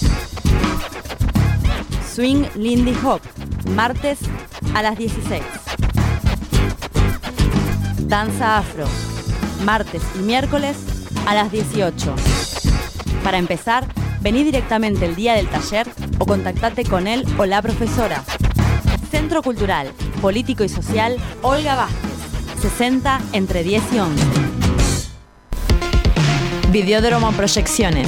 Swing Lindy Hop, martes a las 16. Danza Afro, martes y miércoles a las 18. Para empezar, vení directamente el día del taller o contactate con él o la profesora. Centro Cultural, Político y Social Olga Vázquez, 60 entre 10 y 11. Videódromo Proyecciones,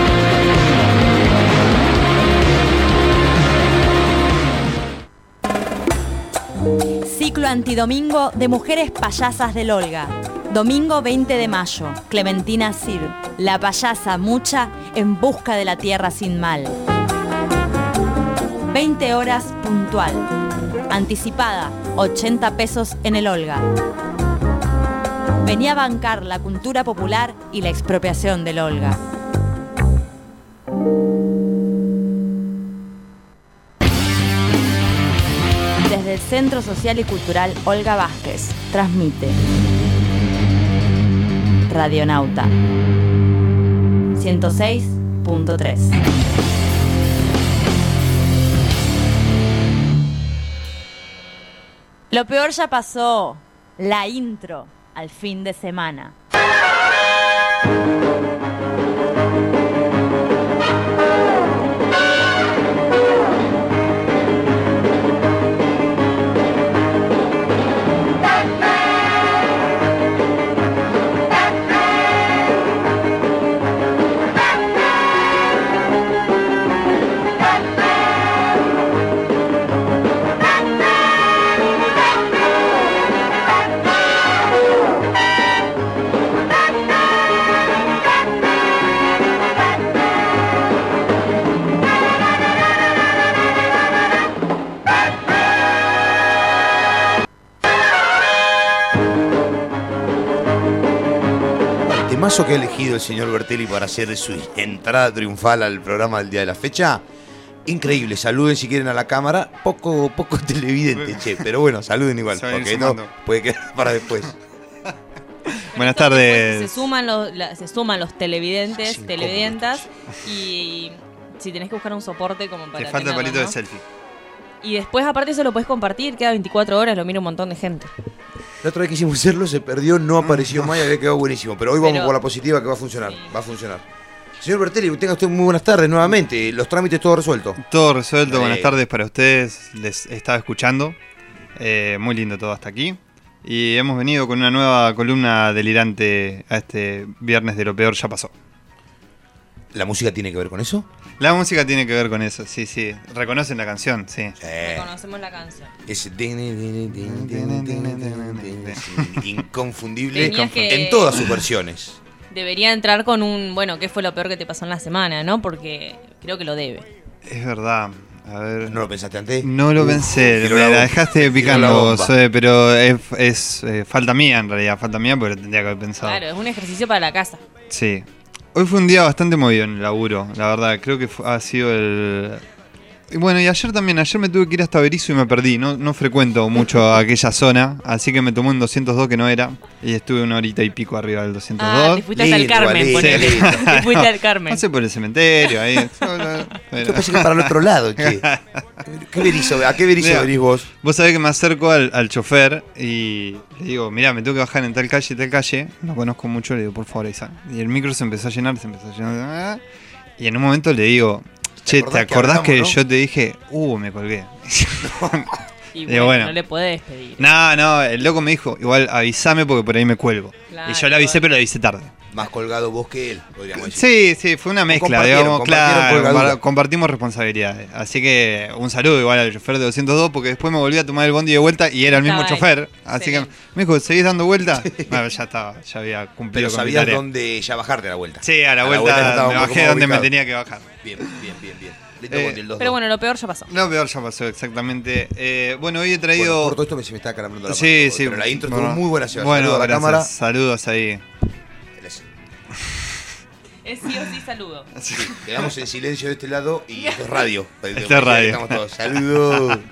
Ciclo antidomingo de mujeres payasas del Olga. Domingo 20 de mayo, Clementina Sir, la payasa mucha en busca de la tierra sin mal. 20 horas puntual. Anticipada, 80 pesos en el Olga. Venía a bancar la cultura popular y la expropiación del Olga. Centro Social y Cultural Olga Vázquez, transmite Radionauta 106.3. Lo peor ya pasó, la intro al fin de semana. Temazo que ha elegido el señor Bertelli para hacer su entrada triunfal al programa del día de la fecha. Increíble, saluden si quieren a la cámara. Poco, poco televidente, che, pero bueno, saluden igual, Se porque no puede quedar para después. Buenas Se tardes. suman los, la- se suman los televidentes, televidentas y si tenés que buscar un soporte como para Te falta el tenerlo, palito de selfie. Y después aparte eso lo puedes compartir, queda 24 horas, lo mira un montón de gente. La otra vez que quisimos hacerlo se perdió, no apareció más y había quedado buenísimo. Pero hoy vamos Pero- por la positiva que va a funcionar. Va a funcionar. Señor Bertelli, tenga usted muy buenas tardes nuevamente. Los trámites todo resuelto. Todo resuelto, Eh. buenas tardes para ustedes. Les estaba escuchando. Eh, muy lindo todo hasta aquí. Y hemos venido con una nueva columna delirante a este viernes de lo peor ya pasó. ¿La música tiene que ver con eso? La música tiene que ver con eso, sí, sí. Reconocen la canción, sí. Reconocemos la canción. Es inconfundible que- en todas sus versiones. Debería entrar con un, bueno, ¿qué fue lo peor que te pasó en la semana, no? Porque creo que lo debe. Es verdad. A ver. ¿No lo pensaste antes? No lo Uf, pensé, me la la dejaste la picando, bomba. Zoe, pero es, es, eh, falta mía en realidad, falta mía porque lo tendría que haber pensado. Claro, es un ejercicio para la casa. Sí. Hoy fue un día bastante movido en el laburo, la verdad. Creo que ha sido el. Y bueno, y ayer también, ayer me tuve que ir hasta Berizo y me perdí. No, no frecuento mucho aquella zona, así que me tomé un 202 que no era. Y estuve una horita y pico arriba del 202. Ah, te fuiste hasta el Carmen, ponele. Te fuiste al Carmen. Pasé por el cementerio ahí. Yo pensé que para el otro lado, che. ¿Qué berizo- ¿A qué berizo Mira, venís vos? Vos sabés que me acerco al, al chofer y le digo, mirá, me tengo que bajar en tal calle, tal calle. No conozco mucho, le digo, por favor, Isa. Y el micro se empezó a llenar, se empezó a llenar. Y en un momento le digo, che, ¿te acordás que no? yo te dije, uh, me colgué? Y bueno, bueno. no le podés pedir. No, no, el loco me dijo, igual avísame porque por ahí me cuelgo. Claro, y yo le avisé, pero le avisé tarde. Más colgado vos que él, podríamos decir. Sí, sí, fue una mezcla, compartieron, digamos, compartieron claro, compartimos responsabilidades. Así que un saludo igual al chofer de 202, porque después me volví a tomar el bondi de vuelta y era el mismo Estaba chofer. ahí. Así que me dijo, ¿seguís dando vuelta? Bueno, ya estaba, ya había cumplido Pero con mi sabías tarea. dónde ya bajarte a la vuelta. Sí, a la A vuelta, ya estaba me bajé donde me tenía que bajar. Bien, bien, bien, bien. Lindo Eh, bondi, el 2-2. Pero bueno, lo peor ya pasó. Lo peor ya pasó, exactamente. Eh, bueno, hoy he Bueno, traído... por todo esto me- se me está calambrando la Sí, mano, sí. Pero la intro bueno, estuvo muy buena, Seba. Bueno, Saludo a la gracias. cámara. Saludos ahí. Es sí o sí saludo. Sí, quedamos en silencio de este lado y esto es radio. Esto es radio. Estamos todos. Saludos.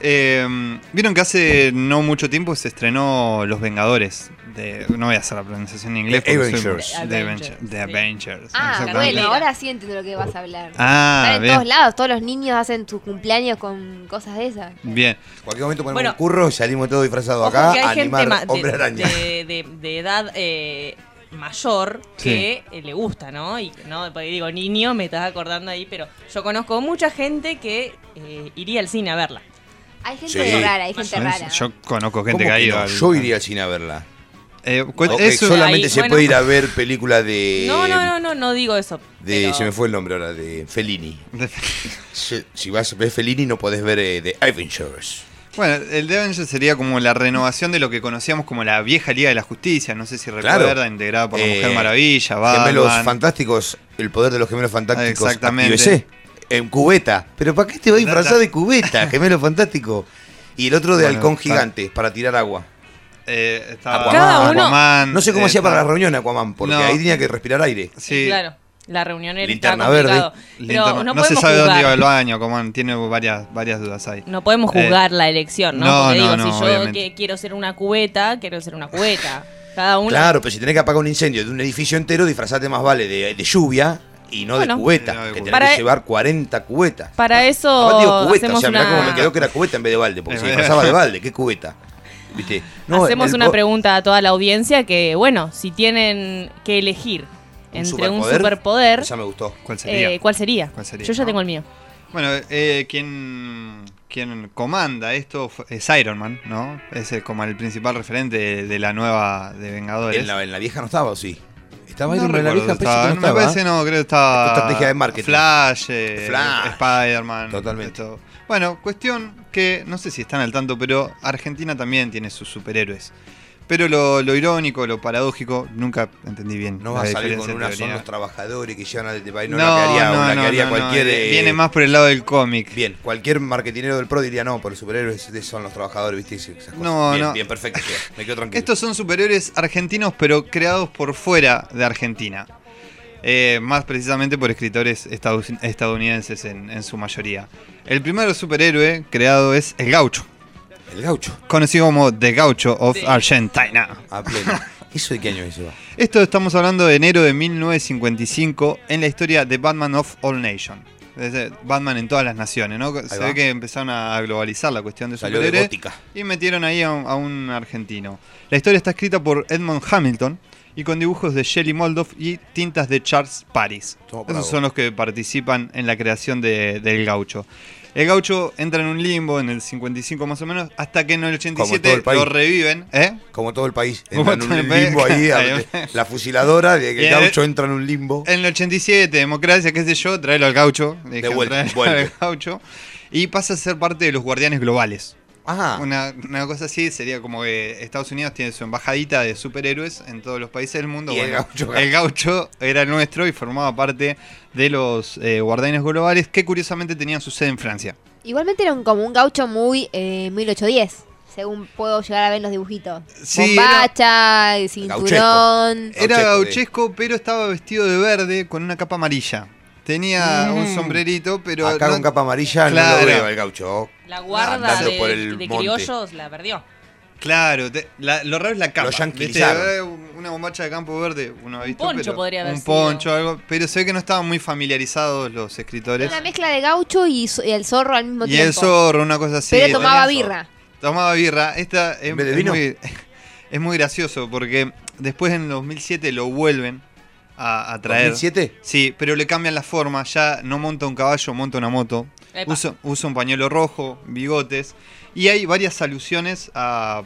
Eh, Vieron que hace no mucho tiempo se estrenó Los Vengadores. De, no voy a hacer la pronunciación en inglés. The soy- Avengers. The Avengers. The Avengers. Ah, bueno, ahora sí entiendo lo que vas a hablar. Ah, Están en bien. todos lados, todos los niños hacen sus cumpleaños con cosas de esas. Bien. En cualquier momento ponemos Bueno. un curro y salimos todos disfrazados acá a gente animar ma- Hombre de, Araña. de- de- de edad eh, mayor que eh, le gusta, ¿no? Y no, porque digo niño, me estás acordando ahí, pero yo conozco mucha gente que eh, iría al cine a verla. Hay gente Sí. rara, hay gente rara. Yo conozco gente ¿Cómo que ha ido no? al- Yo iría al cine a verla. Eh, eso- solamente ahí, se bueno. puede ir a ver películas de. No, no, no, no, no digo eso. De, pero- Se me fue el nombre ahora, de Fellini. Si, si vas a ver Fellini no podés ver eh, The Avengers. Bueno, el The Avengers sería como la renovación de lo que conocíamos como la vieja Liga de la Justicia. No sé si Claro. recuerda, integrada por la Mujer Eh, Maravilla, Batman. Gemelos Fantásticos, el poder de los gemelos fantásticos. Exactamente. Actívese. En cubeta. ¿Pero para qué te va a disfrazar de cubeta, gemelo fantástico? Y el otro de Bueno, halcón está- gigante, para tirar agua. Eh, estaba Aquaman. Cada uno- Aquaman, No sé cómo eh, hacía para la estaba- reunión Aquaman, porque No. ahí tenía que respirar aire. Sí. Claro, la reunión era Linterna estaba complicado. verde. Pero Linterna- no, no, se podemos sabe dónde juzgar. iba el baño, Aquaman. Tiene varias, varias dudas ahí. No podemos Eh, juzgar la elección, ¿no? no, Porque no, digo, no, si yo obviamente. que quiero ser una cubeta, quiero ser una cubeta. Cada uno. Claro, pero si tenés que apagar un incendio de un edificio entero, disfrazate más vale de, de lluvia y no Bueno. de cubeta. No, de que cubeta. tenés Para- que llevar 40 cubetas. Para eso Aparte digo cubeta, hacemos o sea, mirá una- cómo me quedó que era cubeta en vez de balde, porque Es se verdad. disfrazaba de balde, ¿qué cubeta? ¿Viste? No, Hacemos el una pregunta a toda la audiencia que, bueno, si tienen que elegir ¿Un entre un superpoder? superpoder, Esa me gustó. ¿Cuál sería? eh, ¿cuál sería? ¿Cuál sería? Yo ya No. tengo el mío. Bueno, eh, quien, quien comanda esto fue- es Iron Man, ¿no? Es el- como el principal referente de, de la nueva de Vengadores. ¿En la, en la vieja no estaba o sí? ¿Estaba No Iron Man en la vieja? Estaba- no me estaba. parece no, creo que estaba estrategia de marketing. Flash, eh, Flash. Spider-Man. Totalmente. esto. Bueno, cuestión que no sé si están al tanto, pero Argentina también tiene sus superhéroes. Pero lo, lo irónico, lo paradójico, nunca entendí bien. No va a salir con una son los trabajadores que llevan al país. No, No, la que haría, no, la no, que haría cualquier. eh, Viene más por el lado del cómic. Bien, cualquier marketinero del pro diría no, por los superhéroes son los trabajadores, ¿viste? Esas cosas. No, bien, no. bien, perfecto. Me quedo tranquilo. Estos son superhéroes argentinos, pero creados por fuera de Argentina. Eh, más precisamente por escritores estadoun- estadounidenses en, en su mayoría. El primer superhéroe creado es el gaucho. El gaucho. Conocido como The Gaucho of Argentina. A pleno. ¿Eso de qué año es eso? Esto estamos hablando de enero de 1955 en la historia de Batman of All Nations. Batman en todas las naciones, ¿no? Se va. ve que empezaron a globalizar la cuestión de superhéroes y metieron ahí a un, a un argentino. La historia está escrita por Edmond Hamilton y con dibujos de Shelley Moldoff y tintas de Charles Paris. Esos son los que participan en la creación de- del gaucho. El gaucho entra en un limbo en el 55 más o menos, hasta que en el Como todo 87 el país. lo reviven. ¿eh? Como todo el país. Como Entra en un limbo ahí, a- la fusiladora, de que el gaucho entra en un limbo. En el 87, democracia, qué sé yo, tráelo al gaucho. Dije, vuelta, al gaucho. Y pasa a ser parte de los guardianes globales. Ajá. Una, una cosa así sería como que Estados Unidos tiene su embajadita de superhéroes en todos los países del mundo. Y el gaucho- el gaucho era nuestro y formaba parte de los eh, guardianes globales que curiosamente tenían su sede en Francia. Igualmente era un, como un gaucho muy eh, 1810, según puedo llegar a ver los dibujitos. Sí, Bombacha, cinturón. Era gauchesco, pero estaba vestido de verde con una capa amarilla. Tenía un Mm. sombrerito, pero. Acá no- con capa amarilla no Claro. lo veo el gaucho. La guarda de, por el de monte. criollos la perdió. Claro, te- la- lo raro es la capa. Eh, Una bombacha de campo verde, uno ha visto, poncho pero- podría haber Un sido. poncho, algo. Pero se ve que no estaban muy familiarizados los escritores. Una mezcla de gaucho y, y el zorro al mismo Y tiempo. el zorro, una cosa así. Pero tomaba birra. Tomaba birra. Esta es, muy, es muy gracioso porque después en 2007 lo vuelven a, a traer. ¿2007? Sí, pero le cambian la forma. Ya no monta un caballo, monta una moto. Usa, usa un pañuelo rojo, bigotes. Y hay varias alusiones a,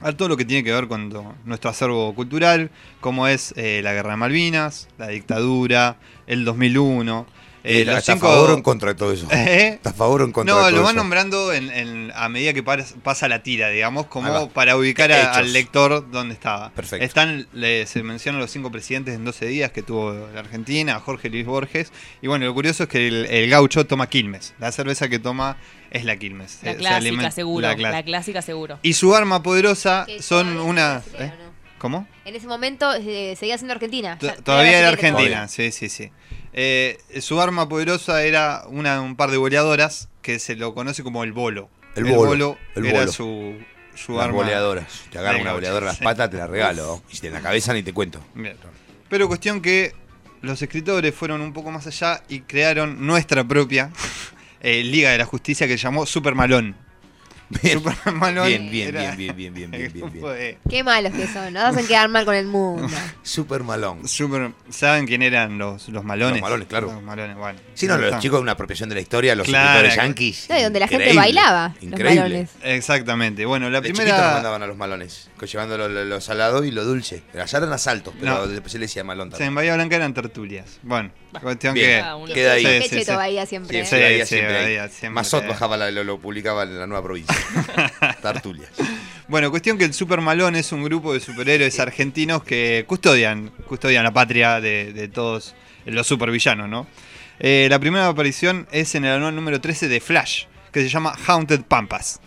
a todo lo que tiene que ver con to- nuestro acervo cultural, como es eh, la Guerra de Malvinas, la dictadura, el 2001. Eh, ¿Está los a cinco- favor o en contra de todo eso? ¿Eh? ¿Está a favor o en contra No, de todo lo van eso? nombrando en- en- a medida que pas- pasa la tira, digamos, como para ubicar a- al lector donde estaba. Perfecto. Están, le- se mencionan los cinco presidentes en 12 días que tuvo la Argentina, Jorge Luis Borges. Y bueno, lo curioso es que el, el gaucho toma Quilmes. La cerveza que toma es la Quilmes. La Se- se clásica, alimenta- seguro. la clásica, seguro. Y su arma poderosa Que son unas... ¿eh? ¿o no? ¿Cómo? En ese momento eh, seguía siendo Argentina. Todavía era. Argentina, sí, sí, sí. Eh, su arma poderosa era una, un par de boleadoras que se lo conoce como el bolo. El bolo, el era bolo. su, su Las arma. boleadoras. Te agarra del una boleadora a las patas, te la regalo. Y si en la cabeza ni te cuento. Bien. Pero cuestión que los escritores fueron un poco más allá y crearon nuestra propia eh, Liga de la Justicia que llamó Super Malón. Bien, Super Malón bien, bien, era bien, bien, bien, bien, bien, bien, grupo bien. de- Qué malos que son. Nos hacen quedar mal con el mundo. Super malón. Super, ¿Saben quién eran los, los malones? Los malones, claro. Los malones, bueno. Sí, no, los Están- chicos de una apropiación de la historia, los Claro. escritores yanquis. No, y donde la gente Increíble, bailaba, los Increíble. malones. Exactamente. Bueno, la De primera. mandaban a los malones, llevando lo, lo- lo salado y lo dulce. Allá eran asaltos, pero No. después se le decía malón Sí, también. en Bahía Blanca eran tertulias. Bueno, cuestión Bien. que. Ah. Queda ahí. Qué Sí, sí. Bahía siempre. Siempre, Sí, Bahía, siempre ahí. Bahía, siempre. Mazot bajaba, la- lo, lo publicaba en la nueva provincia. Tartulias. Bueno, cuestión que el Super Malón es un grupo de superhéroes argentinos que custodian, custodian la patria de, de todos los supervillanos, ¿no? Eh, la primera aparición es en el anual número 13 de Flash, que se llama Haunted Pampas.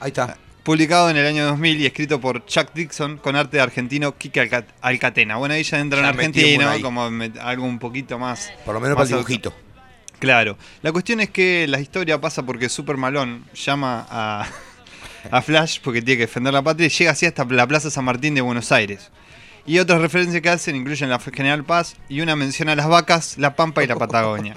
Ahí está. Publicado en el año 2000 y escrito por Chuck Dixon con arte argentino Kike Alca- Alcatena. Bueno, ahí ya entra en Ya argentino, como algo un poquito más. Por lo menos para el dibujito. Claro. La cuestión es que la historia pasa porque Super Malón llama a, a Flash porque tiene que defender la patria y llega así hasta la Plaza San Martín de Buenos Aires. Y otras referencias que hacen incluyen la General Paz y una mención a las vacas, la Pampa y la Patagonia.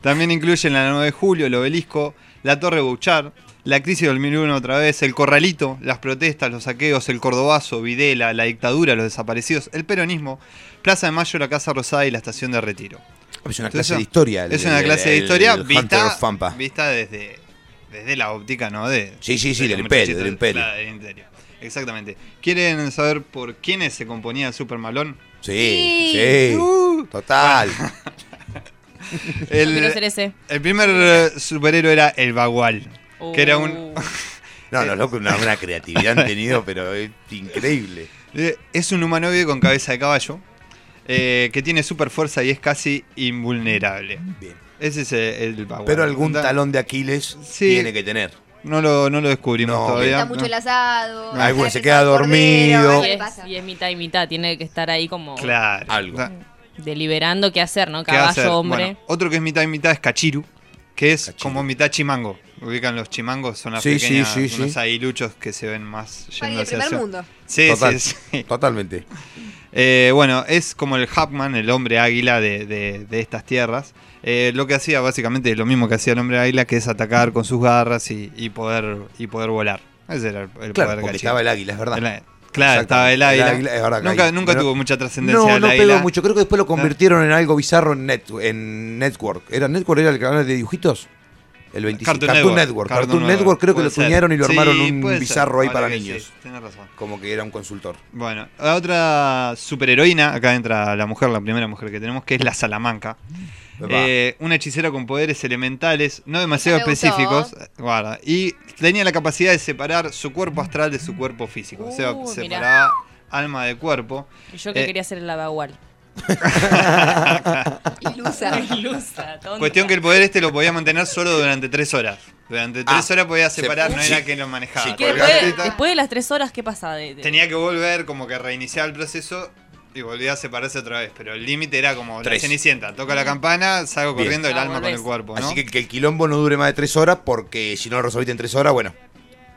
También incluyen la 9 de julio, el obelisco, la Torre Bouchard, la crisis del 2001 otra vez, el corralito, las protestas, los saqueos, el cordobazo, Videla, la dictadura, los desaparecidos, el peronismo, Plaza de Mayo, la Casa Rosada y la estación de retiro. Es una Entonces, clase de historia. el- Es una el- clase de historia el vista, vista desde, desde la óptica, ¿no? De, Sí, sí, sí, de del imperio, del imperio. claro, del imperio. Exactamente. ¿Quieren saber por quiénes se componía el Super Malón? Sí, Sí. sí. Uh. Total. El, ese. el primer superhéroe era el Bagual, que era un... Uh, No, no, loco, una, una creatividad han tenido, pero es increíble. Eh, Es un humanoide con cabeza de caballo eh, que tiene super fuerza y es casi invulnerable. Bien. Ese es el, el. Pero algún talón de Aquiles Sí. tiene que tener. No lo, no lo descubrimos No, todavía. Está mucho ¿no? el asado. Ah, alguno se queda dormido. y, es, pasa. y es mitad y mitad. Tiene que estar ahí como Claro. Algo. Deliberando qué hacer, ¿no? ¿Qué Caballo, hacer? hombre. Bueno, otro que es mitad y mitad es Cachiru, que es Cachiru. como mitad chimango. Ubican los chimangos, son las Sí, pequeñas, sí, sí. unos aguiluchos que se ven más yendo del hacia primer el mundo. Sí, Total, sí, sí. Totalmente. Eh, bueno, es como el Hackman, el hombre águila de, de- de estas tierras. Eh, lo que hacía básicamente es lo mismo que hacía el hombre águila, que es atacar con sus garras y, y poder, y poder volar. Ese era el, el Claro, poder porque estaba el águila, es verdad. El- Claro, estaba el águila. es verdad que nunca ahí- nunca pero- tuvo mucha trascendencia No, no pegó mucho. Creo que después lo convirtieron en algo bizarro en, net, en Network. ¿Era Network? ¿Era el canal de dibujitos? El 25. Cartoon Cartoon, Network. Network. Cartoon Cartoon Network, Network, creo que lo ser. cuñaron y lo Sí, armaron un ser, bizarro ahí para niños. sí, tenés razón. Como que era un consultor. Bueno, la otra superheroína, acá entra la mujer, la primera mujer que tenemos, que es la Salamanca. Eh, una hechicera con poderes elementales, no demasiado específicos, guarda, y tenía la capacidad de separar su cuerpo astral de su cuerpo físico. o sea, Uh, mirá. separaba alma de cuerpo. Y yo que Eh, quería hacer el lavagual. Ilusa. Ilusa, tonta. Cuestión que el poder este lo podía mantener solo durante tres horas. Durante tres Ah, horas podía se- separar, no sí. era que lo manejaba. Sí, Que después, después de las tres horas, ¿qué pasaba? De, de- Tenía que volver, como que reiniciar el proceso y volvía a separarse otra vez. Pero el límite era como Tres. la cenicienta. Toca la campana, salgo Bien. corriendo el Ah, alma con el cuerpo. ¿no? Así que que el quilombo no dure más de tres horas porque si no lo resolviste en tres horas, bueno,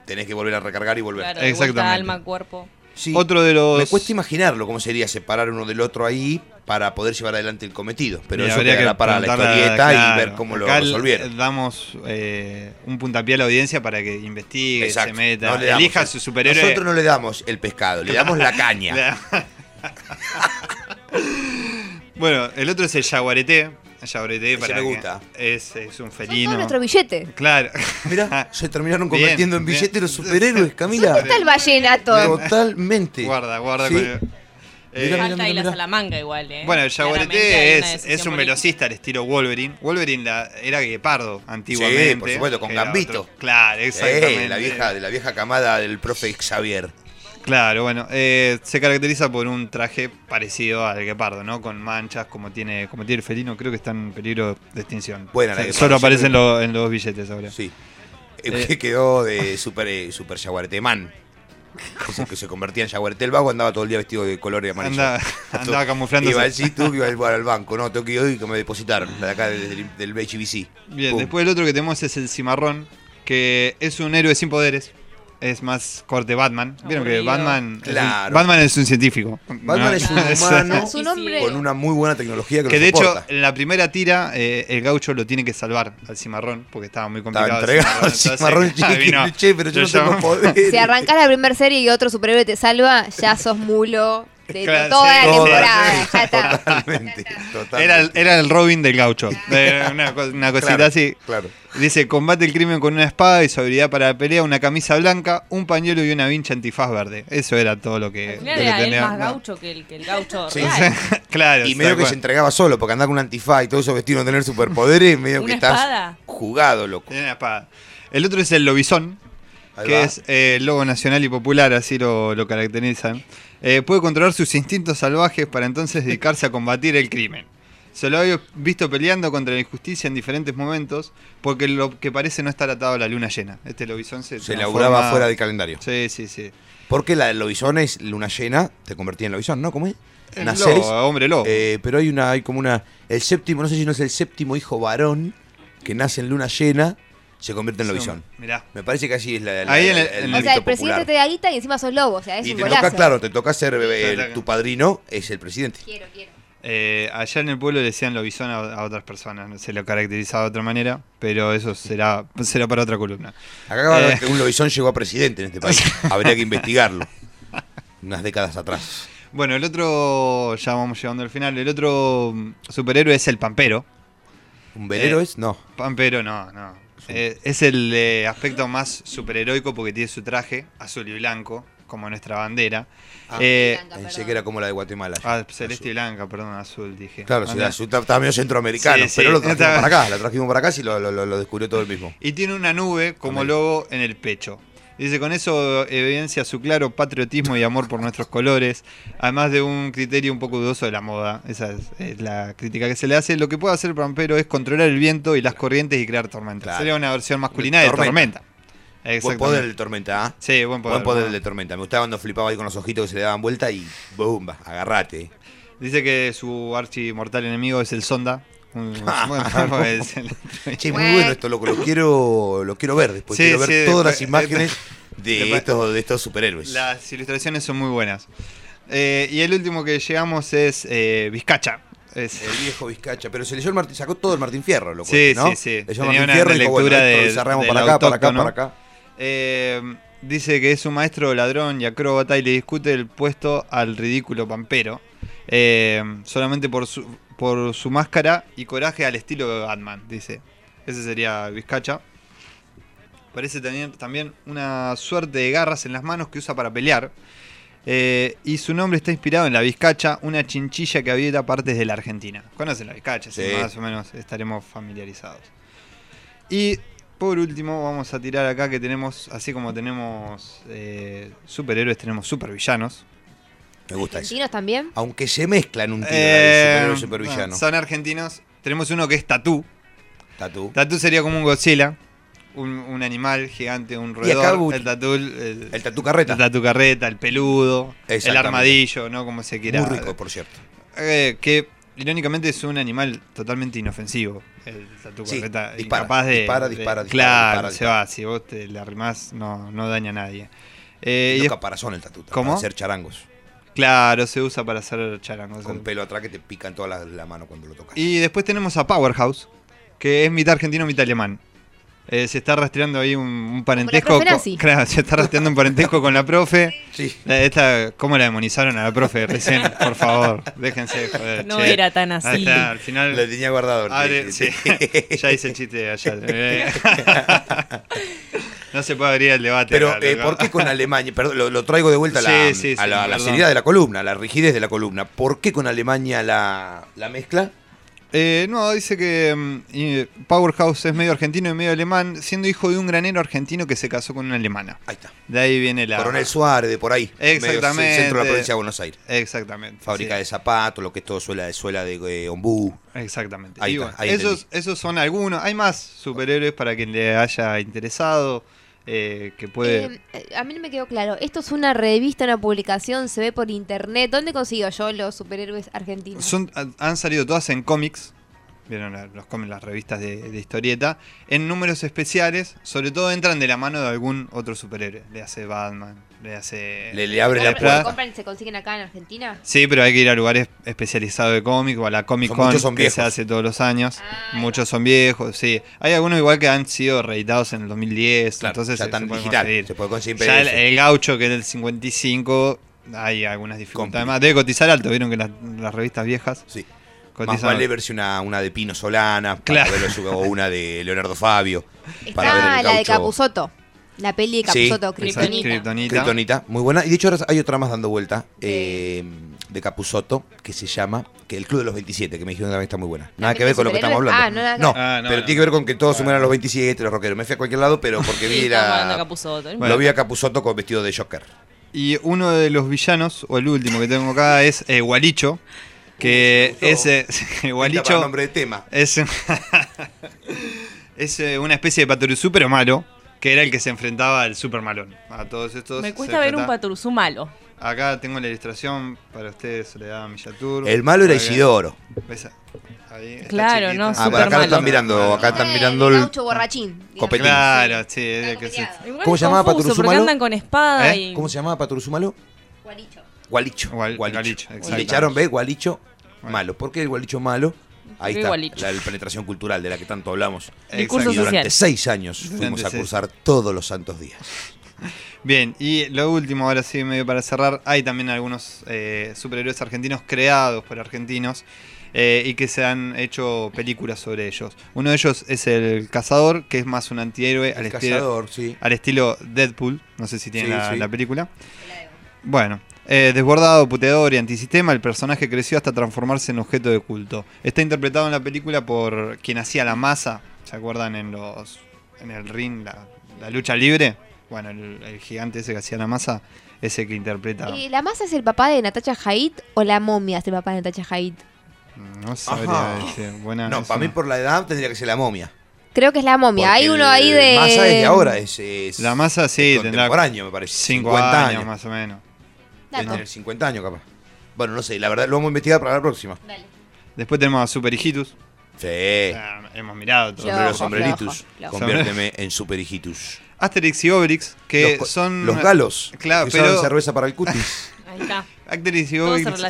tenés que volver a recargar y volver. Claro, Exactamente. alma, cuerpo. Sí. Otro de los. Me cuesta imaginarlo cómo sería separar uno del otro ahí para poder llevar adelante el cometido. Pero Mira, eso habría quedará para la historieta y ver cómo lo resolvieron. Damos eh, un puntapié a la audiencia para que investigue, Exacto. se meta, No le damos elija el- su superhéroe. Nosotros no le damos el pescado, le damos la caña. Bueno, el otro es el jaguarete. Ese para me que- gusta. Es, es un Todo felino. nuestro billete. Claro. Mira, se terminaron Bien, convirtiendo en billetes los superhéroes, Camila. ¿Dónde está el vallenato? Totalmente. Guarda, guarda. Sí. con Eh, la mira. Salamanca igual, ¿eh? Bueno, el una es, es un velocista al estilo Wolverine. Wolverine la- era guepardo antiguamente. Sí, por supuesto, con Gambito. otro- Claro, exactamente. Eh, la vieja, de la vieja camada del profe Xavier. Claro, bueno, eh, se caracteriza por un traje parecido al guepardo, ¿no? Con manchas, como tiene, como tiene el felino, creo que está en peligro de extinción. La Sí, guepardo, Solo aparece en, siempre- lo- en los billetes ahora. Sí. Eh. que quedó de super, eh, super Jaguarete Man. Que se, que se convertía en Jaguarete. El vago andaba todo el día vestido de color y amarillo. Andaba- andaba camuflándose. Iba al que iba al, al banco. No, tengo que ir hoy que me depositaron. De acá del, del HBC. Bien, Pum. después el otro que tenemos es el cimarrón, que es un héroe sin poderes. Es más corte Batman. Vieron que. Batman, es un- Claro. Batman es un científico. Batman No, es un humano Su nombre. con una muy buena tecnología que, Que lo de hecho, en la primera tira, eh, el gaucho lo tiene que salvar al cimarrón, porque estaba muy Estaba complicado. el entregado Entonces, cimarrón, ah, che, pero yo lo no tengo poder. Si arrancás la primera serie y otro superhéroe te salva, ya sos mulo de Claro, toda sí, la toda, temporada. sí. Totalmente, totalmente. Era, el- era el Robin del gaucho. Una, co- una cosita Claro, así. Claro. Dice, combate el crimen con una espada y su habilidad para la pelea, una camisa blanca, un pañuelo y una vincha antifaz verde. Eso era todo lo que, lo que era él tenía. más No. gaucho que el, que el gaucho Sí, real. claro. Y medio que cual. se entregaba solo, porque andaba con un antifaz y todo eso vestido no tener superpoderes, medio que ¿Una estás espada? jugado, loco. Tiene una espada. El otro es el lobizón, Ahí que va. es eh, el lobo nacional y popular, así lo, lo caracterizan. Eh, puede controlar sus instintos salvajes para entonces dedicarse a combatir el crimen. Se lo había visto peleando contra la injusticia en diferentes momentos, porque lo que parece no estar atado a la luna llena. Este lobizón se, Se laburaba fuera del calendario. Sí, sí, sí. Porque la del lobizón es luna llena, te convertía en lobizón, ¿no? ¿Cómo es? El hombre lobo. eh, pero hay una, hay como una. El séptimo, no sé si no es el séptimo hijo varón que nace en luna llena, se convierte en Sí, lobizón. Mirá. Me parece que así es la, la- Ahí el- O sea, el presidente popular. te da guita y encima sos lobo. O sea, es Y un te golazo. toca, claro, te toca ser eh, tu padrino, es el presidente. Quiero, quiero. Eh, allá en el pueblo le decían lobizón a, a otras personas, no se lo caracterizaba de otra manera, pero eso será, será para otra columna. Acá Eh. que un lobizón llegó a presidente en este país. Habría que investigarlo. Unas décadas atrás. Bueno, el otro, ya vamos llegando al final, el otro superhéroe es el Pampero. ¿Un velero Eh, es? No. Pampero no, no. Eh, es el eh, aspecto más superheroico porque tiene su traje azul y blanco, como nuestra bandera. Ah, Eh, Pensé que era como la de Guatemala. ah, celeste y blanca, perdón, azul dije. Claro, la azul estaba medio centroamericano, Sí, sí, pero lo trajimos está- para acá, la trajimos para acá y lo, lo- lo- lo descubrió todo el mismo. Y tiene una nube como Amén. logo en el pecho. Dice, con eso evidencia su claro patriotismo y amor por nuestros colores, además de un criterio un poco dudoso de la moda. Esa es, es la crítica que se le hace. Lo que puede hacer el Pampero es controlar el viento y las corrientes y crear tormentas. Claro. Sería una versión masculina de Tormenta. tormenta. Buen poder de tormenta, ¿ah? Sí, buen poder. Buen poder de tormenta. Me gustaba cuando flipaba ahí con los ojitos que se le daban vuelta y boom, va, agarrate. Dice que su archi mortal enemigo es el Sonda. Un- bueno, es el- Che, muy bueno esto, loco. Lo quiero, lo quiero ver después. Sí, quiero ver sí, todas después- las imágenes de después- estos, de estos superhéroes. Las ilustraciones son muy buenas. Eh, y el último que llegamos es eh, Vizcacha. Es, El viejo Vizcacha, pero se leyó el Martín, sacó todo el Martín Fierro, loco. Sí, ¿no? sí, sí. Leyó Tenía Martín Fierro una y dijo, bueno, de, del para acá, para acá, para acá. Eh, dice que es un maestro ladrón y acróbata y le discute el puesto al ridículo pampero. eh, solamente por su, por su máscara y coraje al estilo de Batman, dice. Ese sería Vizcacha. Parece tener también una suerte de garras en las manos que usa para pelear. Eh, y su nombre está inspirado en la Vizcacha, una chinchilla que habita partes de la Argentina. ¿Conocen la Vizcacha? Sí, más o menos estaremos familiarizados. Y por último, vamos a tirar acá que tenemos, así como tenemos eh, superhéroes, tenemos supervillanos. Me gusta eso. ¿Argentinos también? Aunque se mezclan un tiro Eh, de superhéroe y supervillano. no, son argentinos. Tenemos uno que es Tatú. Tatú. Tatú sería como un Godzilla. Un, un animal gigante, un roedor. El tatú. El, El tatú carreta. El tatú carreta, el peludo. El armadillo, ¿no? Como se quiera. Muy rico, por cierto. Eh, que irónicamente es un animal totalmente inofensivo. El tatú Sí, carreta. dispara, incapaz de. dispara, de- dispara, dispara, Claro, dispara, se va. Si vos te le arrimás, no, no daña a nadie. Eh, Y des- caparazón el tatú. ¿Cómo? Para hacer charangos. Claro, se usa para hacer charangos. Con pelo atrás que te pican toda la, la mano cuando lo tocas. Y después tenemos a Powerhouse, que es mitad argentino, mitad alemán. Eh, se está rastreando ahí un, un parentesco. profe con- claro, se está rastreando un parentesco con la profe. Sí. La- esta, ¿Cómo la demonizaron a la profe recién? Por favor, déjense de joder. No che. era tan así. está, al final. Lo tenía guardado. Abre- sí, sí, ya hice el chiste allá. No se puede abrir el debate. Pero, acá, eh. ¿por qué con Alemania? Perdón, lo, lo traigo de vuelta a la, Sí, sí, a la, seriedad de la columna, a la rigidez de la columna. ¿Por qué con Alemania la, la mezcla? Eh, no, dice que mm, Powerhouse es medio argentino y medio alemán, siendo hijo de un granero argentino que se casó con una alemana. Ahí está. De ahí viene la. Coronel Suárez, de por ahí. Exactamente. medio centro de la provincia de Buenos Aires. Exactamente. Fábrica sí. de zapatos, lo que es todo suela de suela de eh, ombú. Exactamente. Ahí Y está, bueno, ahí esos, esos son algunos. Hay más superhéroes para quien le haya interesado. Eh, que puede. Eh, a mí no me quedó claro. Esto es una revista, una publicación, se ve por internet. ¿Dónde consigo yo los superhéroes argentinos? Son, han- salido todas en cómics. Vieron los cómics, las revistas de, de historieta. En números especiales. Sobre todo entran de la mano de algún otro superhéroe. Le hace Batman. Le hace. Le- le abre la ¿Se Flash. compran y se consiguen acá en Argentina? Sí, pero hay que ir a lugares especializados de cómic o a la Comic Con muchos son que se hace todos los años. muchos son viejos, sí. Hay algunos igual que han sido reeditados en el 2010, Claro, entonces ya se, están se digital, conseguir. se puede conseguir Ya el, el gaucho que es del 55, hay algunas dificultades. Además, debe cotizar alto, vieron que las, las revistas viejas Sí. Más vale verse una, una de Pino Solana, para Claro. verlo su- o una de Leonardo Fabio. para ver Está el la de gaucho. Capuzoto. La peli de Capuzoto, Kryptonita. Muy buena. Y de hecho ahora hay otra más dando vuelta eh, de Capuzotto que se llama que el Club de los 27, que me dijeron que también está muy buena. Nada que ver con lo que estamos hablando. Ah, no. Ah, no, pero no. tiene que ver con que todos se mueran a los 27, los rockeros. Me fui a cualquier lado, pero porque vi Capuzotto. Bueno. lo vi a Capuzotto con vestido de Joker. Y uno de los villanos, o el último que tengo acá, es eh, Gualicho. Que me gustó. ese para Gualicho nombre de tema. es, es eh, una especie de Patoruzú, pero malo. Que era el que se enfrentaba al super malón. A todos estos. Me cuesta ver un paturuzú malo. Acá tengo la ilustración para ustedes, Soledad Millatur. El malo era Para que- Isidoro. ¿Ves? Ahí Claro, no, Ah, Super pero acá lo malo. están mirando, acá están Eh, mirando el el gaucho borrachín. copetín. Claro, sí, es el que se- ¿Cómo se llamaba Paturuzú porque malo? andan con espada ¿Eh? y... ¿Cómo se llamaba Paturuzú malo? Gualicho. Gualicho. Gual- Gualicho. Gualicho, Y le echaron, ¿ves? Gualicho malo. ¿Por qué el Gualicho malo? Ahí está, la penetración cultural de la que tanto hablamos. Y durante social. seis años fuimos a cursar todos los santos días. Bien, y lo último, ahora sí, medio para cerrar, hay también algunos eh, superhéroes argentinos creados por argentinos eh, y que se han hecho películas sobre ellos. Uno de ellos es el Cazador, que es más un antihéroe al, estilo, Cazador, sí. al estilo Deadpool, no sé si tienen Sí, la, sí. la película. Bueno, eh, desbordado, puteador y antisistema, el personaje creció hasta transformarse en objeto de culto. Está interpretado en la película por quien hacía la masa, ¿se acuerdan en los en el ring, la, la lucha libre? Bueno, el, el gigante ese que hacía la masa, ese que interpreta... Eh, ¿La masa es el papá de Natacha Haidt o la momia es el papá de Natacha Haidt? No sabría decir. Buena, No, para mí por la edad tendría que ser la momia. Creo que es la momia. Porque Hay uno ahí de. Massa es de ahora, es, es La masa sí, tendrá contemporáneo, me parece. 5 50 años, más o menos. Debe tener 50 años, capaz. Bueno, no sé, la verdad lo vamos a investigar para la próxima. Después tenemos a Super Hijitus. Sí. Ah, hemos mirado todo. Sombrero sombreritus. flojo. Conviérteme en super hijitus. Asterix y Obelix, que Los- son. los galos, Claro, que usaban pero. cerveza para el cutis. Ahí está. Asterix y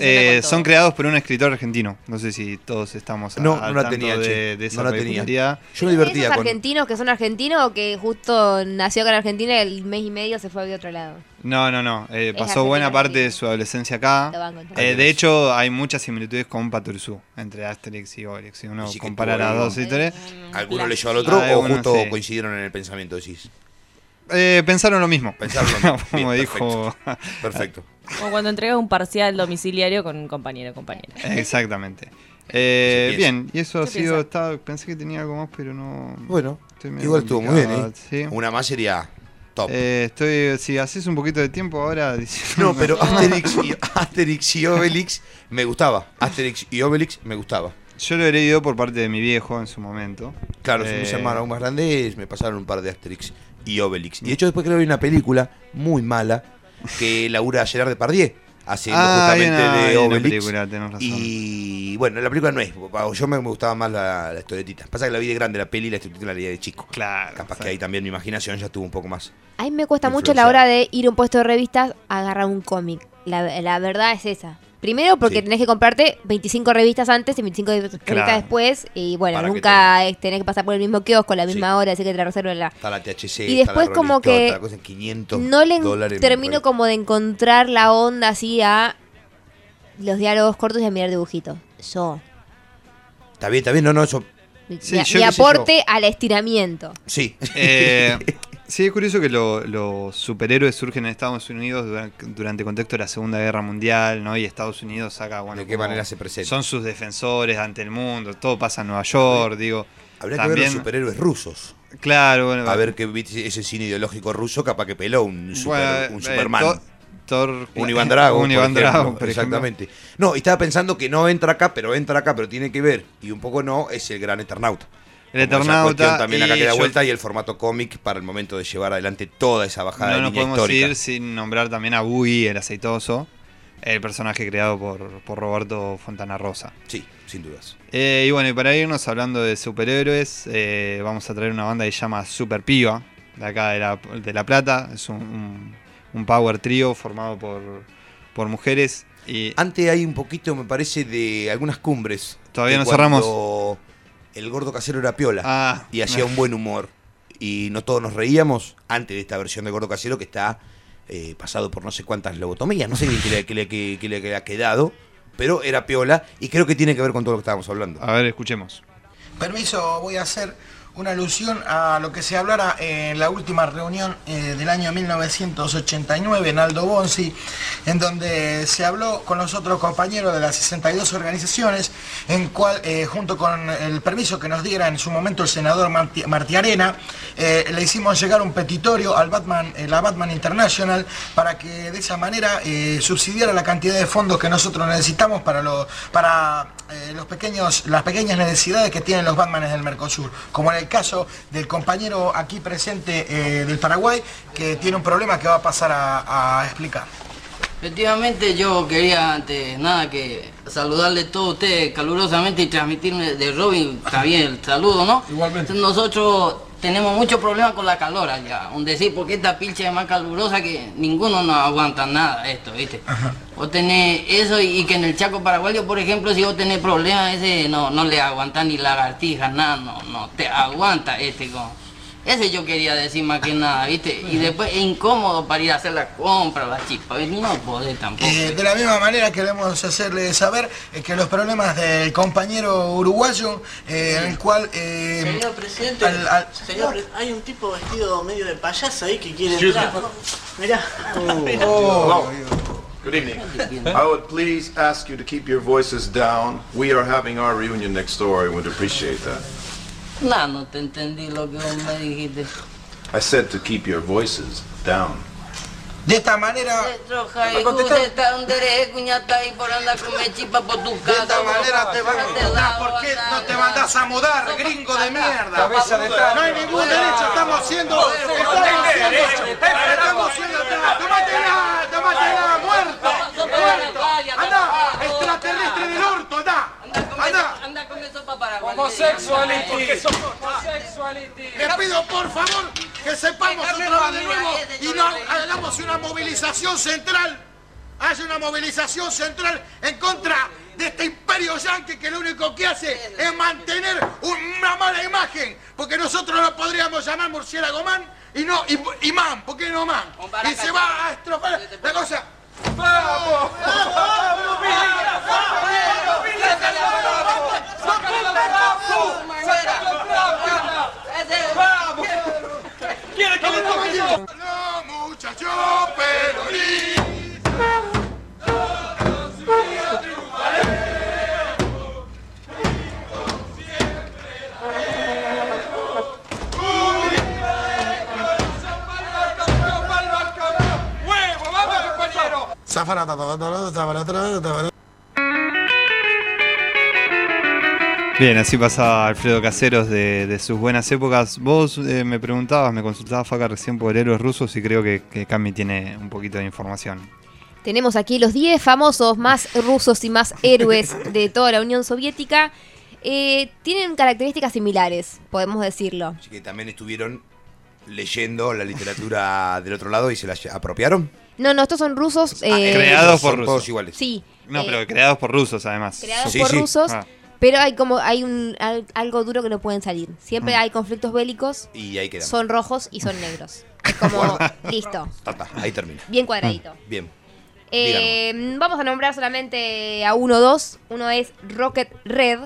eh, todo. son creados por un escritor argentino. No sé si todos estamos a- No, no la tenía, de, esa No la tenía. Yo me ¿Es divertía esos con. argentinos que son argentinos o que justo nació acá en Argentina y el mes y medio se fue de otro lado? No, no, no. eh, pasó buena parte de su adolescencia acá. Eh, de hecho, hay muchas similitudes con Paturuzú entre Asterix y Obelix. Si uno compara las dos historias. ¿Alguno leyó al otro Ah, o justo sí. coincidieron en el pensamiento, decís? Eh, pensaron lo mismo. Pensaron lo mismo. Como Bien, dijo. Perfecto. O cuando entregas un parcial domiciliario con un compañero o compañera. Exactamente. Eh, bien, y eso ha sido. estaba- pensé que tenía algo más, pero no. Bueno, igual estuvo muy bien, ¿eh? sí. Una más sería top. Eh, estoy, si haces un poquito de tiempo ahora. No, pero Asterix y, Asterix y Obelix me gustaba. Asterix y Obelix me gustaba. Yo lo he leído por parte de mi viejo en su momento. Claro, Eh, mis hermanos aún más grandes, me pasaron un par de Asterix y Obelix. Y de hecho después creo que hay una película muy mala que labura Gerard Depardieu haciendo Ah, justamente una- de Obelix. película, tenés razón. Y bueno, la película no es, yo me gustaba más la, la historietita. Pasa que la vi de grande la peli y la historietita la leí de chico. Claro. Capaz que ahí también mi imaginación ya estuvo un poco más. A mí me cuesta mucho la hora de ir a un puesto de revistas a agarrar un cómic. La, la verdad es esa. Primero porque Sí. tenés que comprarte 25 revistas antes y 25 revistas Claro. después. Y bueno, Para que nunca tenés que pasar por el mismo kiosco a la misma hora, así que te la reservo la... Está la THC, Y está la después como que está la cosa en 500 No le en- dólares, termino como de encontrar la onda así a los diálogos cortos y a mirar dibujitos. Yo. Está bien, está bien, no, no, eso. Mi, Sí, mi- aporte al estiramiento. Sí. Eh, sí, es curioso que lo- los superhéroes surgen en Estados Unidos durante, durante el contexto de la Segunda Guerra Mundial, ¿no? Y Estados Unidos saca, bueno, ¿De qué manera se presenta? Son sus defensores ante el mundo, todo pasa en Nueva York, digo. Habría que ver los superhéroes rusos. Claro, bueno. A ver que viste ese cine ideológico ruso, capaz que peló un, super- Bueno, un eh, Superman. Thor- un Iván Drago. un Iván. Drago. Exactamente. No, estaba pensando que no entra acá, pero entra acá, pero tiene que ver, y un poco no, es el gran Eternauta. El Eternauta, también acá queda vuelta y el formato cómic para el momento de llevar adelante toda esa bajada No de línea podemos histórica. ir sin nombrar también a Boogie, el aceitoso, el personaje creado por, por Roberto Fontana Rosa. Sí, sin dudas. Eh, y bueno, y para irnos hablando de superhéroes, eh, vamos a traer una banda que se llama Super Piva, de acá de La, de la Plata. Es un, un- un power trio formado por, por mujeres. Y Antes hay un poquito, me parece, de algunas cumbres. Todavía no cerramos. El gordo casero era piola Ah. y hacía un buen humor. Y no todos nos reíamos antes de esta versión de gordo casero que está eh, pasado por no sé cuántas lobotomías. No sé qué le, qué le- qué- qué le ha quedado, pero era piola y creo que tiene que ver con todo lo que estábamos hablando. a ver, escuchemos. Permiso, voy a hacer una alusión a lo que se hablara en la última reunión eh, del año 1989 en Aldo Bonzi, en donde se habló con los otros compañeros de las 62 organizaciones, en cual, eh, junto con el permiso que nos diera en su momento el senador Marti, Martí Arena, eh, le hicimos llegar un petitorio al Batman, la Batman International para que de esa manera subsidiara la cantidad de fondos que nosotros necesitamos para, lo- para los pequeños, las pequeñas necesidades que tienen los Batmanes del Mercosur, como caso del compañero aquí presente eh, del Paraguay, que tiene un problema que va a pasar a, a explicar. Efectivamente, yo quería antes nada que saludarle a todos ustedes calurosamente y transmitirme de Robin también el saludo, ¿no? Igualmente. Nosotros tenemos mucho problema con la calor allá. Un decir, porque esta pilcha es más calurosa que ninguno nos aguanta nada esto, ¿viste? Vos tenés eso y, y que en el Chaco Paraguayo, por ejemplo, si vos tenés problemas, ese no, no le aguanta ni lagartijas, nada, no, no te aguanta este con. Ese yo quería decir más que nada, ¿viste? Y después es incómodo para ir a hacer la compra, la chispa, ¿viste? no podés tampoco. Eh, de la misma manera queremos hacerle saber eh, que los problemas del compañero uruguayo, eh, en el cual... eh, Señor presidente, al- al- señor, hay un tipo vestido medio de payaso ahí que quiere Excuse entrar. Mirá. Hello. Good evening. I would please ask you to keep your voices down. We are having our reunion next door and would appreciate that. No, no te entendí lo que vos me dijiste. I said to keep your voices down. De esta manera... De esta manera te vamos a buscar. ¿Por qué no te mandás a mudar, gringo de mierda? Cabeza de trapo. No hay ningún derecho, estamos haciendo... Estamos haciendo... Estamos haciendo... ¡Tómatela! ¡Tómatela! ¡Muerto! ¡Muerto! ¡Anda! ¡Extraterrestre del orto! ¡Anda! ¡Anda! Anda con eso para Paraguay. Homosexuality. Les pido por favor que sepamos otra vez de nuevo y no hagamos una movilización central. Haya una movilización central en contra de este imperio yanqui que lo único que hace es mantener una mala imagen, porque nosotros lo podríamos llamar murciélago man y no man, ¿por qué no man? Y se va a estrofar la cosa. ¡Vamos! ¡Vamos, ¿Quiere que le toque yo? No, muchacho, pero ¡Huevo! Bien, así pasaba Alfredo Caseros de, de sus buenas épocas. Vos eh, me preguntabas, me consultabas Faca recién por héroes rusos y creo que, que Cami tiene un poquito de información. Tenemos aquí los 10 famosos más rusos y más héroes de toda la Unión Soviética. Eh, tienen características similares, podemos decirlo. Así que también estuvieron leyendo la literatura del otro lado y se la apropiaron. No, no, estos son rusos. eh, Ah, creados por rusos. todos iguales. Sí. No, eh, pero creados por rusos además. creados Sí, por sí. rusos, Ah. Pero hay como hay un al- algo duro que no pueden salir. Siempre Mm. hay conflictos bélicos. Y ahí quedan. Son rojos y son negros. Es como listo, Ta, ta, ahí termina. bien cuadradito. Bien. Eh, vamos a nombrar solamente a uno o dos. Uno es Rocket Red.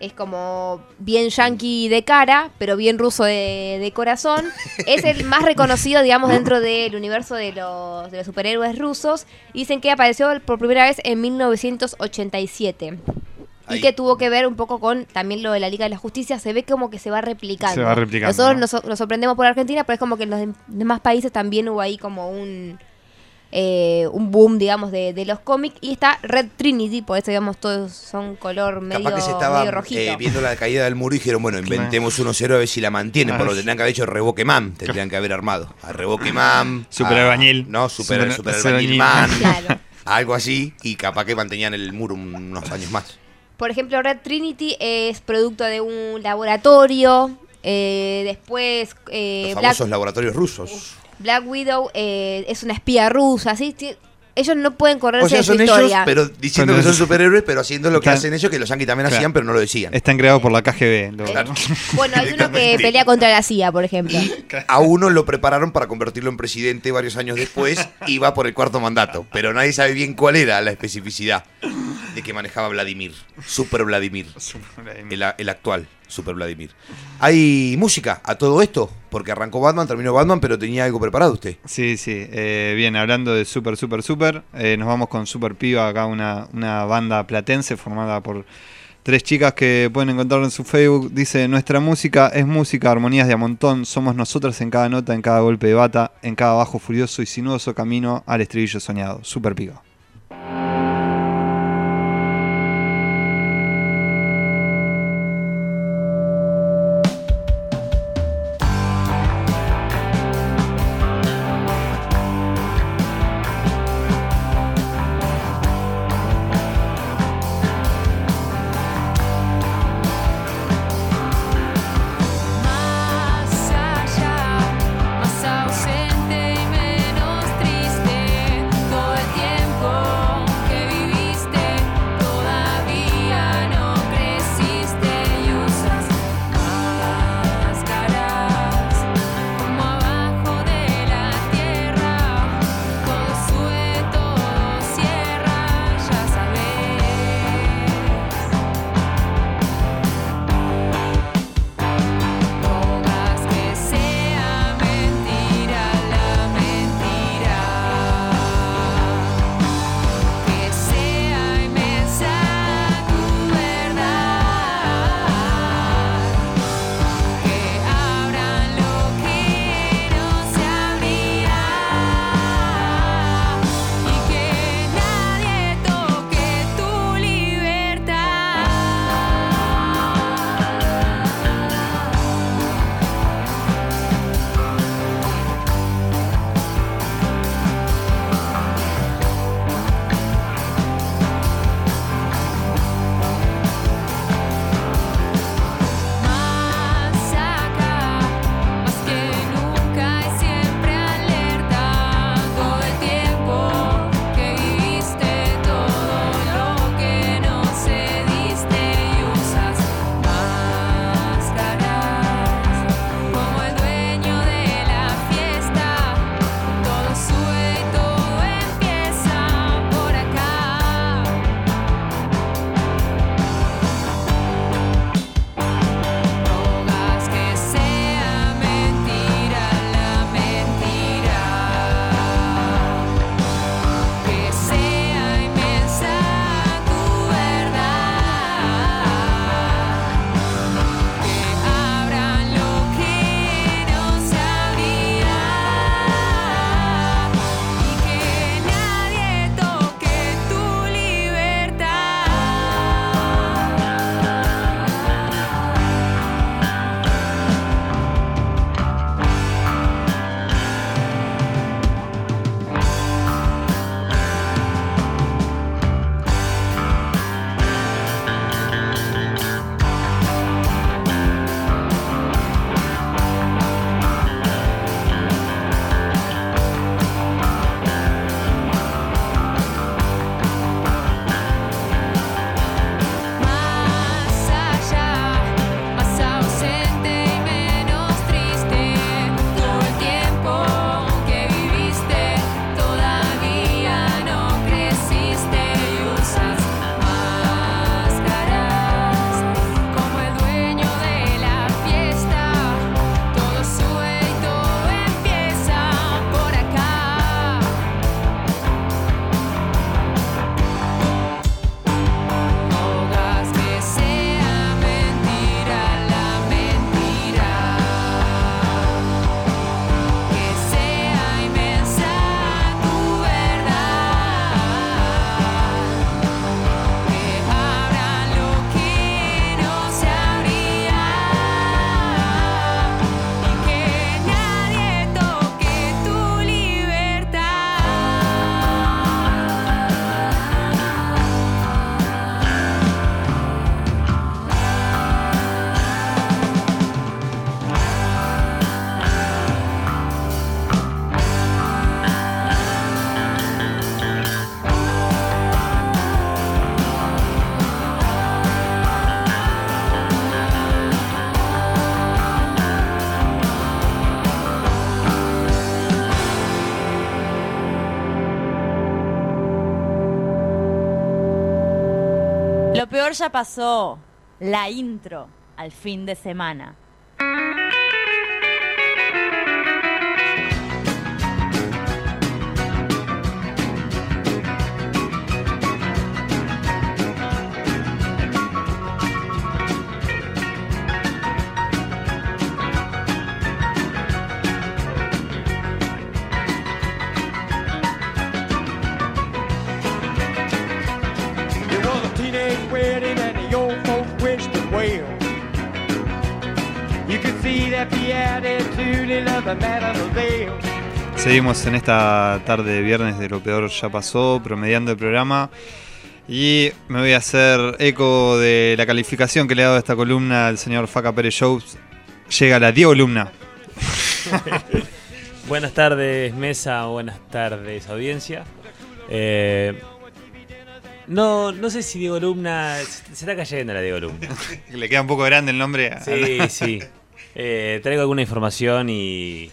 Es como bien yankee de cara, pero bien ruso de, de corazón. Es el más reconocido, digamos, dentro del universo de los, de los superhéroes rusos. Dicen que apareció por primera vez en 1987. Ahí. Y que tuvo que ver un poco con también lo de la Liga de la Justicia. Se ve como que se va replicando. Se va replicando, Nosotros ¿no? nos, so- nos sorprendemos por Argentina, pero es como que en los dem- demás países también hubo ahí como un, eh, un boom, digamos, de, de los cómics. Y está Red Trinity, por eso, digamos, todos son color medio, Capaz que se medio estaban rojito. eh, viendo la caída del muro y dijeron, bueno, inventemos 1-0 a ver si la mantienen. Por lo que tendrían que haber hecho Revoque Man, tendrían que haber armado. A Revoque Man. Super a- albañil. No, Super, Super- super super albañil albañil. Man. Claro. Algo así. Y capaz que mantenían el muro unos años más. Por ejemplo, Red Trinity es producto de un laboratorio. eh, después, eh, Los Black, famosos laboratorios rusos. Black Widow eh, es una espía rusa. ¿sí? Ellos no pueden correrse O sea, de su son ellos, historia. pero diciendo que son superhéroes, pero haciendo lo que Están- hacen ellos, que los yankees también Claro. hacían, pero no lo decían. Están creados por la KGB. lo- Bueno, hay uno que pelea contra la CIA, por ejemplo. A uno lo prepararon para convertirlo en presidente varios años después y va por el cuarto mandato. Pero nadie sabe bien cuál era la especificidad de que manejaba Vladimir. Super Vladimir. El actual Super Vladimir. ¿Hay música a todo esto? Porque arrancó Batman, terminó Batman, pero tenía algo preparado usted. Sí, sí. eh, bien, hablando de Super, Super, Super, eh, nos vamos con Super Piba, acá una, una banda platense formada por tres chicas que pueden encontrar en su Facebook. Dice, nuestra música es música, armonías de a montón, somos nosotras en cada nota, en cada golpe de bata, en cada bajo furioso y sinuoso camino al estribillo soñado. Super Piba. Ya pasó. La intro al fin de semana. Seguimos en esta tarde de viernes de lo peor ya pasó, promediando el programa. Y me voy a hacer eco de la calificación que le ha dado a esta columna al señor Faca Pérez Shows. Llega la Diego columna. Buenas tardes, mesa. Buenas tardes, audiencia. Eh, no, no sé si Diego Lumna. Se está cayendo la Diego Lumna. Le queda un poco grande el nombre. Sí, sí. Eh, traigo alguna información y,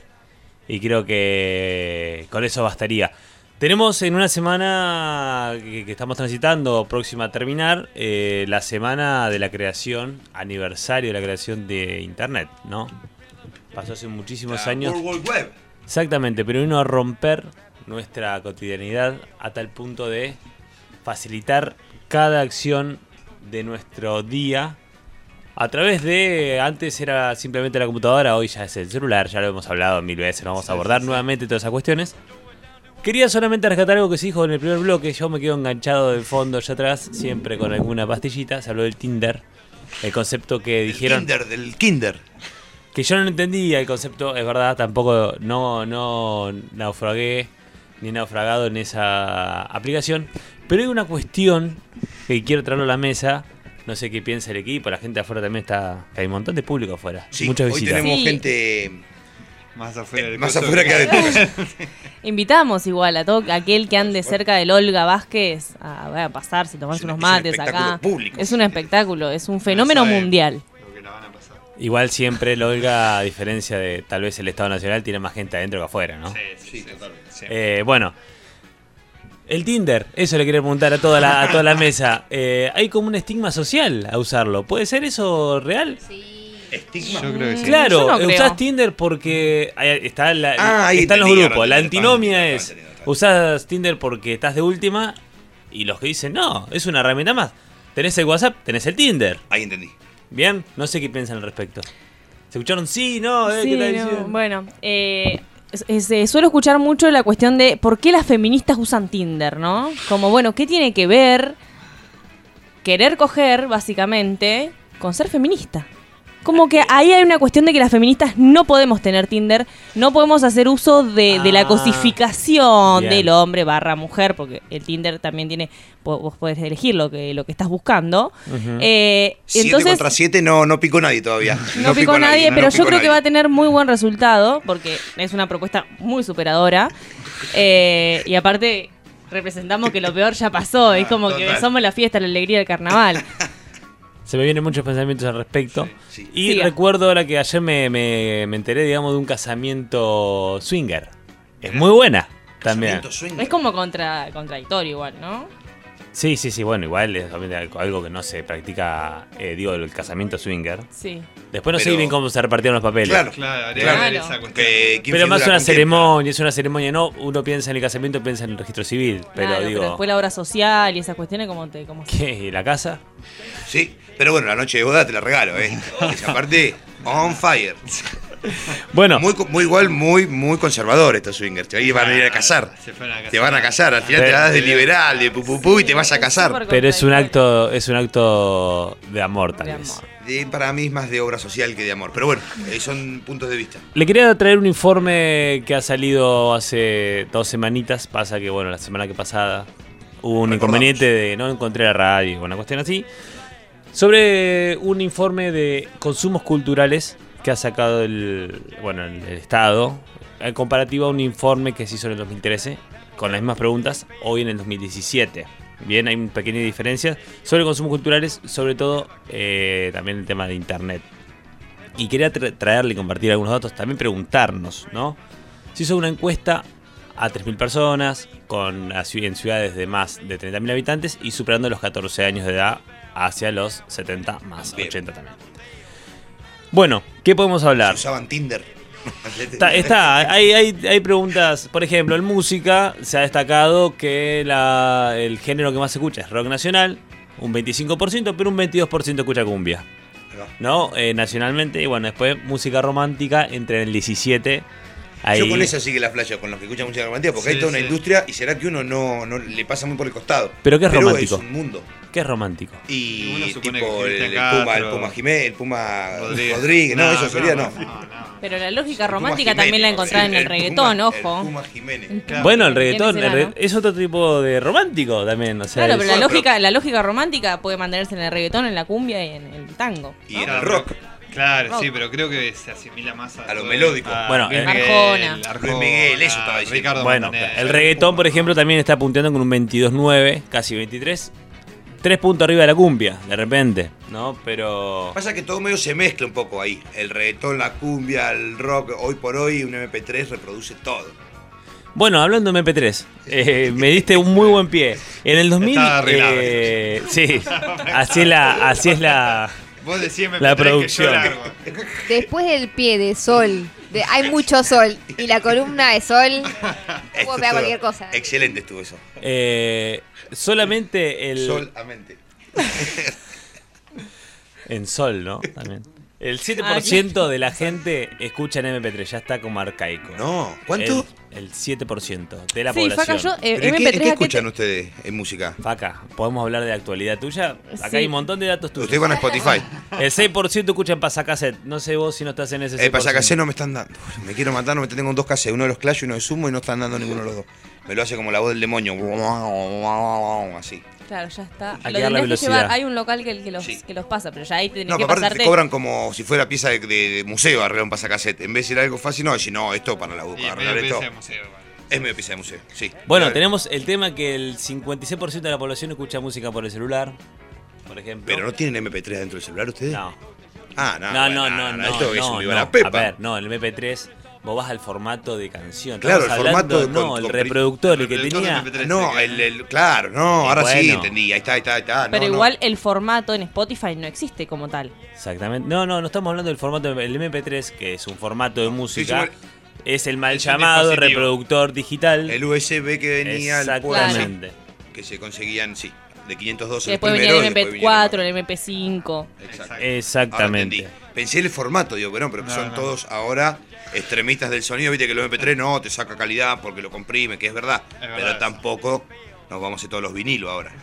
y creo que con eso bastaría. Tenemos en una semana que, que estamos transitando, próxima a terminar, eh, la semana de la creación, aniversario de la creación de Internet, ¿no? Pasó hace muchísimos La años. World Wide Web. Exactamente, pero vino a romper nuestra cotidianidad a tal punto de facilitar cada acción de nuestro día a través de, antes era simplemente la computadora, hoy ya es el celular, ya lo hemos hablado mil veces, vamos a abordar nuevamente todas esas cuestiones. Quería solamente rescatar algo que se dijo en el primer bloque, yo me quedo enganchado de fondo allá atrás, siempre con alguna pastillita, se habló del Tinder, el concepto que dijeron... Kinder, del Kinder. Que yo no entendía el concepto, es verdad, tampoco no, no naufragué ni naufragado en esa aplicación. Pero hay una cuestión que quiero traerlo a la mesa. No sé qué piensa el equipo, la gente afuera también está. Hay un montón de público afuera. Sí, muchas hoy visitas. tenemos gente más afuera, del más afuera que adentro. Invitamos igual a todo aquel que ande cerca del Olga Vázquez a, a pasarse, tomarse unos mates acá. público. Es un espectáculo, es un fenómeno mundial. Igual siempre el Olga, a diferencia de tal vez el Estado Nacional, tiene más gente adentro que afuera, ¿no? Sí, totalmente. Eh, bueno, el Tinder, eso le quería preguntar a toda la, a toda la mesa. Eh, hay como un estigma social a usarlo. ¿Puede ser eso real? ¿Estigma? Yo creo que sí. Claro, creo. usás Tinder porque ahí está la- Ah, ahí están los grupos. La antinomia es, usás Tinder porque estás de última y los que dicen, no, es una herramienta más. Tenés el WhatsApp, tenés el Tinder. Ahí entendí. Bien, no sé qué piensan al respecto. ¿Se escucharon? Sí, no, eh, Sí, ¿qué tal no, diciendo? bueno, eh, es- eh, suelo escuchar mucho la cuestión de por qué las feministas usan Tinder, ¿no? Como, bueno, ¿qué tiene que ver querer coger, básicamente, con ser feminista? Como que ahí hay una cuestión de que las feministas no podemos tener Tinder, no podemos hacer uso de, de la Ah, cosificación bien. del hombre barra mujer, porque el Tinder también tiene, vos podés elegir lo que, lo que estás buscando. Ujú. Eh, Siete entonces, contra siete no, no picó nadie todavía. no picó nadie, no pero yo creo que va a tener muy buen resultado porque es una propuesta muy superadora. Eh, y aparte, representamos que lo peor ya pasó. es como que somos la fiesta, la alegría del carnaval. Se me vienen muchos pensamientos al respecto. Y Siga. recuerdo ahora que ayer me, me- me enteré, digamos, de un casamiento swinger. Es muy buena también. Es como contra, contradictorio igual, ¿no? Sí, sí, sí, bueno, igual es algo que no se practica, eh, digo, el casamiento swinger. Sí. Después no sé Pero- bien cómo se repartieron los papeles. Claro, Claro, claro. esa cuestión. Que- ¿quién Pero más una ceremonia, es una ceremonia, no, uno piensa en el casamiento, piensa en el registro civil. Pero Claro, digo, pero después la obra social y esas cuestiones, como te. ¿Y la casa? Sí, pero bueno, la noche de boda te la regalo, ¿eh? Esa parte, on fire. Bueno. Muy, co- muy igual, muy, muy conservador estos swingers. Te van a ir a casar. Se fueron a casar. Te van a casar. Al final te la das de liberal, de pupupú y te vas a casar. Pero es un acto, es un acto de amor, tal vez. De- para mí es más de obra social que de amor. Pero bueno, eh, son puntos de vista. Le quería traer un informe que ha salido hace dos semanitas. Pasa que, bueno, la semana que pasada hubo un inconveniente de no encontré la radio, una cuestión así. Sobre un informe de consumos culturales que ha sacado el, bueno, el, Estado, en comparativa a un informe que se hizo en el 2013, con las mismas preguntas, hoy en el 2017. Bien, hay pequeñas diferencias sobre consumos culturales, sobre todo eh, también el tema de Internet. Y quería tra- traerle y compartir algunos datos, también preguntarnos, ¿no? Se hizo una encuesta a 3.000 personas con, en ciudades de más de 30.000 habitantes y superando los 14 años de edad hacia los 70 más 80 también. Bueno, ¿qué podemos hablar? Usaban Tinder. Está, está, hay, hay, hay preguntas. Por ejemplo, en música se ha destacado que la- el género que más se escucha es rock nacional, un 25%, pero un 22% escucha cumbia. ¿No? Eh, nacionalmente, y bueno, después música romántica entre el 17. Ahí. Yo con esa sí que la flasho, con los que escuchan música romántica, porque Sí, hay toda una industria y será que uno no, no le pasa muy por el costado. ¿Pero qué es romántico? es un mundo. ¿Qué es romántico? Y Uno supone tipo que el, el Puma, el Castro, Puma Jiménez, el Puma Rodríguez. Rodríguez. No, No, eso no, sería no, no. Pero la lógica romántica Jiménez, también la encontrás en el, el Puma- reggaetón, el ojo. Puma Jiménez. Bueno, el ¿Quién reggaetón será, el re- no? es otro tipo de romántico también. O sea, Claro, pero es- la lógica, la lógica romántica puede mantenerse en el reggaetón, en la cumbia y en el tango. Y en el rock. Claro, Rock. sí, pero creo que se asimila más a, A lo todo melódico. a Bueno, Miguel, Arjona. Arjona, Luis Miguel, eso estaba diciendo. Ricardo Bueno, Montaner. el reggaetón, por ejemplo, también está punteando con un 22.9, casi 23. Tres puntos arriba de la cumbia, de repente, ¿no? Pero. Pasa que todo medio se mezcla un poco ahí. El reggaetón, la cumbia, el rock. Hoy por hoy un MP3 reproduce todo. Bueno, hablando de MP3, eh, me diste un muy buen pie. En el 2000. Estaba arreglado. eh, sí, así es la. Así es la Vos decís MP3 la que yo producción. largo. Después del pie de sol, de, hay mucho sol y la columna de sol, puedo pegar cualquier cosa. Excelente estuvo eso. Eh, solamente el. Solamente. En sol, ¿no? También. El 7% de la gente escucha en MP3, ya está como arcaico. No, ¿cuánto? El, el 7% de la Sí, población. Faca, yo, eh, ¿Pero ¿en MP3 qué, en qué ¿a qué escuchan te- ustedes en música? Faca, podemos hablar de actualidad tuya. Acá Sí. hay un montón de datos tuyos. Ustedes van a Spotify. El 6% escuchan pasacassette. No sé vos si no estás en ese 6%. El pasacasé no me están dando. Uf, Me quiero matar, no me tengo dos cassettes, uno de los Clash y uno de Sumo y no están dando ninguno de los dos. Me lo hace como la voz del demonio. Así. Claro, ya está. Hay Lo que llevar. Un local que, que los, que los pasa, pero ya ahí tenés No, que aparte pasarte. te cobran como si fuera pieza de, de- de museo arreglar un pasacassette. En vez de ir a algo fácil, no, decir, no, esto para la boca. Y arreglar esto. pieza de museo, igual. Es medio pieza de museo, sí. Bueno, tenemos el tema que el 56% de la población escucha música por el celular, por ejemplo. Pero no tienen MP3 dentro del celular ustedes. No. Ah, no. No, bueno, no, no, no. Esto es no, un no. A ver, no, el MP3, vos vas al formato de canción. Claro, el formato hablando- No, con- el reproductor, el que tenía. de MP3. No, el, el- claro, no, Y ahora sí entendí. Ahí está, ahí está, ahí está. Pero no, no. igual el formato en Spotify no existe como tal. Exactamente. No, no, no estamos hablando del formato del MP3, que es un formato de música. es el mal Es llamado reproductor digital. El USB que venía al Exactamente. que se conseguían, sí, de 512 Que después el venía primero, el después vinieron MP4, el MP5. Exacto. Exactamente. Pensé en el formato, digo, pero no, pero No, son no. todos ahora extremistas del sonido, viste que los MP3 no, te saca calidad porque lo comprime, que es verdad. verdad pero eso. tampoco nos vamos a hacer todos los vinilos ahora.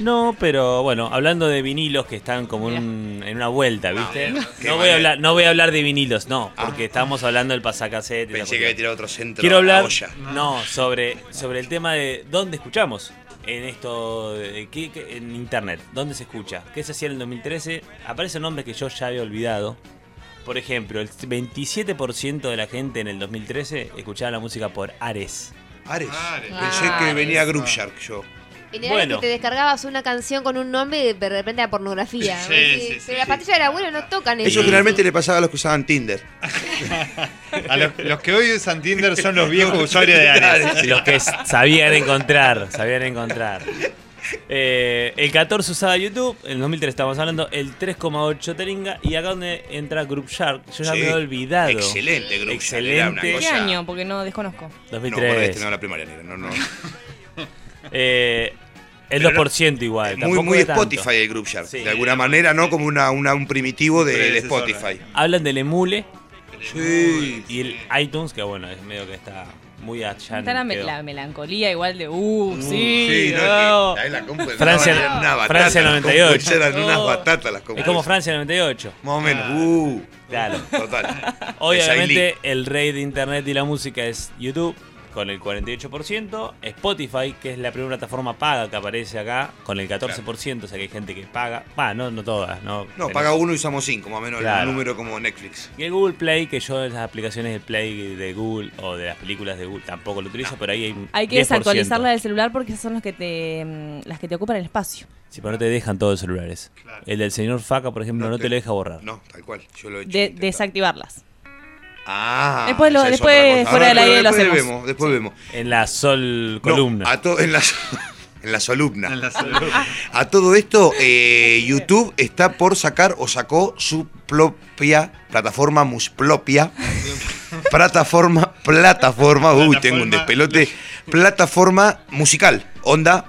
No, pero bueno, hablando de vinilos que están como en, un- en una vuelta, ¿viste? No, voy a hablar, no voy a hablar de vinilos, no, Ah. porque estamos hablando del pasacassette. Pensé que había tirado otro centro Quiero a hablar, olla. no, sobre, sobre el tema de dónde escuchamos en esto, de, ¿qué- qué- en internet, dónde se escucha, qué se hacía en el 2013, aparecen nombres que yo ya había olvidado. Por ejemplo, el 27% de la gente en el 2013 escuchaba la música por Ares. Ares. Ares. Pensé que venía Ares. Group Shark yo. En era Bueno. que te descargabas una canción con un nombre y de repente la pornografía. Sí, ¿no? sí, Sí, sí, pero la sí. pastilla era buena, no tocan eso. Eso generalmente le pasaba a los que usaban Tinder. A los, los que hoy usan Tinder son los viejos usuarios de Ares. Los que sabían encontrar, sabían encontrar. Eh, el 14 usaba YouTube, en el 2003 estamos hablando, el 3,8 Teringa y acá donde entra Group Shark. Yo ya Sí, me he olvidado. Excelente Group Shark. Era una Excelente. ¿Qué cosa- año? Porque no desconozco. No, bueno, 2003. este no la primaria, negra, no, no. Eh, el Pero no- 2% igual. Muy, muy de tanto. Spotify el Group Shark. Sí. de alguna manera, ¿no? Como una, una- un primitivo de. Spotify. Hablan del emule Sí. y el iTunes, que bueno, es medio que está muy allá. Está la, melancolía igual de, uh, sí, Sí, no, no. que- ahí la compu- Francia- batata, Francia las 98. compu Eran unas Oh. batatas las compu Es como Francia 98. Más o menos. Uh, Claro. total. Obviamente el rey de internet y la música es YouTube con el 48%, Spotify, que es la primera plataforma paga que aparece acá, con el 14%, o sea que hay gente que paga, va, no, no todas, no. No, Pero- paga uno y usamos cinco, más o menos Claro. el número como Netflix. Y el Google Play, que yo en las aplicaciones de Play de Google o de las películas de Google tampoco lo utilizo, pero ahí hay un Hay que 10%. desactualizarla del celular porque esas son las que te, mm, las que te ocupan el espacio. Sí, pero no te dejan todos los celulares. El del señor Faca, por ejemplo, no, te lo deja borrar. No, tal cual. Yo lo he hecho. De, desactivarlas. Ah, Después lo- después fuera del aire lo después hacemos. Vemos, después vemos. En la sol No, columna. a to- en la, En la solupna. A todo esto, eh, YouTube está por sacar o sacó su propia plataforma muspropia. plataforma, plataforma, uy, tengo un despelote. Plataforma musical. Onda,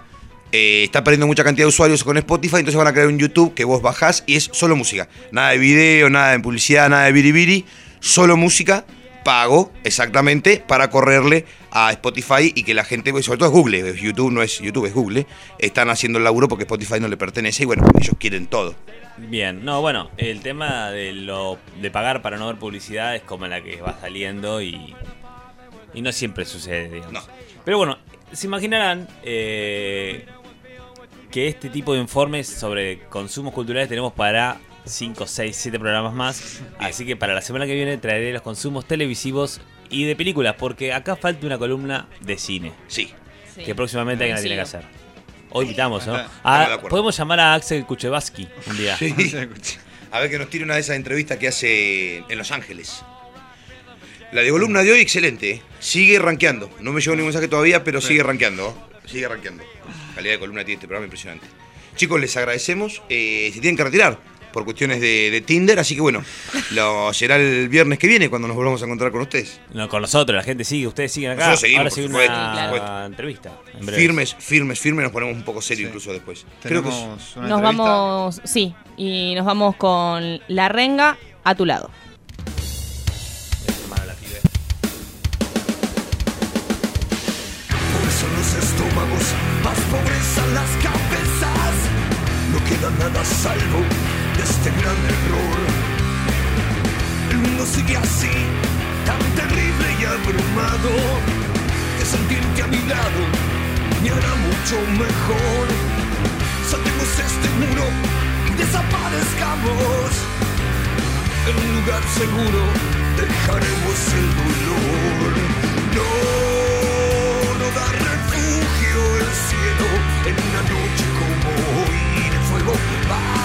eh, está perdiendo mucha cantidad de usuarios con Spotify, entonces van a crear un YouTube que vos bajás y es solo música. Nada de video, nada de publicidad, nada de biribiri, solo música, pago exactamente para correrle a Spotify y que la gente, pues, sobre todo es Google, YouTube no es YouTube, es Google, están haciendo el laburo porque Spotify no le pertenece y bueno, ellos quieren todo. Bien, no, bueno, el tema de lo de pagar para no ver publicidad es como la que va saliendo y, y no siempre sucede, digamos. Pero bueno, se imaginarán eh, que este tipo de informes sobre consumos culturales tenemos para 5, 6, 7 programas más. Así que para la semana que viene traeré los consumos televisivos y de películas, porque acá falta una columna de cine. Sí. Que próximamente alguien la tiene que hacer. Hoy invitamos, ¿no? Ah, podemos llamar a Axel Kuchevaski un día. Sí. A ver que nos tire una de esas entrevistas que hace en Los Ángeles. La de columna de hoy, excelente. ¿eh? Sigue rankeando. No me llegó ningún mensaje todavía, pero sigue rankeando. Sigue rankeando. Calidad de columna tiene este programa impresionante. Chicos, les agradecemos. Eh, se tienen que retirar por cuestiones de, de Tinder, así que bueno, lo será el viernes que viene cuando nos volvamos a encontrar con ustedes. No, con nosotros, la gente sigue, ustedes siguen acá. Nosotros seguimos, Ahora por sigue supuesto, una supuesto. entrevista. en. Firmes, firmes, firmes, nos ponemos un poco serio incluso después. Creo que es- Nos vamos, sí, y nos vamos con La Renga a tu lado. Pobres son los estómagos, más pobres son las cabezas. No queda nada a salvo este gran error. El mundo sigue así, tan terrible y abrumado, que sentirte a mi lado me hará mucho mejor. Saltemos este muro y desaparezcamos. En un lugar seguro dejaremos el dolor. No, no da refugio el cielo en una noche como hoy de fuego.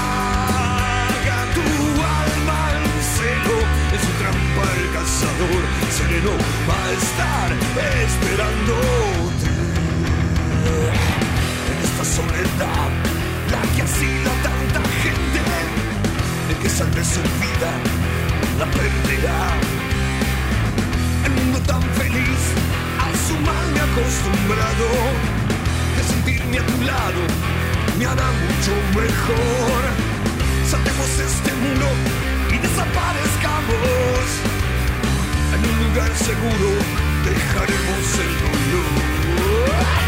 Cazador sereno va a estar esperándote. En esta soledad, la que asila tanta gente, el que salve su vida la perderá. El mundo tan feliz, a su me acostumbrado, de sentirme a tu lado me hará mucho mejor. Saltemos este muro y desaparezcamos. Seguro dejaremos el dolor.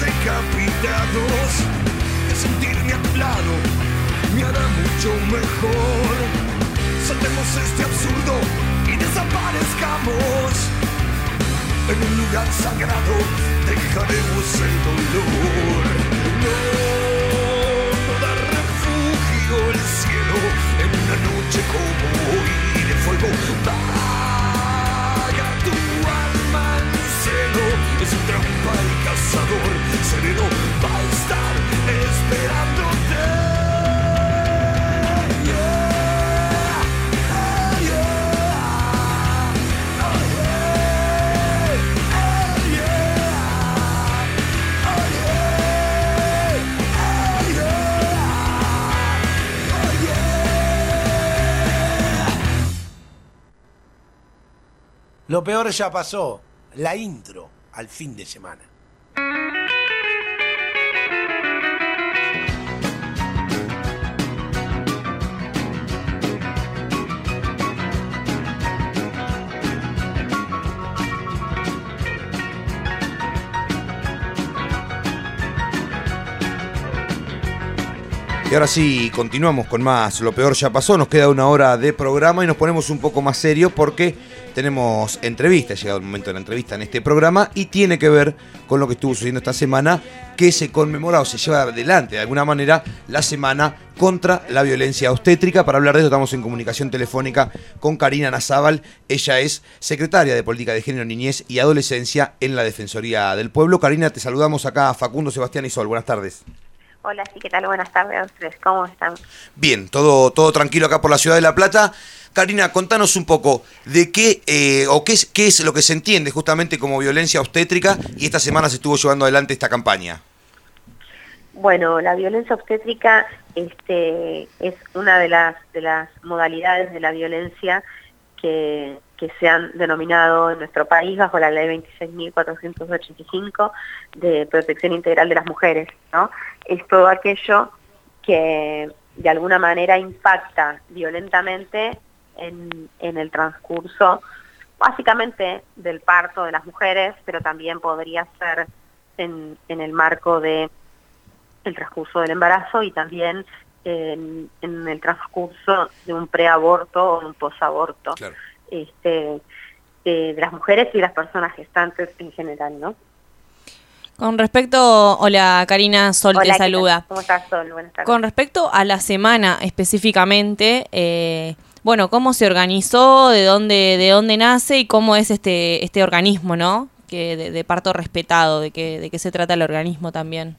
Decapitados. De sentirme a me hará mucho mejor. Saltemos este absurdo y desaparezcamos. En un lugar sagrado dejaremos el dolor. No, no da refugio el cielo en una noche como hoy de fuego. En celo, es un trampa el cazador sereno va a estar esperándote. Lo peor ya pasó, la intro al fin de semana. Y ahora sí, continuamos con más. Lo peor ya pasó, nos queda una hora de programa y nos ponemos un poco más serios porque tenemos entrevista. Ha llegado el momento de la entrevista en este programa y tiene que ver con lo que estuvo sucediendo esta semana, que se conmemora o se lleva adelante de alguna manera la semana contra la violencia obstétrica. Para hablar de eso estamos en comunicación telefónica con Karina Nazábal. Ella es secretaria de Política de Género, Niñez y Adolescencia en la Defensoría del Pueblo. Karina, te saludamos acá Facundo, Sebastián y Sol. Buenas tardes. Hola, sí, ¿qué tal? Buenas tardes a ustedes. ¿Cómo están? Bien, todo, todo tranquilo acá por la ciudad de La Plata. Karina, contanos un poco de qué eh, o qué es, qué es lo que se entiende justamente como violencia obstétrica y esta semana se estuvo llevando adelante esta campaña. Bueno, la violencia obstétrica este, es una de las, de las modalidades de la violencia que, que se han denominado en nuestro país bajo la ley 26.485 de protección integral de las mujeres. ¿no? Es todo aquello que de alguna manera impacta violentamente en, en el transcurso básicamente del parto de las mujeres, pero también podría ser en, en el marco de el transcurso del embarazo y también en, en el transcurso de un preaborto o un posaborto este, eh, de las mujeres y las personas gestantes en general, ¿no? Con respecto, hola Karina, Sol Hola, te saluda. ¿Cómo estás, Sol? Buenas tardes. Con respecto a la semana específicamente, eh, bueno, cómo se organizó, de dónde, de dónde nace y cómo es este, este organismo, ¿no? Que de, de parto respetado, de qué, de qué se trata el organismo también.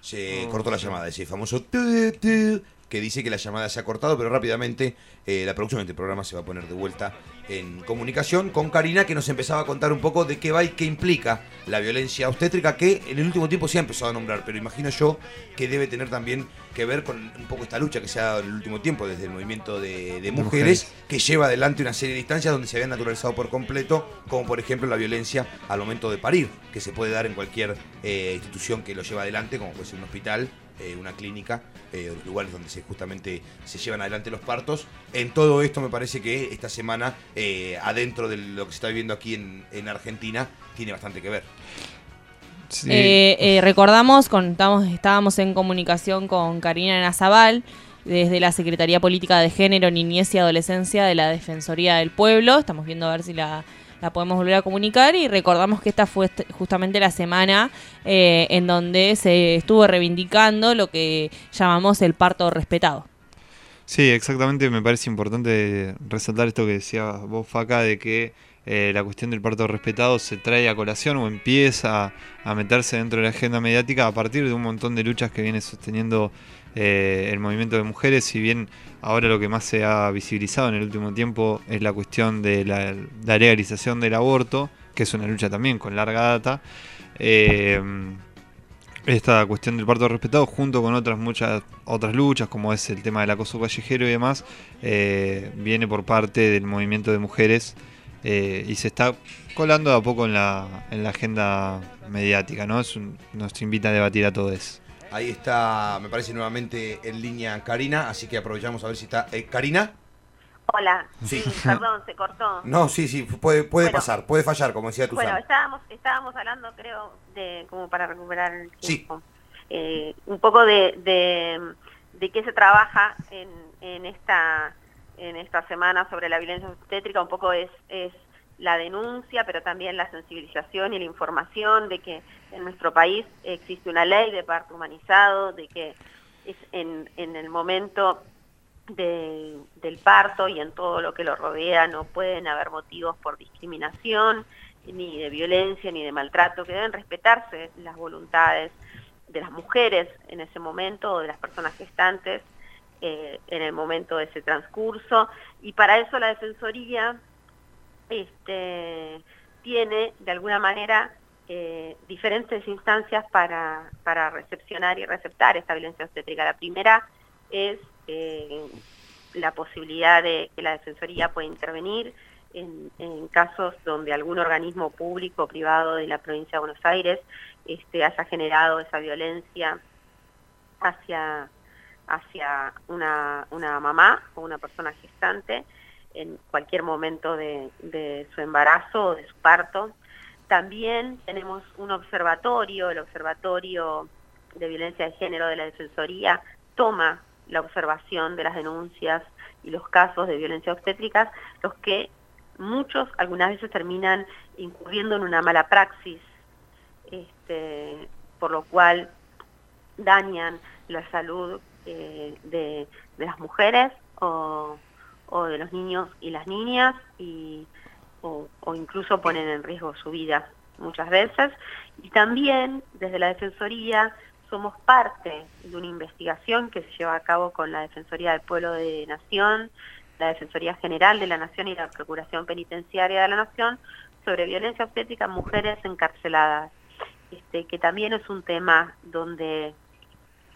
Se cortó la llamada, ese famoso que dice que la llamada se ha cortado, pero rápidamente eh, la producción de este programa se va a poner de vuelta en comunicación con Karina, que nos empezaba a contar un poco de qué va y qué implica la violencia obstétrica, que en el último tiempo se ha empezado a nombrar, pero imagino yo que debe tener también que ver con un poco esta lucha que se ha dado en el último tiempo desde el movimiento de, de mujeres, mujeres. que lleva adelante una serie de instancias donde se habían naturalizado por completo, como por ejemplo la violencia al momento de parir, que se puede dar en cualquier eh, institución que lo lleva adelante, como puede ser un hospital, eh, una clínica, eh, lugares donde se, justamente se llevan adelante los partos. En todo esto me parece que esta semana, eh, adentro de lo que se está viviendo aquí en, en Argentina, tiene bastante que ver. Eh, eh, recordamos, con, estamos- estábamos en comunicación con Karina Nazabal desde la Secretaría Política de Género, Niñez y Adolescencia de la Defensoría del Pueblo. Estamos viendo a ver si la, la podemos volver a comunicar y recordamos que esta fue justamente la semana eh, en donde se estuvo reivindicando lo que llamamos el parto respetado. Sí, exactamente. Me parece importante resaltar esto que decía vos, Faca, de que eh, la cuestión del parto respetado se trae a colación o empieza a meterse dentro de la agenda mediática a partir de un montón de luchas que viene sosteniendo eh, el movimiento de mujeres. Si bien ahora lo que más se ha visibilizado en el último tiempo es la cuestión de la, legalización del aborto, que es una lucha también con larga data. eh, esta cuestión del parto respetado junto con otras muchas otras luchas como es el tema del acoso callejero y demás eh, viene por parte del movimiento de mujeres eh, y se está colando de a poco en la, en la agenda mediática ¿no? Es un- nos invita a debatir a todos Ahí está, me parece nuevamente en línea Karina, así que aprovechamos a ver si está. eh, ¿Karina? Hola, Sí. sí, perdón, se cortó. No, sí, sí, puede, puede Bueno. pasar, puede fallar, como decía Tuzán. Bueno, estábamos, estábamos hablando, creo, de como para recuperar el Sí. tiempo, eh, un poco de, de, de qué se trabaja en, en esta en esta semana sobre la violencia obstétrica, un poco es, es la denuncia, pero también la sensibilización y la información de que en nuestro país existe una ley de parto humanizado, de que en, en el momento de- del parto y en todo lo que lo rodea no pueden haber motivos por discriminación, ni de violencia, ni de maltrato, que deben respetarse las voluntades de las mujeres en ese momento o de las personas gestantes eh, en el momento de ese transcurso. Y para eso la Defensoría este, tiene de alguna manera eh, diferentes instancias para, para recepcionar y receptar esta violencia obstétrica. La primera es eh, la posibilidad de que la Defensoría pueda intervenir en, casos donde algún organismo público o privado de la provincia de Buenos Aires este, haya generado esa violencia hacia, hacia una, una mamá o una persona gestante en cualquier momento de, su embarazo o de su parto. También tenemos un observatorio, el Observatorio de Violencia de Género de la Defensoría toma la observación de las denuncias y los casos de violencia obstétricas, los que muchos algunas veces terminan incurriendo en una mala praxis, este, por lo cual dañan la salud eh, de, de las mujeres o, o de los niños y las niñas y o, incluso ponen en riesgo su vida muchas veces. Y también desde la Defensoría somos parte de una investigación que se lleva a cabo con la Defensoría del Pueblo de Nación, la Defensoría General de la Nación y la Procuración Penitenciaria de la Nación sobre violencia obstétrica en mujeres encarceladas, este, que también es un tema donde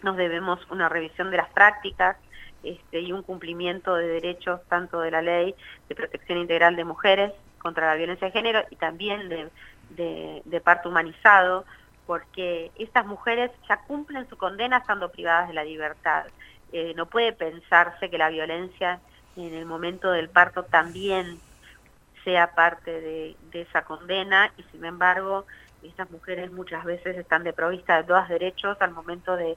nos debemos una revisión de las prácticas este, y un cumplimiento de derechos tanto de la ley de protección integral de mujeres contra la violencia de género y también de, parto humanizado, porque estas mujeres ya cumplen su condena estando privadas de la libertad. Eh, no puede pensarse que la violencia en el momento del parto también sea parte de, esa condena y sin embargo estas mujeres muchas veces están deprovistas de todos derechos al momento de,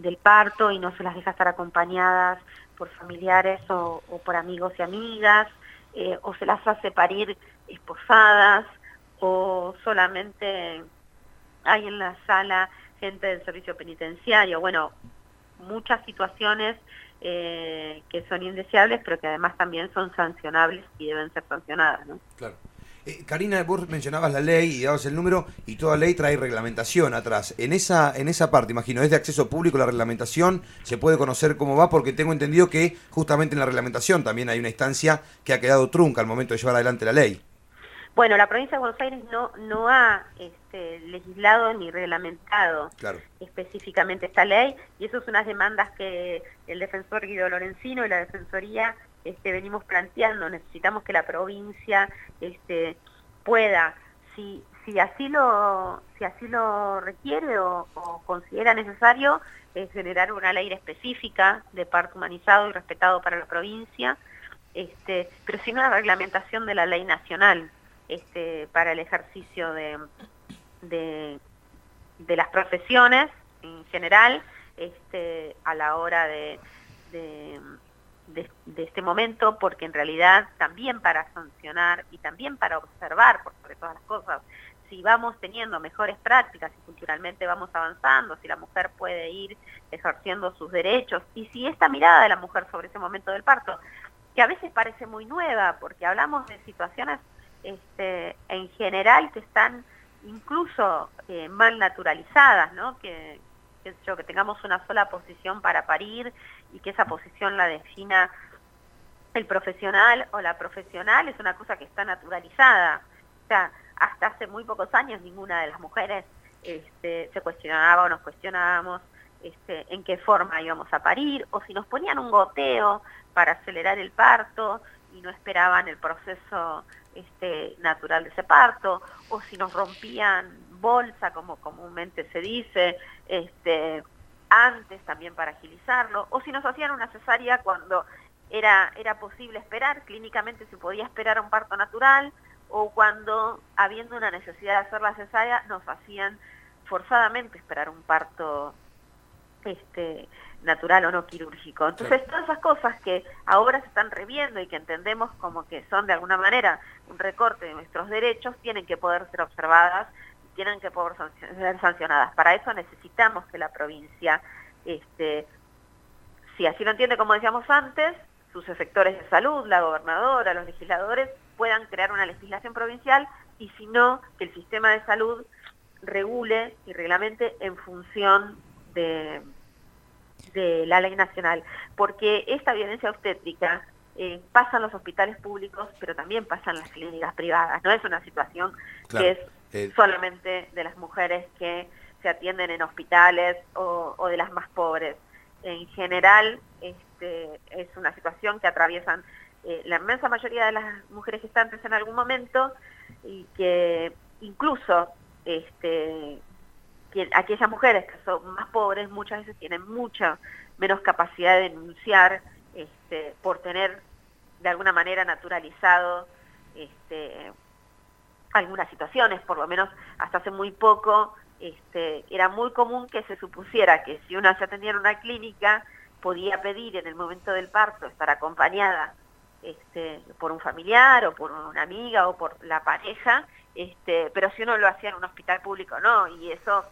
del parto y no se las deja estar acompañadas por familiares o, por amigos y amigas, eh, o se las hace parir esposadas, o solamente hay en la sala gente del servicio penitenciario. Bueno, muchas situaciones eh, que son indeseables, pero que además también son sancionables y deben ser sancionadas. ¿no? Claro. Eh, Karina, vos mencionabas la ley y dabas el número y toda ley trae reglamentación atrás. En esa, en esa parte, imagino, es de acceso público la reglamentación, se puede conocer cómo va, porque tengo entendido que justamente en la reglamentación también hay una instancia que ha quedado trunca al momento de llevar adelante la ley. Bueno, la provincia de Buenos Aires no, no ha este, legislado ni reglamentado Claro. específicamente esta ley y eso es unas demandas que el defensor Guido Lorenzino y la Defensoría este, venimos planteando. Necesitamos que la provincia este, pueda, si, si, así lo, si así lo requiere o, considera necesario, eh, generar una ley específica de parto humanizado y respetado para la provincia, este, pero sin una reglamentación de la ley nacional para el ejercicio de, de, las profesiones en general a la hora de, de- este momento, porque en realidad también para sancionar y también para observar, por sobre todas las cosas, si vamos teniendo mejores prácticas y culturalmente vamos avanzando, si la mujer puede ir ejerciendo sus derechos y si esta mirada de la mujer sobre ese momento del parto, que a veces parece muy nueva, porque hablamos de situaciones este, en general que están incluso eh, mal naturalizadas, ¿no? Que, yo, que tengamos una sola posición para parir y que esa posición la defina el profesional o la profesional es una cosa que está naturalizada. O sea, hasta hace muy pocos años ninguna de las mujeres este, se cuestionaba o nos cuestionábamos este, en qué forma íbamos a parir o si nos ponían un goteo para acelerar el parto y no esperaban el proceso este, natural de ese parto o si nos rompían bolsa como comúnmente se dice este, antes también para agilizarlo o si nos hacían una cesárea cuando era, era posible esperar, clínicamente se podía esperar un parto natural o cuando habiendo una necesidad de hacer la cesárea nos hacían forzadamente esperar un parto este natural o no quirúrgico. Entonces, todas esas cosas que ahora se están reviendo y que entendemos como que son de alguna manera un recorte de nuestros derechos, tienen que poder ser observadas tienen que poder ser sancionadas. Para eso necesitamos que la provincia, este, si así lo entiende, como decíamos antes, sus efectores de salud, la gobernadora, los legisladores, puedan crear una legislación provincial y si no, que el sistema de salud regule y reglamente en función de, de la ley nacional, porque esta violencia obstétrica eh, pasa en los hospitales públicos, pero también pasa en las clínicas privadas, no es una situación Claro, que es eh, solamente de las mujeres que se atienden en hospitales o, de las más pobres. En general, este, es una situación que atraviesan eh, la inmensa mayoría de las mujeres gestantes en algún momento y que incluso este, que aquellas mujeres que son más pobres muchas veces tienen mucha menos capacidad de denunciar este, por tener de alguna manera naturalizado este, algunas situaciones, por lo menos hasta hace muy poco, este, era muy común que se supusiera que si una se atendía en una clínica, podía pedir en el momento del parto estar acompañada este, por un familiar o por una amiga o por la pareja, este, pero si uno lo hacía en un hospital público no, y eso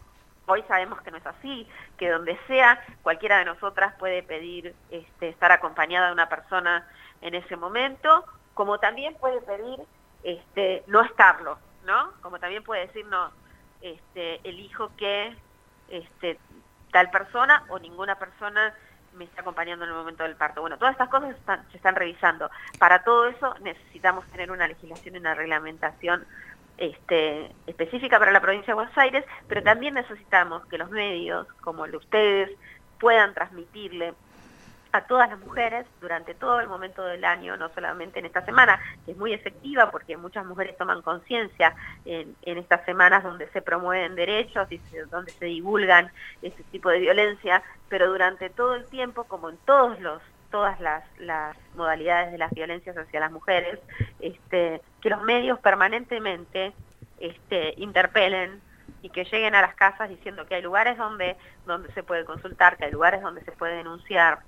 hoy sabemos que no es así, que donde sea, cualquiera de nosotras puede pedir estar acompañada de una persona en ese momento, como también puede pedir este, no estarlo, ¿no? Como también puede decir, no, este, elijo que este, tal persona o ninguna persona me está acompañando en el momento del parto. Bueno, todas estas cosas están- se están revisando. Para todo eso necesitamos tener una legislación y una reglamentación específica para la provincia de Buenos Aires, pero también necesitamos que los medios, como el de ustedes, puedan transmitirle a todas las mujeres durante todo el momento del año, no solamente en esta semana, que es muy efectiva porque muchas mujeres toman conciencia en, estas semanas donde se promueven derechos y donde se divulgan este tipo de violencia, pero durante todo el tiempo, como en todos los todas las, las modalidades de las violencias hacia las mujeres, este, que los medios permanentemente este, interpelen y que lleguen a las casas diciendo que hay lugares donde, donde se puede consultar, que hay lugares donde se puede denunciar,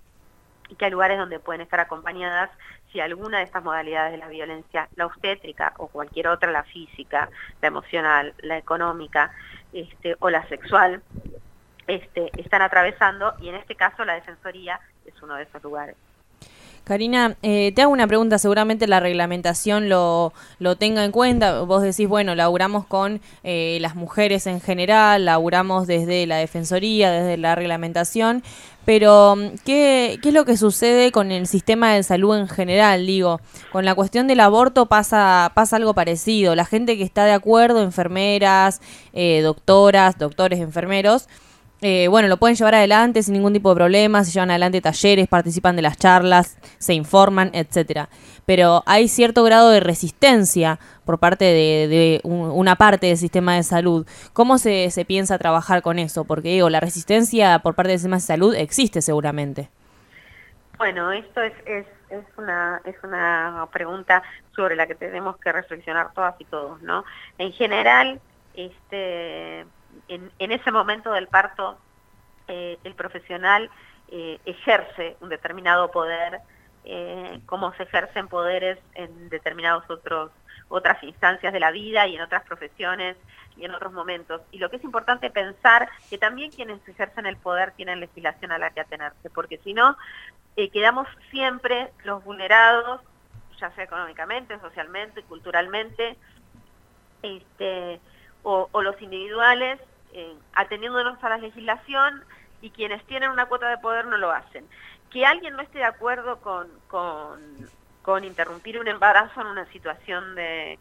y que hay lugares donde pueden estar acompañadas si alguna de estas modalidades de la violencia, la obstétrica o cualquier otra, la física, la emocional, la económica este, o la sexual, este, están atravesando y en este caso la Defensoría es uno de esos lugares. Karina, eh, te hago una pregunta, seguramente la reglamentación lo, lo tenga en cuenta. Vos decís, bueno, laburamos con eh, las mujeres en general, laburamos desde la Defensoría, desde la reglamentación, pero mm, ¿qué, ¿qué es lo que sucede con el sistema de salud en general? Digo, con la cuestión del aborto pasa, pasa algo parecido. La gente que está de acuerdo, enfermeras, eh, doctoras, doctores, enfermeros, eh, bueno, lo pueden llevar adelante sin ningún tipo de problema, se llevan adelante talleres, participan de las charlas, se informan, etcétera. Pero hay cierto grado de resistencia por parte de, de un- una parte del sistema de salud. ¿Cómo se, se piensa trabajar con eso? Porque digo, la resistencia por parte del sistema de salud existe seguramente. Bueno, esto es, es, es, una, es una pregunta sobre la que tenemos que reflexionar todas y todos, ¿no? En general, este, en, ese momento del parto, eh, el profesional eh, ejerce un determinado poder, eh, como se ejercen poderes en determinados otros otras instancias de la vida y en otras profesiones y en otros momentos. Y lo que es importante pensar que también quienes ejercen el poder tienen legislación a la que atenerse, porque si no, quedamos siempre los vulnerados, ya sea económicamente, socialmente, culturalmente, este, o los individuales, eh, ateniéndonos a la legislación y quienes tienen una cuota de poder no lo hacen. Que alguien no esté de acuerdo con, con, con interrumpir un embarazo en una situación de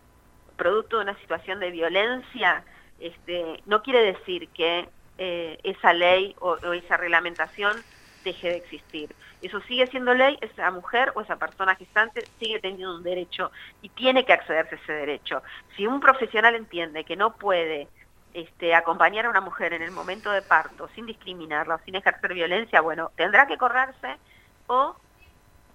producto de una situación de violencia, este, no quiere decir que eh, esa ley o, o esa reglamentación deje de existir. Eso sigue siendo ley, esa mujer o esa persona gestante sigue teniendo un derecho y tiene que accederse a ese derecho. Si un profesional entiende que no puede este, acompañar a una mujer en el momento de parto sin discriminarla sin ejercer violencia, bueno, tendrá que correrse o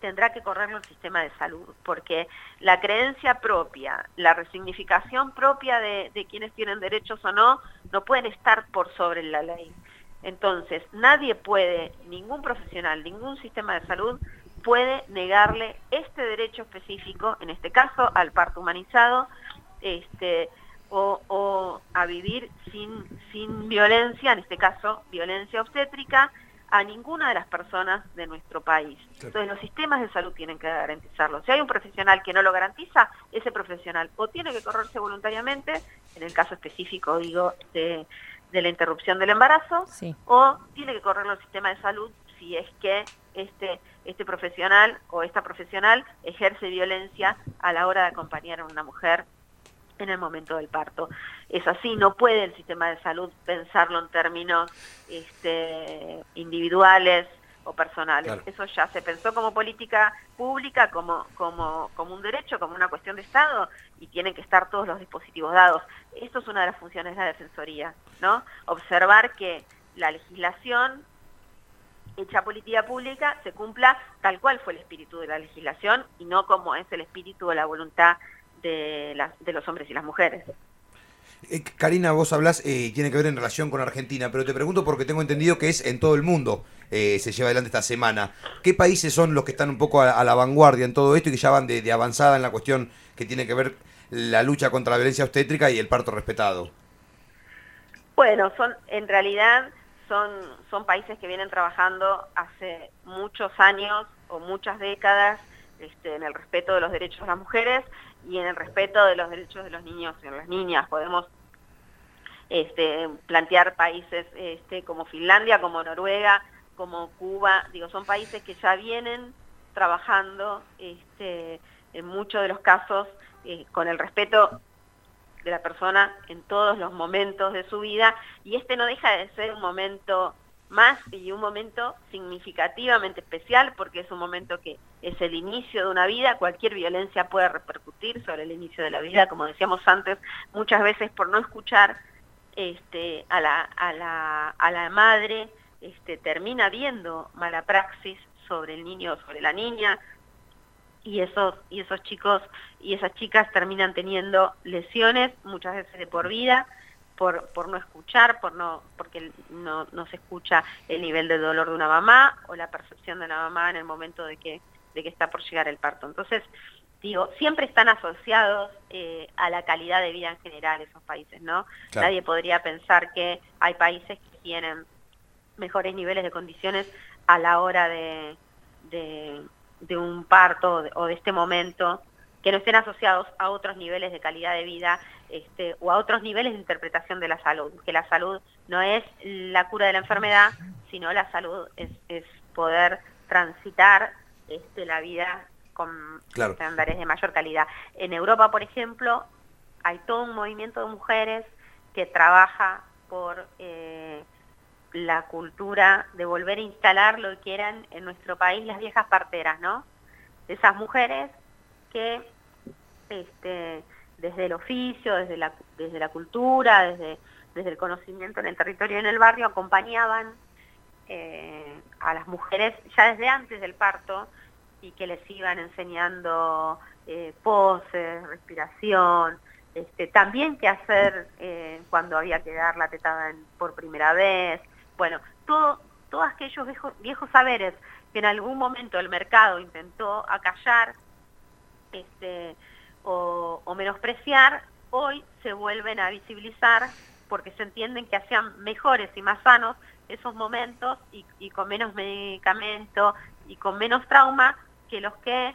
tendrá que correrlo el sistema de salud, porque la creencia propia, la resignificación propia de, de quienes tienen derechos o no, no pueden estar por sobre la ley. Entonces, nadie puede, ningún profesional, ningún sistema de salud puede negarle este derecho específico, en este caso al parto humanizado, este, o, o a vivir sin, sin violencia, en este caso violencia obstétrica, a ninguna de las personas de nuestro país. Entonces los sistemas de salud tienen que garantizarlo. Si hay un profesional que no lo garantiza, ese profesional o tiene que correrse voluntariamente, en el caso específico digo de, de la interrupción del embarazo, Sí. o tiene que correrlo el sistema de salud si es que este, este profesional o esta profesional ejerce violencia a la hora de acompañar a una mujer en el momento del parto. Es así, no puede el sistema de salud pensarlo en términos este, individuales o personales. Claro. Eso ya se pensó como política pública, como, como, como un derecho, como una cuestión de Estado, y tienen que estar todos los dispositivos dados. Esto es una de las funciones de la Defensoría, ¿no? Observar que la legislación hecha política pública se cumpla tal cual fue el espíritu de la legislación y no como es el espíritu de la voluntad de, las- de los hombres y las mujeres. Eh, Karina, vos hablás, eh, tiene que ver en relación con Argentina, pero te pregunto porque tengo entendido que es en todo el mundo, eh, se lleva adelante esta semana. ¿Qué países son los que están un poco a, a la vanguardia en todo esto y que ya van de, de avanzada en la cuestión que tiene que ver la lucha contra la violencia obstétrica y el parto respetado? Bueno, son en realidad son son países que vienen trabajando hace muchos años o muchas décadas este, en el respeto de los derechos de las mujeres y en el respeto de los derechos de los niños y de las niñas. Podemos este, plantear países este, como Finlandia, como Noruega, como Cuba, digo, son países que ya vienen trabajando este, en muchos de los casos eh, con el respeto de la persona en todos los momentos de su vida y este no deja de ser un momento más y un momento significativamente especial porque es un momento que es el inicio de una vida, cualquier violencia puede repercutir sobre el inicio de la vida, como decíamos antes, muchas veces por no escuchar este, a, la, a, la, a la madre este, termina viendo mala praxis sobre el niño o sobre la niña, y esos y esos chicos y esas chicas terminan teniendo lesiones muchas veces de por vida por por no escuchar por no porque no, no se escucha el nivel de dolor de una mamá o la percepción de la mamá en el momento de que de que está por llegar el parto entonces digo siempre están asociados eh, a la calidad de vida en general esos países no Claro. nadie podría pensar que hay países que tienen mejores niveles de condiciones a la hora de, de, de un parto o de, o de este momento, que no estén asociados a otros niveles de calidad de vida este, o a otros niveles de interpretación de la salud, que la salud no es la cura de la enfermedad, sino la salud es, es poder transitar este, la vida con Claro. estándares de mayor calidad. En Europa, por ejemplo, hay todo un movimiento de mujeres que trabaja por eh, la cultura de volver a instalar lo que eran en nuestro país las viejas parteras, ¿no? Esas mujeres que este, desde el oficio, desde la, desde la cultura, desde, desde el conocimiento en el territorio y en el barrio, acompañaban eh, a las mujeres ya desde antes del parto y que les iban enseñando eh, poses, respiración, este, también qué hacer eh, cuando había que dar la tetada por primera vez. Bueno, todo, todos aquellos viejos, viejos saberes que en algún momento el mercado intentó acallar este, o, o menospreciar, hoy se vuelven a visibilizar porque se entienden que hacían mejores y más sanos esos momentos y, y con menos medicamento y con menos trauma que los que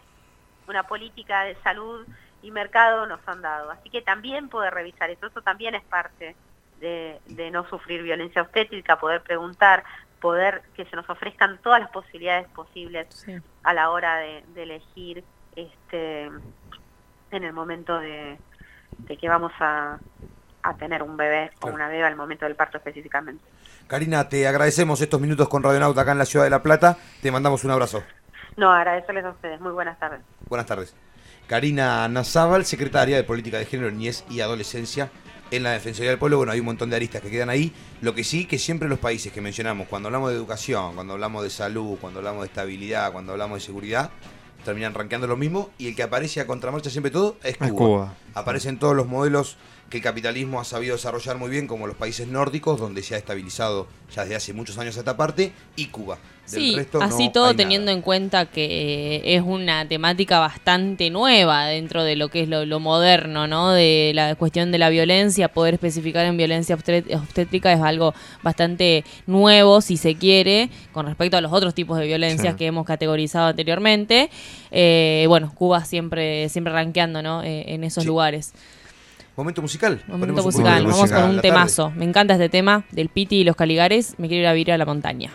una política de salud y mercado nos han dado. Así que también poder revisar eso, eso también es parte de, de no sufrir violencia obstétrica, poder preguntar, poder que se nos ofrezcan todas las posibilidades posibles a la hora de, de elegir este en el momento de, de que vamos a, a tener un bebé o una beba al momento del parto específicamente. Karina, te agradecemos estos minutos con Radionauta acá en la ciudad de La Plata. Te mandamos un abrazo. No, agradecerles a ustedes. Muy buenas tardes. Buenas tardes. Karina Nazábal, secretaria de Política de Género, Niñez y Adolescencia en la Defensoría del Pueblo. Bueno, hay un montón de aristas que quedan ahí. Lo que sí, que siempre los países que mencionamos, cuando hablamos de educación, cuando hablamos de salud, cuando hablamos de estabilidad, cuando hablamos de seguridad, terminan rankeando lo mismo. Y el que aparece a contramarcha siempre todo es Cuba. Es Cuba. Aparecen todos los modelos que el capitalismo ha sabido desarrollar muy bien, como los países nórdicos, donde se ha estabilizado ya desde hace muchos años esta parte, y Cuba. Del Sí, resto así no todo nada. teniendo en cuenta que eh, es una temática bastante nueva dentro de lo que es lo, lo moderno, ¿no? De la cuestión de la violencia, poder especificar en violencia obstétrica es algo bastante nuevo, si se quiere, con respecto a los otros tipos de violencias Sí. que hemos categorizado anteriormente. Eh, bueno, Cuba siempre, siempre rankeando, ¿no? Eh, en esos lugares. Momento musical. Momento musical, vamos con un tarde. temazo. Me encanta este tema del Piti y los Caligares. Me quiero ir a vivir a la montaña.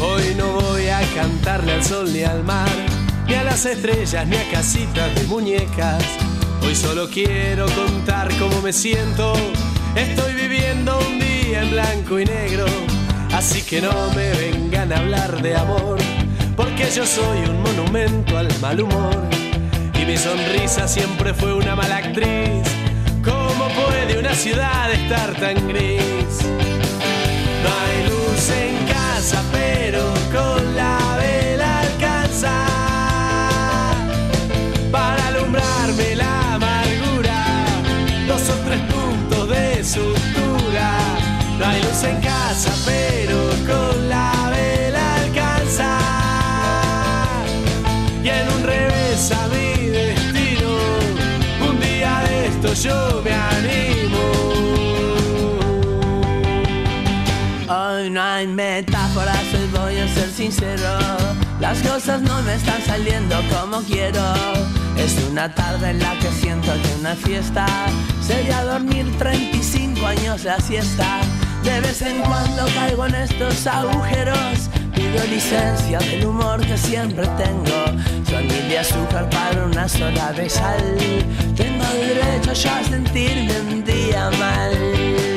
Hoy no voy a cantarle al sol ni al mar, ni a las estrellas, ni a casitas de muñecas. Hoy solo quiero contar cómo me siento. Estoy viviendo un día en blanco y negro, así que no me vengan a hablar de amor, porque yo soy un monumento al mal humor. Y mi sonrisa siempre fue una mala actriz, ciudad estar tan gris. No hay luz en casa, pero con la pero con la vela alcanza. Y en un revés a mi destino, un día de esto yo me animo. Hoy no hay metáforas, hoy voy a ser sincero. Las cosas no me están saliendo como quiero. Es una tarde en la que siento que una fiesta sería dormir 35 años la siesta. De vez en cuando caigo en estos agujeros. Pido licencia del humor que siempre tengo. Son de azúcar para una sola de sal. Tengo derecho yo a sentirme un día mal.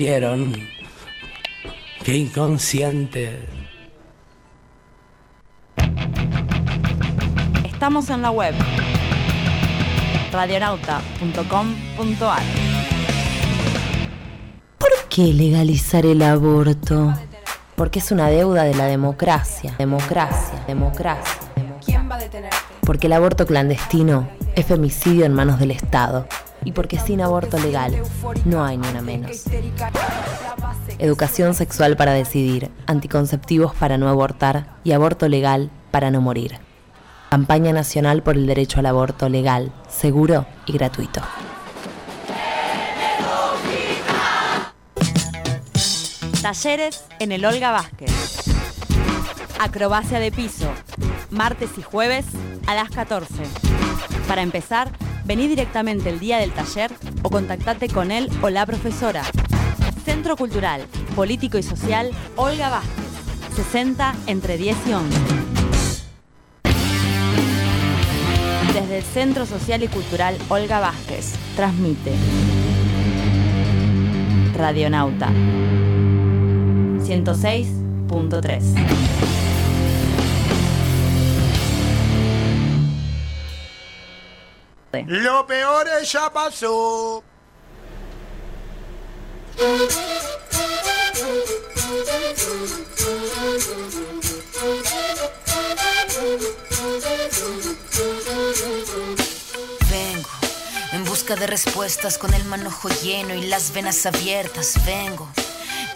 Salieron. Qué inconsciente. Estamos en la web radionauta.com.ar. ¿Por qué legalizar el aborto? Porque es una deuda de la democracia, democracia, democracia. ¿Quién va a detenerte? Porque el aborto clandestino es femicidio en manos del Estado. Y porque sin aborto legal no hay ni una menos. Educación sexual para decidir, anticonceptivos para no abortar y aborto legal para no morir. Campaña Nacional por el Derecho al Aborto Legal, Seguro y Gratuito. Talleres en el Olga Vázquez. Acrobacia de piso, martes y jueves a las 14. Para empezar, vení directamente el día del taller o contactate con él o la profesora. Centro Cultural, Político y Social Olga Vázquez, 60 entre 10 y 11. Desde el Centro Social y Cultural Olga Vázquez, transmite Radionauta 106.3. Lo peor ya pasó. Vengo en busca de respuestas con el manojo lleno y las venas abiertas. Vengo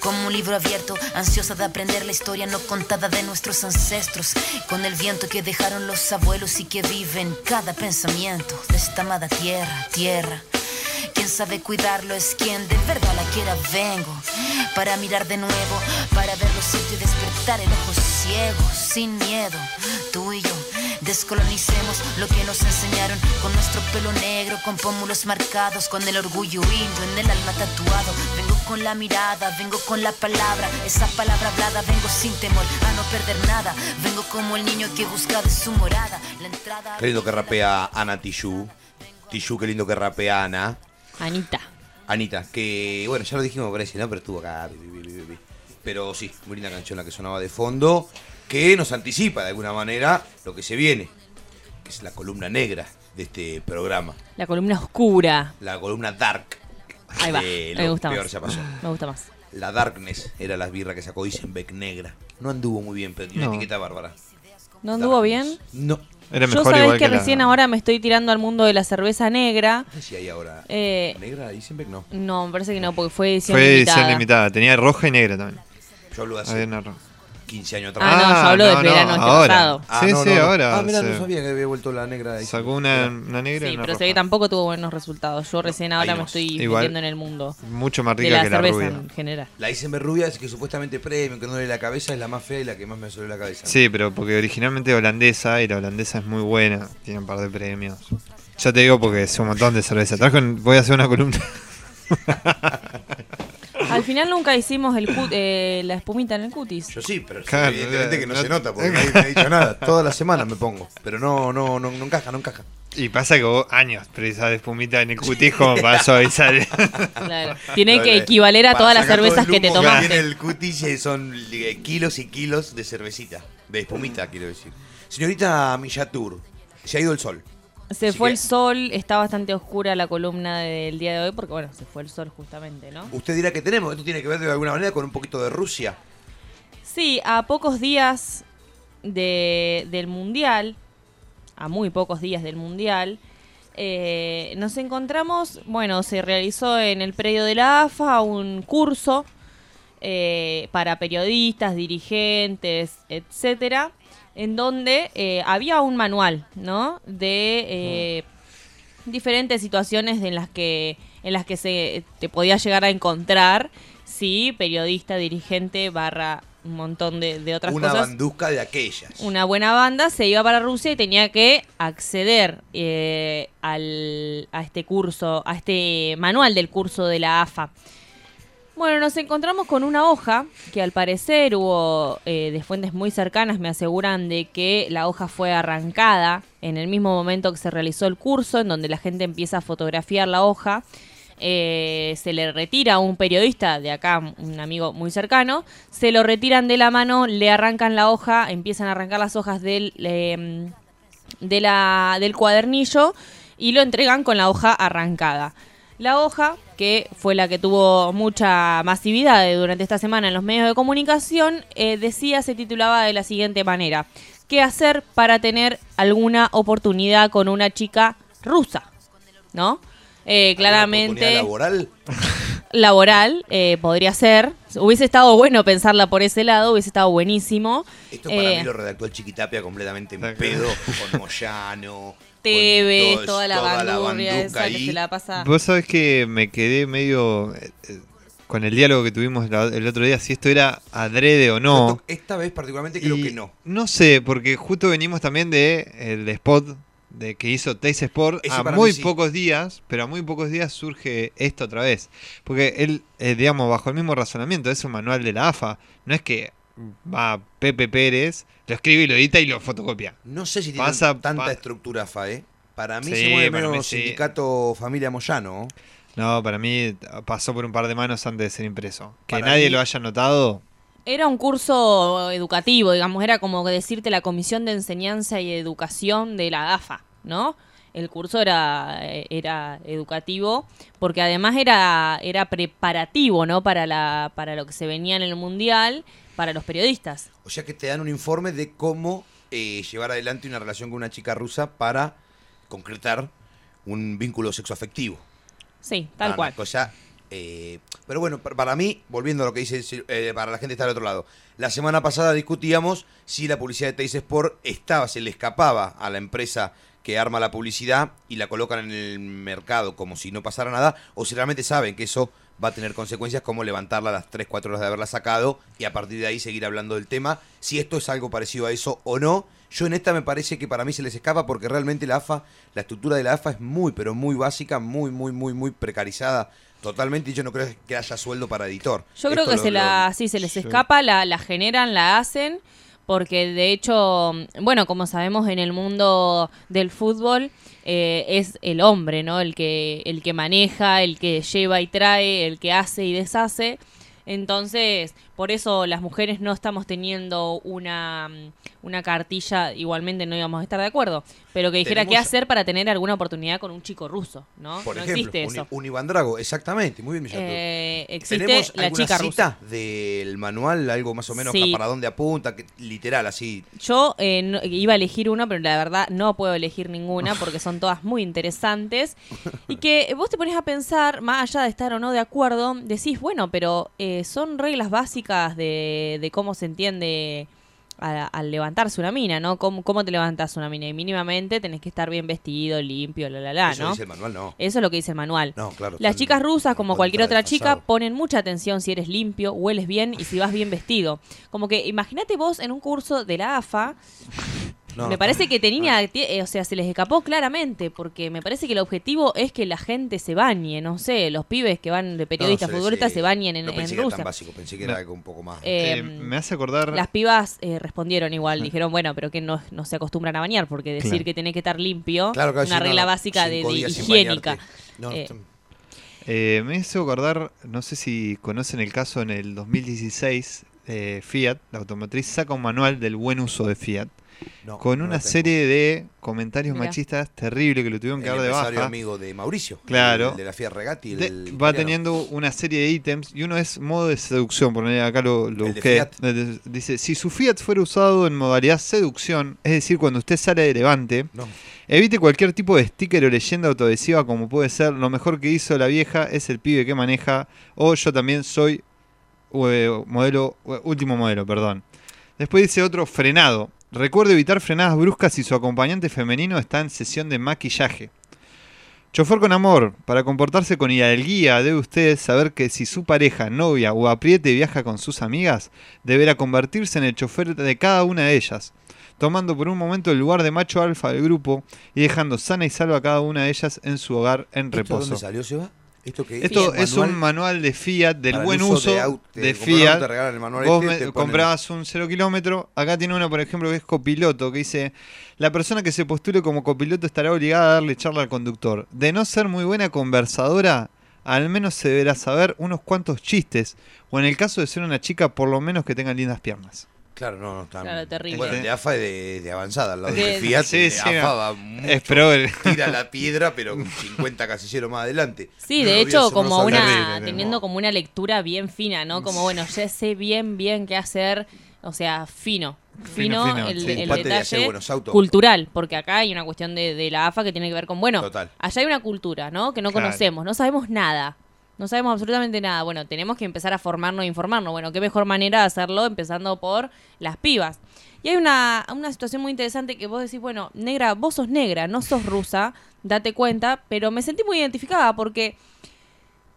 como un libro abierto, ansiosa de aprender la historia no contada de nuestros ancestros, con el viento que dejaron los abuelos y que vive en cada pensamiento de esta amada tierra, tierra. Quien sabe cuidarlo es quien de verdad la quiera. Vengo para mirar de nuevo, para ver lo cierto y despertar el ojo ciego, sin miedo. Tú y yo descolonicemos lo que nos enseñaron con nuestro pelo negro, con pómulos marcados, con el orgullo indio en el alma tatuado. Vengo con la mirada, vengo con la palabra, esa palabra hablada, vengo sin temor a no perder nada. Vengo como el niño que busca de su morada la entrada. Qué lindo que rapea Ana Tijoux. Tijoux, qué lindo que rapea Ana. Anita. Anita, que bueno, ya lo dijimos, parece, ¿no? Pero estuvo acá. Pero sí, muy linda canción la que sonaba de fondo, que nos anticipa de alguna manera lo que se viene, que es la columna negra de este programa, La columna oscura. la columna dark. Ahí va. de Me gusta peor más. ya pasó. Me gusta más. La darkness era la birra que sacó Isenbeck negra. No anduvo muy bien, pero tiene No. una etiqueta bárbara. ¿No anduvo bien? No. Era Yo mejor sabés igual que, que la- recién ahora me estoy tirando al mundo de la cerveza negra. No sé si hay ahora. Eh, ¿Negra Isenbeck? No. No, me parece que no, porque fue edición Fue limitada. edición limitada. Tenía roja y negra también. Yo hablo hace Había una roja. 15 años atrás. Ah, no, yo hablo del verano este ahora. pasado. Ah, sí, no, sí, no, no. ahora. Ah, mira, no sabía que había vuelto la negra. de Sacó una, una negra y Sí, una pero ve que tampoco tuvo buenos resultados. Yo recién ahora Ahí me no. estoy Igual, metiendo en el mundo. mucho más de rica la que la cerveza rubia. en general. La Isenbeck rubia es que supuestamente premio, que no duele la cabeza, es la más fea y la que más me duele la cabeza. Sí, pero porque originalmente es holandesa y la holandesa es muy buena. Tiene un par de premios. Ya te digo porque es un montón de cerveza. Trajo, voy a hacer una columna. Al final nunca hicimos el cut- eh, la espumita en el cutis. Yo sí, pero Claro, evidentemente que no no- se nota porque nadie me ha dicho nada. Toda la semana me pongo. Pero no, no, no, no encaja, no encaja. Y pasa que vos años precisás de espumita en el cutis como para suavizar. Claro. Tiene que equivaler a todas las cervezas que te tomaste. tiene el cutis eh, son eh, kilos y kilos de cervecita. De espumita, quiero decir. Señorita Millatur, se ha ido el sol. Se Así fue que- el sol, está bastante oscura la columna del día de hoy porque, bueno, se fue el sol justamente, ¿no? Usted dirá que tenemos, esto tiene que ver de alguna manera con un poquito de Rusia. Sí, a pocos días de- del Mundial, a muy pocos días del Mundial, eh, nos encontramos, bueno, se realizó en el predio de la AFA un curso eh, para periodistas, dirigentes, etcétera, en donde eh, había un manual, ¿no? De eh, diferentes situaciones en las que en las que se te podía llegar a encontrar si periodista, dirigente, barra un montón de, de otras Una cosas. bandusca de aquellas. Una buena banda se iba para Rusia y tenía que acceder eh, al, a este curso, a este manual del curso de la AFA. Bueno, nos encontramos con una hoja que al parecer hubo eh, de fuentes muy cercanas me aseguran de que la hoja fue arrancada en el mismo momento que se realizó el curso, en donde la gente empieza a fotografiar la hoja. Eh, se le retira a un periodista de acá, un amigo muy cercano, se lo retiran de la mano, le arrancan la hoja, empiezan a arrancar las hojas del, eh, del cuadernillo y lo entregan con la hoja arrancada. La hoja, que fue la que tuvo mucha masividad eh, durante esta semana en los medios de comunicación, eh, decía, se titulaba de la siguiente manera, ¿qué hacer para tener alguna oportunidad con una chica rusa? ¿No? Eh, claramente ¿Oportunidad laboral? laboral eh, podría ser. Hubiese estado bueno pensarla por ese lado, hubiese estado buenísimo. Esto para Eh, mí lo redactó el Chiquitapia completamente en pedo, con Moyano. Tevez, toda la toda la bandurria esa que se la pasa. Vos sabés que me quedé medio eh, eh, con el diálogo que tuvimos la- el otro día, si esto era adrede o no. Esta vez particularmente creo Y que no. No sé, porque justo venimos también de el spot de que hizo Taze Sport Ese a muy sí. pocos días, pero a muy pocos días surge esto otra vez. Porque él, eh, digamos, bajo el mismo razonamiento, es un manual de la AFA. No es que va Pepe Pérez, lo escribe y lo edita y lo fotocopia. No sé si tiene Pasa tanta pa- estructura FAE. Para mí Sí, se mueve para mí menos sí. sindicato familia Moyano. No, para mí pasó por un par de manos antes de ser impreso. Que Para nadie mí- lo haya notado. Era un curso educativo, digamos, era como que decirte la Comisión de Enseñanza y Educación de la AFA, ¿no? El curso era, eh, era educativo, porque además era, era preparativo, ¿no? Para, la, para lo que se venía en el Mundial, para los periodistas. O sea que te dan un informe de cómo eh, llevar adelante una relación con una chica rusa para concretar un vínculo sexoafectivo. Sí, tal Ah, cual. Cosa, eh, pero bueno, pa- para mí, volviendo a lo que dice, eh, para la gente que está al otro lado, la semana pasada discutíamos si la publicidad de Teis Sport estaba, se le escapaba a la empresa que arma la publicidad y la colocan en el mercado como si no pasara nada, o si realmente saben que eso va a tener consecuencias como levantarla a las 3, 4 horas de haberla sacado y a partir de ahí seguir hablando del tema, si esto es algo parecido a eso o no. Yo en esta me parece que para mí se les escapa porque realmente la AFA, la estructura de la AFA es muy, pero muy básica, muy, muy, muy, muy precarizada totalmente y yo no creo que haya sueldo para editor. Yo creo que lo- se la, lo- sí, se les escapa, la, la generan, la hacen, porque de hecho, bueno, como sabemos en el mundo del fútbol eh, es el hombre, ¿no? El que, el que maneja, el que lleva y trae, el que hace y deshace. Entonces, por eso las mujeres no estamos teniendo una, una cartilla, igualmente no íbamos a estar de acuerdo, pero que dijera qué hacer para tener alguna oportunidad con un chico ruso, ¿no? Por no ejemplo, existe un, eso. un Iván Drago, exactamente, muy bien. Eh, existe ¿Tenemos la alguna chica cita del manual, algo más o menos Sí. para dónde apunta, que- literal, así? Yo eh, no- iba a elegir uno, pero la verdad no puedo elegir ninguna porque son todas muy interesantes. Y que vos te pones a pensar, más allá de estar o no de acuerdo, decís, bueno, pero eh, son reglas básicas de, de cómo se entiende al levantarse una mina, ¿no? ¿Cómo, ¿Cómo te levantas una mina? Y mínimamente tenés que estar bien vestido, limpio, la, la, la, Eso ¿no? dice el manual, no. Eso es lo que dice el manual. No, claro. Las chicas rusas, como cualquier otra chica, ponen mucha atención si eres limpio, hueles bien y si vas bien vestido. Como que imagínate vos en un curso de la AFA. No, me parece que tenía, tie- eh, o sea, se les escapó claramente, porque me parece que el objetivo es que la gente se bañe, no sé, los pibes que van de periodistas, No, sé, futbolistas sí. se bañen en, No en pensé que era Rusia. tan básico, pensé que era algo un poco más. Eh, Eh, me hace acordar. Las pibas eh, respondieron igual, dijeron, bueno, pero que no, no se acostumbran a bañar, porque decir Claro. que tenés que estar limpio, Claro, claro, una regla no, básica de, de higiénica. Eh, Eh, me hizo acordar, no sé si conocen el caso en el 2016, eh, Fiat, la automotriz, saca un manual del buen uso de Fiat. No, con no una serie de comentarios Mirá. machistas terribles que lo tuvieron que El dar de baja. amigo de Mauricio, Claro. el de la Fiat Regatti, el De- va teniendo una serie de ítems y uno es modo de seducción, por acá lo, lo busqué. De- Dice, si su Fiat fuera usado en modalidad seducción, es decir, cuando usted sale de levante, No. evite cualquier tipo de sticker o leyenda autoadhesiva como puede ser lo mejor que hizo la vieja es el pibe que maneja o yo también soy eh, modelo eh, último modelo, perdón. Después dice otro frenado. Recuerde evitar frenadas bruscas si su acompañante femenino está en sesión de maquillaje. Chofer con amor. Para comportarse con hidalguía debe usted saber que si su pareja, novia o apriete viaja con sus amigas, deberá convertirse en el chofer de cada una de ellas, tomando por un momento el lugar de macho alfa del grupo y dejando sana y salva a cada una de ellas en su hogar en ¿Esto reposo. dónde salió, Seba? ¿Esto Esto es un manual de Fiat, del para buen uso de de, Fiat. te el manual Vos este, me- te ponen- comprabas un cero kilómetro. Acá tiene uno, por ejemplo, que es copiloto, que dice: La persona que se postule como copiloto estará obligada a darle charla al conductor. De no ser muy buena conversadora, al menos se deberá saber unos cuantos chistes. O en el caso de ser una chica, por lo menos que tenga lindas piernas. Claro, no, no, está. Claro, terrible. Bueno, el de AFA es de, de avanzada, al lado De- de Fiat, Sí, el de sí, AFA no. va Es mucho, progre. tira la piedra, pero con 50 casilleros más adelante. Sí, No de hecho, como una, teniendo como una lectura bien fina, ¿no? Como, bueno, ya sé bien, bien qué hacer, o sea, fino. Fino, fino, el, sí. el de detalle buenos autos. cultural, porque acá hay una cuestión de, de la AFA que tiene que ver con, bueno, Total. allá hay una cultura, ¿no? Que no Claro. conocemos, no sabemos nada. No sabemos absolutamente nada. Bueno, tenemos que empezar a formarnos e informarnos. Bueno, qué mejor manera de hacerlo empezando por las pibas. Y hay una, una situación muy interesante que vos decís, bueno, negra, vos sos negra, no sos rusa, date cuenta, pero me sentí muy identificada porque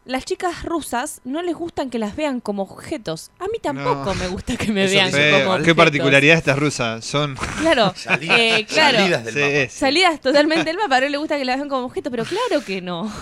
las chicas rusas no les gustan que las vean como objetos. A mí tampoco No. me gusta que me Eso vean como objetos. Qué particularidad estas rusas. Son. Claro, Salidas, eh, claro. salidas del Sí, mapa. sí. Salidas totalmente del mapa, pero le gusta que las vean como objetos, pero claro que no.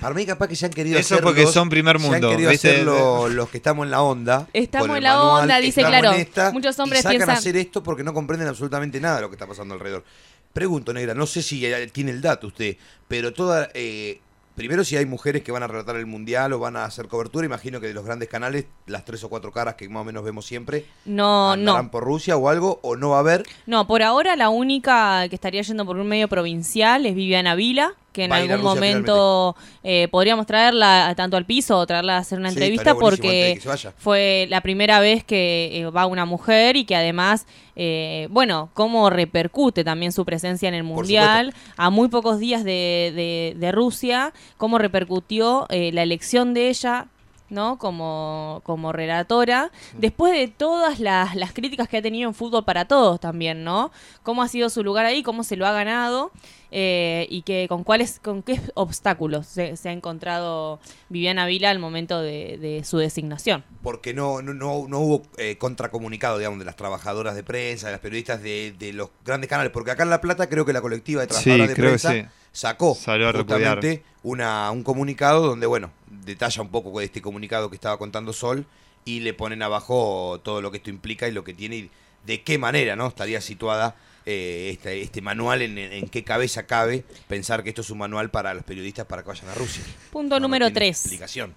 Para mí capaz que se han querido Eso hacer porque los- son primer se han mundo, querido ¿viste? hacer los, los que estamos en la onda. Estamos en la manual, onda, dice, claro, esta, muchos hombres y sacan piensan- a hacer esto porque no comprenden absolutamente nada de lo que está pasando alrededor. Pregunto, Negra, no sé si tiene el dato usted, pero toda... eh, Primero, si hay mujeres que van a relatar el mundial o van a hacer cobertura, imagino que de los grandes canales, las tres o cuatro caras que más o menos vemos siempre, No, andarán no. por Rusia o algo, o no va a haber. No, por ahora la única que estaría yendo por un medio provincial es Viviana Vila, que en algún momento eh, podríamos traerla tanto al piso o traerla a hacer una Sí, entrevista porque fue la primera vez que eh, va una mujer y que además, eh, bueno, cómo repercute también su presencia en el Mundial. a muy pocos días de, de- de Rusia, cómo repercutió la elección de ella ¿no? Como, como relatora, después de todas las, las críticas que ha tenido en Fútbol para Todos también, ¿no? Cómo ha sido su lugar ahí, cómo se lo ha ganado eh, y que con cuáles, con qué obstáculos se, se ha encontrado Viviana Vila al momento de, de su designación. Porque no, no, no, no hubo eh, contracomunicado, digamos, de las trabajadoras de prensa, de las periodistas de, de los grandes canales. Porque acá en La Plata creo que la colectiva de trabajadoras de creo que prensa sí. sacó Salió a repudiar. justamente una, un comunicado donde, bueno, detalla un poco de este comunicado que estaba contando Sol y le ponen abajo todo lo que esto implica y lo que tiene y de qué manera no estaría situada eh, este, este manual, en, en qué cabeza cabe pensar que esto es un manual para los periodistas para que vayan a Rusia. Punto número 3. Explicación.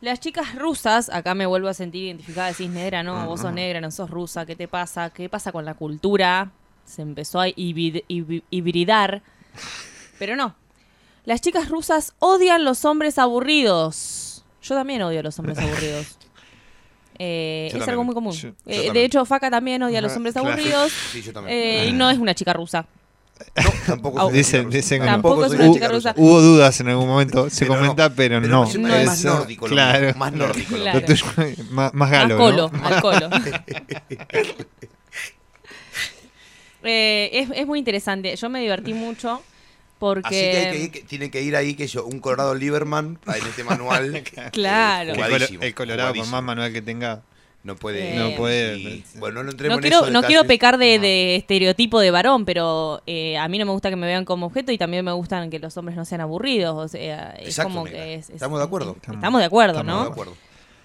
Las chicas rusas, acá me vuelvo a sentir identificada, decís negra, no, vos sos negra, no sos rusa, ¿qué te pasa? ¿Qué pasa con la cultura? Se empezó a hibrid- hib- hibridar, pero no. Las chicas rusas odian los hombres aburridos. Yo también odio a los hombres aburridos. Eh, es también. algo muy común. Yo- yo Eh, de hecho, Faca también odia a los hombres Claro. aburridos. Sí, yo también. Eh, y no es una chica rusa. Tampoco soy una Dicen, dicen Tampoco no. es una chica rusa. Hubo dudas en algún momento, se Pero no. comenta, pero, Pero no. No más nórdico claro. más nórdico. Lo tuyo, más, más galo, Al colo, ¿no? al colo. Eh, es, es muy interesante. Yo me divertí mucho porque... Así que, hay que ir- que tiene que ir ahí que yo, un Colorado Lieberman en este manual. Claro. El, colo- Jugadísimo, el Colorado, por más manual que tenga, No puede. Eh, no puede. sí. Bueno, no entremos No en quiero, no quiero pecar de, de estereotipo de varón, pero eh, a mí no me gusta que me vean como objeto y también me gustan que los hombres no sean aburridos. O sea, es Exacto, como que es, es- Estamos de acuerdo. Estamos de acuerdo, Estamos ¿no? de acuerdo.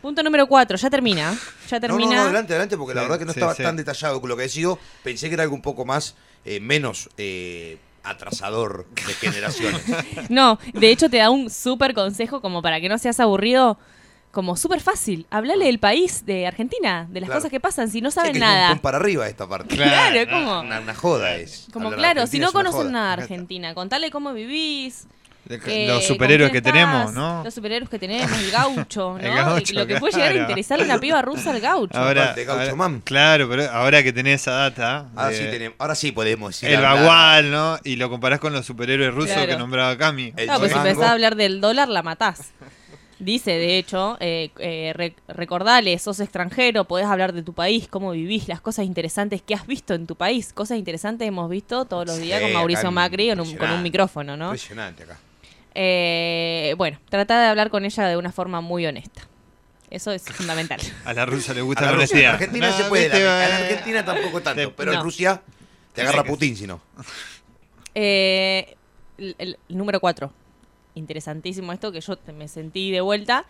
Punto número cuatro, ya termina. Ya No, termina. no, no, adelante, adelante, porque la Sí, verdad que no sí, estaba sí. tan detallado con lo que he sido. Pensé que era algo un poco más, eh, menos eh, atrasador de generaciones. No, de hecho te da un súper consejo como para que no seas aburrido. Como súper fácil. Hablale del país, de Argentina, de las Claro. cosas que pasan. Si no Sí, saben que es un nada. pum para arriba esta parte. Claro, como- Una, una joda es. Como Hablar de claro, Argentina si no es una conocen joda. nada de Argentina, contale cómo vivís. Eh, los superhéroes que tenemos, ¿no? Los superhéroes que tenemos, el gaucho, ¿no? El gaucho, Y lo que puede llegar a claro. interesarle a una piba rusa al gaucho. Ahora, de Gaucho ahora- Man. claro, pero ahora que tenés esa data, Ahora de- sí, tenemos, ahora sí podemos decir. el bagual, ¿no? Y lo comparás con los superhéroes rusos Claro. que nombraba Cami. El Claro, pues si empezás a hablar del dólar, la matás. Dice, de hecho, eh, eh, re- recordale, sos extranjero, podés hablar de tu país, cómo vivís, las cosas interesantes que has visto en tu país. Cosas interesantes hemos visto todos los días Sí, con Mauricio Macri con un, con un micrófono, ¿no? Impresionante acá. Eh, bueno, trata de hablar con ella de una forma muy honesta. Eso es fundamental. A la rusa le A gusta la la Rusia, honestidad. en Argentina No, se puede, viste, la- en eh, Argentina tampoco tanto, te- pero en. Rusia te agarra Putin si no. Eh, el, el número 4. Interesantísimo esto que yo te- me sentí de vuelta.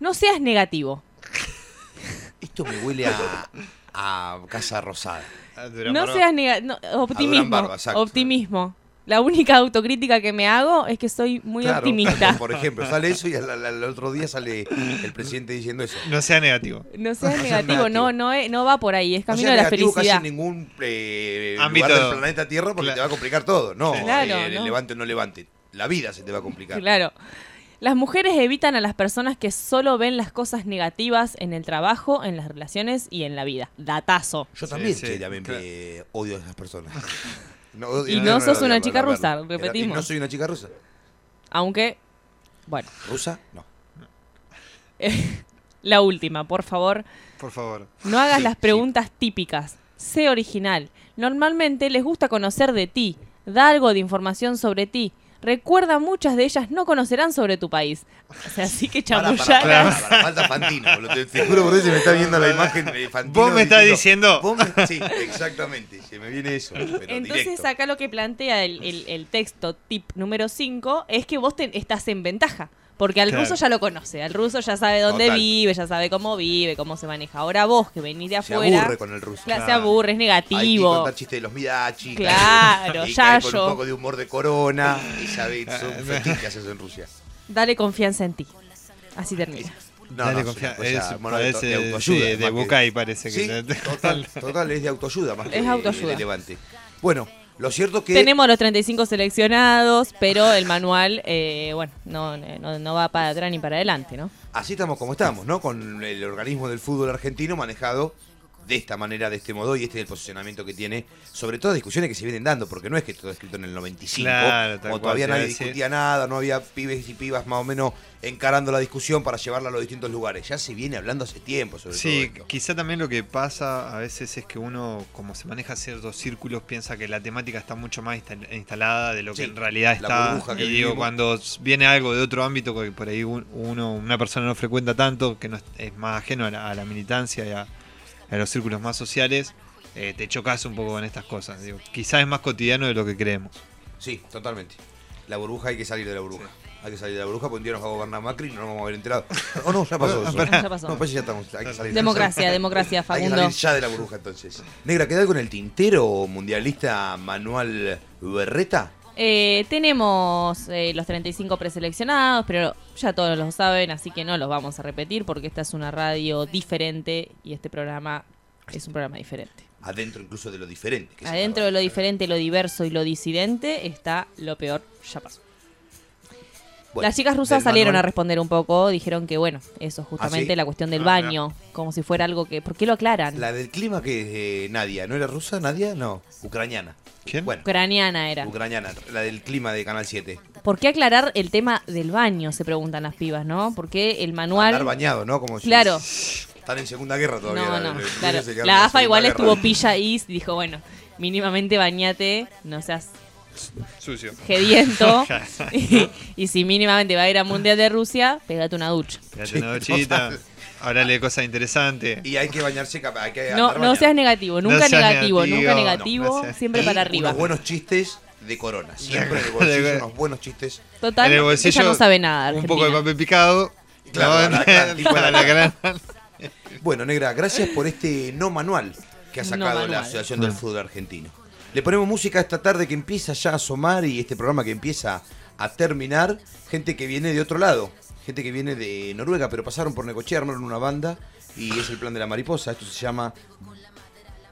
No seas negativo. Esto me huele a, a Casa Rosada. No seas negativo. optimismo. Barba, optimismo. La única autocrítica que me hago es que soy muy Claro, optimista. Por ejemplo, sale eso y al, al- al otro día sale el presidente diciendo eso. No sea negativo. No No seas negativo, no, no, es- no va por ahí, es No camino sea de la felicidad. en ningún eh, Ámbito- lugar del planeta Tierra porque te va a complicar todo. No, Claro, eh, no. levante o no levante. La vida se te va a complicar. Claro. Las mujeres evitan a las personas que solo ven las cosas negativas en el trabajo, en las relaciones y en la vida. Datazo. Yo también, sí, che, también claro. eh, odio a esas personas. No, Y no sos una chica rusa, repetimos. Y no soy una chica rusa. Aunque, bueno, ¿Rusa? No. la última, por favor. Por favor. No hagas Sí, las sí. preguntas típicas. Sé original. Normalmente les gusta conocer de ti. Da algo de información sobre ti. Recuerda, muchas de ellas no conocerán sobre tu país. O sea, así que Para, para, chamullar. para, para, falta Fantino. boludo. Te, te juro por eso se me está viendo la imagen de Fantino. Vos me estás diciendo- vos me- sí, exactamente. Se me viene eso. Pero Entonces directo. acá lo que plantea el, el- el texto tip número 5 es que vos te- estás en ventaja. Porque al Claro. ruso ya lo conoce, al ruso ya sabe dónde Total. vive, ya sabe cómo vive, cómo se maneja. Ahora vos que venís de Se afuera, aburre con el ruso. claro, se aburre, es Hay que negativo. contar chistes de los Midachi. Claro, y cae con Yayo. un poco de humor de corona. Y sabe, son fetiches eso en Rusia. Dale confianza en ti. Así termina. No, Dale no, confianza. es bueno, de, parece, de autoayuda. sí, de que- Bucay parece que Sí, total, total, es de autoayuda más que Es de- autoayuda. de Levante. Bueno, lo cierto que... Tenemos los 35 seleccionados, pero el manual, eh, bueno, no, no, no va para atrás ni para adelante, ¿no? Así estamos como estamos, ¿no? Con el organismo del fútbol argentino manejado de esta manera, de este modo, y este es el posicionamiento que tiene sobre todo discusiones que se vienen dando, porque no es que todo escrito en el 95, Claro, todavía nadie decir. discutía nada, no había pibes y pibas más o menos encarando la discusión para llevarla a los distintos lugares. Ya se viene hablando hace tiempo sobre Sí, todo esto. quizá también lo que pasa a veces es que uno, como se maneja ciertos círculos, piensa que la temática está mucho más instal- instalada de lo que en realidad la está. Y digo, vivimos. cuando viene algo de otro ámbito que por ahí un- uno, una persona no frecuenta tanto, que no es, es más ajeno a la, a la militancia y a, a los círculos más sociales, eh, te chocas un poco con estas cosas. Digo, quizás es más cotidiano de lo que creemos. Sí, totalmente. La burbuja hay que salir de la burbuja. Hay que salir de la burbuja porque un día nos va a gobernar Macri y no nos vamos a haber enterado. Oh, no, ya pasó eso. Ya pasó. No, pues ya estamos. Hay que salir. Democracia, democracia, Hay que Facundo. salir ya de la burbuja entonces. Negra, ¿queda algo en el tintero mundialista Manuel Berreta? Eh, tenemos eh, los 35 preseleccionados, pero ya todos lo saben, así que no los vamos a repetir porque esta es una radio diferente y este programa es un programa diferente. Adentro incluso de lo diferente. que Adentro de lo diferente, lo diverso y lo disidente está lo peor ya pasó. Bueno, Las chicas rusas salieron manual- a responder un poco, dijeron que bueno, eso justamente ¿Ah, sí? la cuestión del Ah, baño, como si fuera algo que... ¿Por qué lo aclaran? La del clima que es eh, Nadia, ¿no era rusa? ¿Nadia? No, ucraniana. ¿Quién? Bueno, Ucraniana era. ucraniana, la del clima de Canal 7. ¿Por qué aclarar el tema del baño? Se preguntan las pibas, ¿no? Porque el manual... Andar bañado, ¿no? Como si Claro. están en Segunda Guerra todavía. No, la- no, la- claro. La AFA igual Guerra. estuvo pilla y dijo, bueno, mínimamente bañate, no seas Sucio. gediento. y, y si mínimamente va a ir a Mundial de Rusia, pegate una ducha. Pegate una duchita, háblale cosas interesantes. Y hay que bañarse, capa- hay que No, no seas negativo, No nunca seas negativo, negativo, nunca negativo, no siempre Y para arriba. Unos buenos chistes de corona. Siempre en el bolsillo, unos buenos chistes. Total, en el bolsillo, ella no sabe nada. Un poco de papel picado. Claro, Para alacrán. alacrán. Bueno, Negra, gracias por este no manual que ha No sacado la. Asociación del Fútbol Argentino. Le ponemos música esta tarde que empieza ya a asomar y este programa que empieza a terminar. Gente que viene de otro lado, gente que viene de Noruega, pero pasaron por Necochea, armaron una banda y es el plan de la mariposa. Esto se llama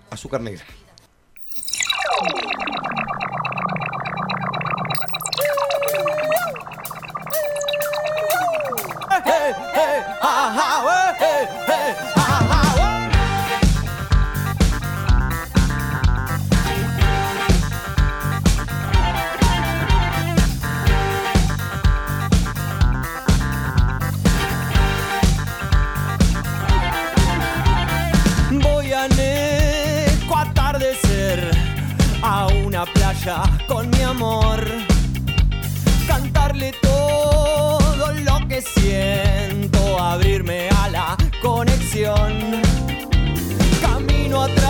Azúcar Negra. Con mi amor. Cantarle todo lo que siento, abrirme a la conexión. Camino atrás,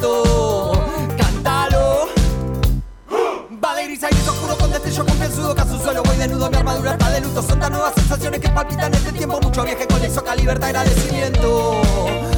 encanto. Cántalo. Va de gris a gris oscuro con destello con piel sudo su suelo Voy desnudo, mi armadura está de luto Son tan nuevas sensaciones que palpitan este tiempo Mucho viaje con el soca, libertad, agradecimiento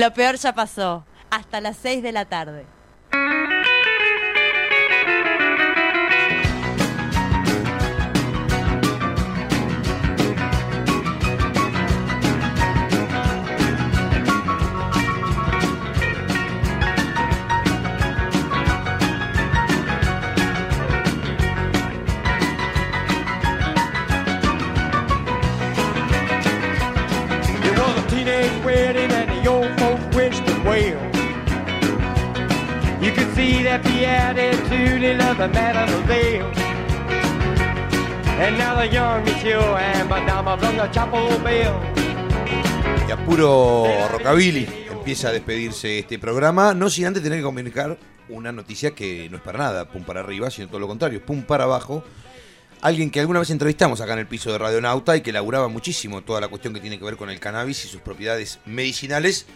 Lo peor ya pasó. Hasta las 6 de la tarde. Y a puro rockabilly empieza a despedirse este programa, no sin antes tener que comunicar una noticia que no es para nada pum para arriba, sino todo lo contrario, pum para abajo. Alguien que alguna vez entrevistamos acá en el piso de Radionauta y que laburaba muchísimo toda la cuestión que tiene que ver con el cannabis y sus propiedades medicinales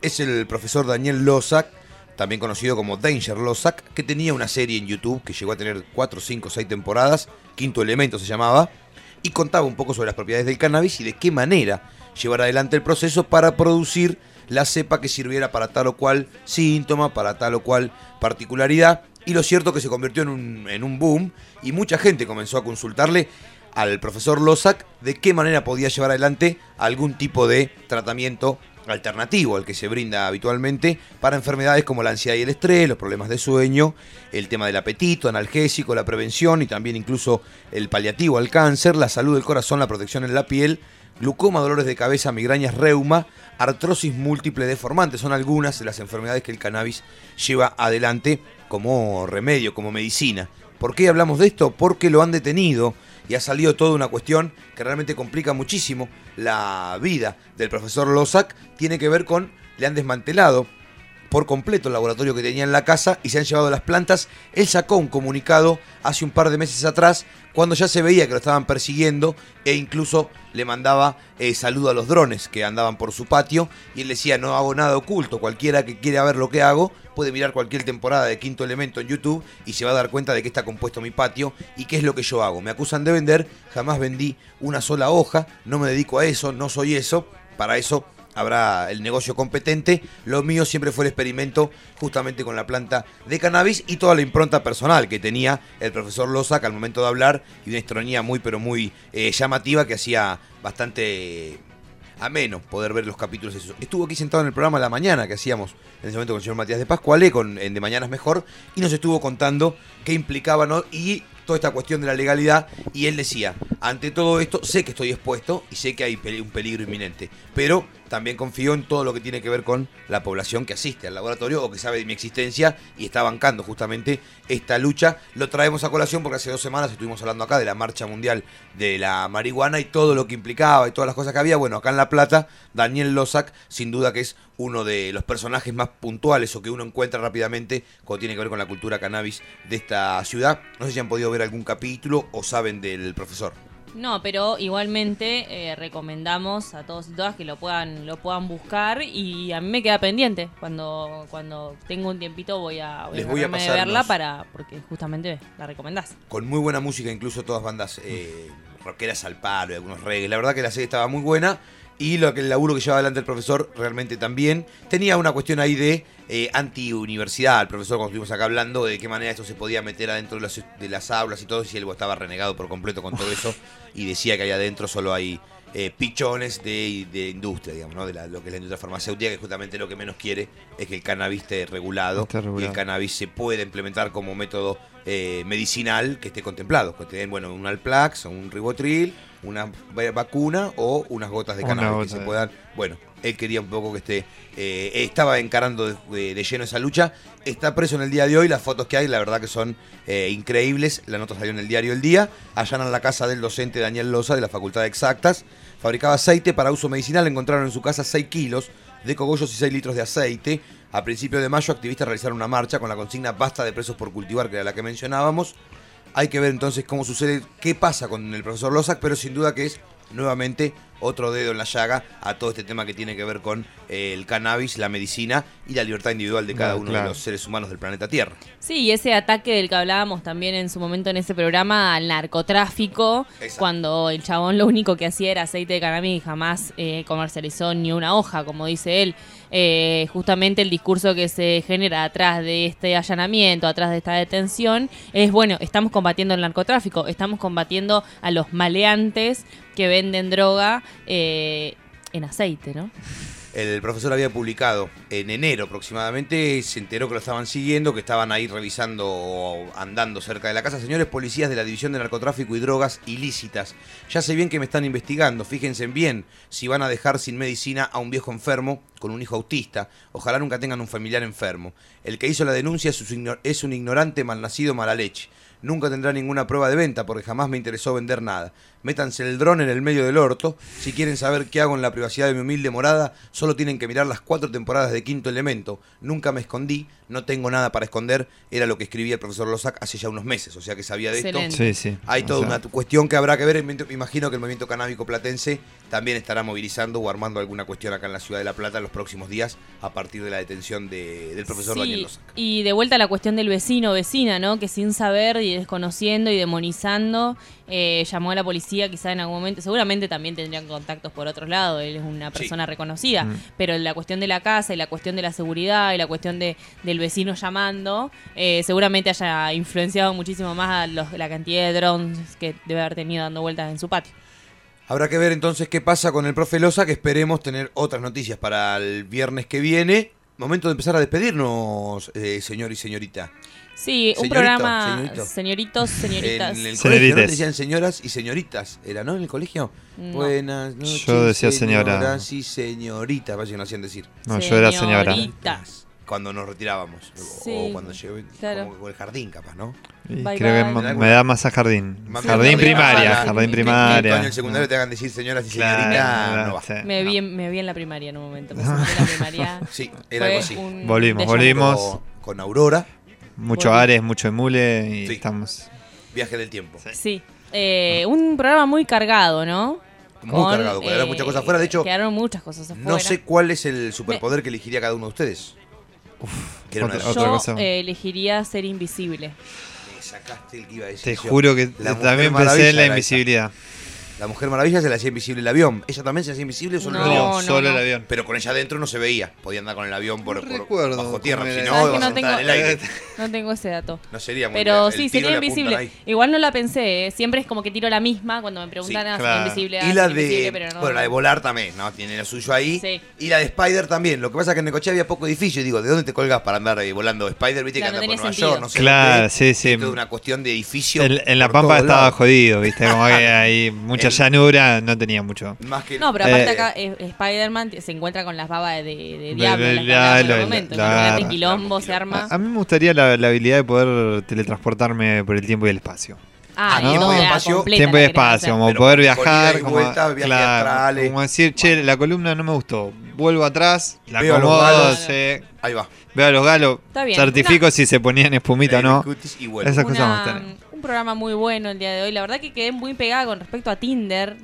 es el profesor Daniel Lozak, también conocido como Danger Lozak, que tenía una serie en YouTube que llegó a tener 4, 5, 6 temporadas, Quinto Elemento se llamaba, y contaba un poco sobre las propiedades del cannabis y de qué manera llevar adelante el proceso para producir la cepa que sirviera para tal o cual síntoma, para tal o cual particularidad. Y lo cierto que se convirtió en un, en un boom y mucha gente comenzó a consultarle al profesor Lozak de qué manera podía llevar adelante algún tipo de tratamiento alternativo al que se brinda habitualmente para enfermedades como la ansiedad y el estrés, los problemas de sueño, el tema del apetito, analgésico, la prevención y también incluso el paliativo al cáncer, la salud del corazón, la protección en la piel, glucoma, dolores de cabeza, migrañas, reuma, artrosis múltiple deformante. Son algunas de las enfermedades que el cannabis lleva adelante como remedio, como medicina. ¿Por qué hablamos de esto? Porque lo han detenido y ha salido toda una cuestión que realmente complica muchísimo la vida del profesor Lozak. Tiene que ver con, le han desmantelado por completo el laboratorio que tenía en la casa y se han llevado las plantas. Él sacó un comunicado hace un par de meses atrás cuando ya se veía que lo estaban persiguiendo e incluso le mandaba eh, saludo a los drones que andaban por su patio y él decía no hago nada oculto, cualquiera que quiera ver lo que hago puede mirar cualquier temporada de Quinto Elemento en YouTube y se va a dar cuenta de qué está compuesto mi patio y qué es lo que yo hago. Me acusan de vender, jamás vendí una sola hoja, no me dedico a eso, no soy eso, para eso habrá el negocio competente. Lo mío siempre fue el experimento justamente con la planta de cannabis y toda la impronta personal que tenía el profesor Lozak al momento de hablar y una estronía muy pero muy eh, llamativa que hacía bastante ameno poder ver los capítulos. esos. Estuvo aquí sentado en el programa La Mañana que hacíamos en ese momento con el señor Matías de Pascuale, con, en De Mañana es Mejor, y nos estuvo contando qué implicaba y toda esta cuestión de la legalidad. Y él decía, ante todo esto, sé que estoy expuesto y sé que hay un peligro inminente, pero también confío en todo lo que tiene que ver con la población que asiste al laboratorio o que sabe de mi existencia y está bancando justamente esta lucha. Lo traemos a colación porque hace dos semanas estuvimos hablando acá de la marcha mundial de la marihuana y todo lo que implicaba y todas las cosas que había. Bueno, acá en La Plata, Daniel Lozak, sin duda que es uno de los personajes más puntuales o que uno encuentra rápidamente cuando tiene que ver con la cultura cannabis de esta ciudad. No sé si han podido ver algún capítulo o saben del profesor. No, pero igualmente eh, recomendamos a todos y todas que lo puedan lo puedan buscar y a mí me queda pendiente cuando cuando tengo un tiempito voy a, voy Les a voy a agarrarme de pasar verla para porque justamente la recomendás. con muy buena música, incluso todas bandas eh, rockeras al palo y algunos reggae. La verdad que la serie estaba muy buena y lo que el laburo que lleva adelante el profesor realmente también. Tenía una cuestión ahí de eh, anti-universidad, el profesor cuando estuvimos acá hablando de qué manera esto se podía meter adentro de las, de las aulas y todo, y si él estaba renegado por completo con todo eso y decía que ahí adentro solo hay eh, pichones de, de industria, digamos, ¿no? de la- lo que es la industria farmacéutica, que justamente lo que menos quiere es que el cannabis esté regulado, y el cannabis se puede implementar como método eh, medicinal que esté contemplado, que te den, bueno, un Alplax, un Ribotril, una va- vacuna o unas gotas de cannabis que se puedan, bueno, él quería un poco que esté, eh, estaba encarando de, de- de lleno esa lucha, está preso en el día de hoy, las fotos que hay, la verdad que son eh, increíbles, la nota salió en el diario El Día, allanan la casa del docente Daniel Loza de la Facultad de Exactas, fabricaba aceite para uso medicinal, encontraron en su casa 6 kilos de cogollos y 6 litros de aceite. A principios de mayo, activistas realizaron una marcha con la consigna Basta de presos por cultivar, que era la que mencionábamos. Hay que ver entonces cómo sucede, qué pasa con el profesor Lozak, pero sin duda que es nuevamente otro dedo en la llaga a todo este tema que tiene que ver con eh, el cannabis, la medicina y la libertad individual de cada uno claro. de los seres humanos del planeta Tierra. Sí, y ese ataque del que hablábamos también en su momento en ese programa al narcotráfico, Exacto. cuando el chabón lo único que hacía era aceite de cannabis y jamás eh, comercializó ni una hoja, como dice él. Eh, justamente el discurso que se genera atrás de este allanamiento, atrás de esta detención, es bueno, estamos combatiendo el narcotráfico, estamos combatiendo a los maleantes que venden droga eh, en aceite, ¿no? El profesor había publicado en enero aproximadamente, se enteró que lo estaban siguiendo, que estaban ahí revisando o andando cerca de la casa. Señores policías de la División de Narcotráfico y Drogas Ilícitas, ya sé bien que me están investigando, fíjense bien si van a dejar sin medicina a un viejo enfermo con un hijo autista. Ojalá nunca tengan un familiar enfermo. El que hizo la denuncia es un ignorante malnacido mala leche. Nunca tendrá ninguna prueba de venta porque jamás me interesó vender nada. Métanse el dron en el medio del orto. Si quieren saber qué hago en la privacidad de mi humilde morada, solo tienen que mirar las cuatro temporadas de Quinto Elemento. Nunca me escondí, no tengo nada para esconder. Era lo que escribía el profesor Lozac hace ya unos meses, o sea que sabía de Excelente. esto. Sí, sí. Hay O toda sea- una cuestión que habrá que ver. Me imagino que el movimiento canábico platense también estará movilizando o armando alguna cuestión acá en la ciudad de La Plata en los próximos días a partir de la detención de- del profesor Daniel Lozac. y de vuelta a la cuestión del vecino o vecina, ¿no? Que sin saber y desconociendo y demonizando eh, llamó a la policía quizá en algún momento. Seguramente también tendrían contactos por otro lado, él es una persona reconocida. Mm. Pero la cuestión de la casa y la cuestión de la seguridad y la cuestión de, del vecino llamando, eh, seguramente haya influenciado muchísimo más a los- la cantidad de drones que debe haber tenido dando vueltas en su patio. Habrá que ver entonces qué pasa con el profe Loza, que esperemos tener otras noticias para el viernes que viene. Momento de empezar a despedirnos, eh, señor y señorita. Sí, un Señorito, programa, señorito. señoritos, señoritas. En el colegio ¿no? decían señoras y señoritas, ¿era no? En el colegio. No. Buenas noches. Yo decía señora. Señoras y señoritas, parece que no hacían decir. No, yo era señora. Señoritas. Cuando nos retirábamos. Sí, o cuando llegué, claro. como el jardín, capaz, ¿no? Y Bye, creo bye. que me, da más a jardín. Más Jardín jardín, primaria, ah, jardín que- que primaria. En el secundario te hagan decir señoras y Claro, señoritas, claro, no. Me vi, en, me vi en la primaria en un momento. Me en la primaria. Sí, era Fue algo así. Volvimos, volvimos. Con Aurora, Mucho Volví. Ares, mucho Emule y Sí. estamos. viaje del tiempo. Sí. Eh, un programa muy cargado, ¿no? Muy cargado, quedaron muchas cosas afuera. De hecho, Quedaron muchas cosas afuera. No sé cuál es el superpoder que elegiría cada uno de ustedes. Una- otra- Yo cosa. eh, elegiría ser invisible. Me sacaste el que iba a decir Te yo. juro que La Mujer también Maravilla pensé en la era esa. invisibilidad. La Mujer Maravilla se le hacía invisible el avión. ¿Ella también se hacía invisible o solo No, el avión? no, solo no. el avión. Pero con ella adentro no se veía. Podía andar con el avión por, por- recuerdo bajo tierra. Si no, ¿Sabes que ibas a no estar en el aire. No tengo ese dato. No sería muy Pero sí, sería invisible. Igual no la pensé, ¿eh? Siempre es como que tiro la misma cuando me preguntan Sí, a claro. invisible. Y la de. pero no. Bueno, la de volar también, ¿no? Tiene lo suyo ahí. Sí. Y la de Spider también. Lo que pasa es que en Necochea había poco edificio. Y digo, ¿de dónde te colgas para andar ahí volando Spider? Viste Claro, que no anda por Nueva sentido. York, no sé Claro, sí, sí. Es una cuestión de edificio. En, La Pampa estaba jodido, ¿viste? Como que hay mucha llanura, no tenía mucho. Más que No, pero aparte Eh, acá eh, Spider-Man se encuentra con las babas de, de de- diablo. en el la- momento. la- la- quilombo, se arma. A, a mí me gustaría la, la habilidad de poder teletransportarme por el tiempo y el espacio. Ah, ¿no? y Tiempo y espacio- completa tiempo y la espacio, como Pero poder viajar, como, vuelta, viajes claro, astrales. como decir, che, la columna no me gustó, vuelvo atrás, la Veo a los acomodo, galos. Ahí va. veo a los galos, certifico si se ponían espumita o no. Esas cosas Una- gustan. un programa muy bueno el día de hoy. La verdad que quedé muy pegada con respecto a Tinder.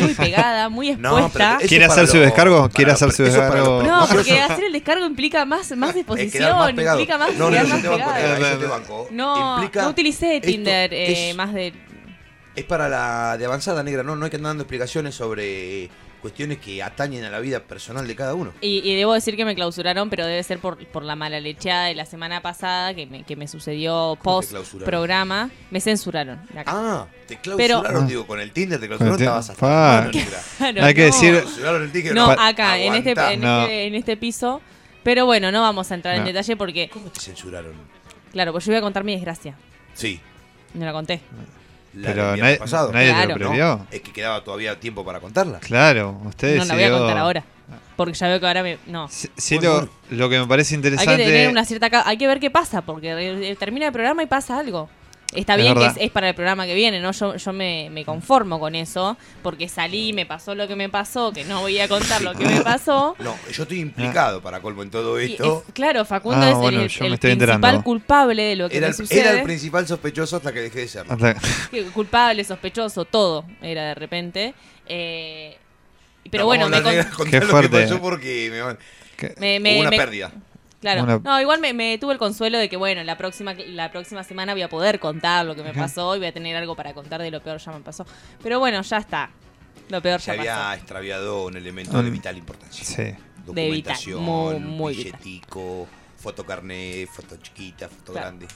Muy pegada, muy expuesta. ¿Quiere hacer su descargo? ¿Quiere hacer su descargo? No, porque hacer el descargo implica más, más disposición, más implica más No, no, más yo te. No, Implica no utilicé Tinder eh, es- más de... Es para la de avanzada negra, ¿no? No hay que andar dando explicaciones sobre cuestiones que atañen a la vida personal de cada uno. Y, y debo decir que me clausuraron, pero debe ser por, por la mala lecheada de la semana pasada que me, que me sucedió ¿Cómo te post programa. Me censuraron. de acá. Ah, te clausuraron, Pero- digo, con el Tinder te clausuraron, estabas hasta. Claro, Hay que no. decir- Clausuraron el Tinder, No, no, acá, en este, en, No. este, en este piso. Pero bueno, no vamos a entrar en detalle porque, ¿Cómo te censuraron? claro, pues yo voy a contar mi desgracia. Sí. No la conté. La Pero del nadie- pasado. nadie te lo previó. ¿no? Es que quedaba todavía tiempo para contarla. Claro, ustedes No la voy a contar ahora. Porque ya veo que ahora me. No. Sí, lo, lo que me parece Hay interesante. que tener una cierta. ca- Hay que ver qué pasa, porque eh, termina el programa y pasa algo. Está Es bien que es, es para el programa que viene, ¿no? Yo, yo me, me conformo con eso, porque salí, me pasó lo que me pasó, que no voy a contar lo que me pasó. No, yo estoy implicado para colmo en todo esto. es- claro, Facundo Ah, es el- bueno, el, yo me el estoy principal enterando. culpable de lo que Era me sucede. era el principal sospechoso hasta que dejé de serlo. Culpable, sospechoso, todo era de repente. Eh, pero No, bueno, me, con- Qué lo fuerte. que pasó porque me, me- me- una me- pérdida. Claro, Una- no, igual me, me tuve el consuelo de que, bueno, la próxima, la próxima semana voy a poder contar lo que me Ajá. pasó y voy a tener algo para contar de lo peor ya me pasó. Pero bueno, ya está. Lo peor Se ya había pasó. extraviado un elemento de vital importancia. Sí. De vital, Documentación, muy, muy vital. billetico, foto carnet, foto chiquita, foto Claro. grande.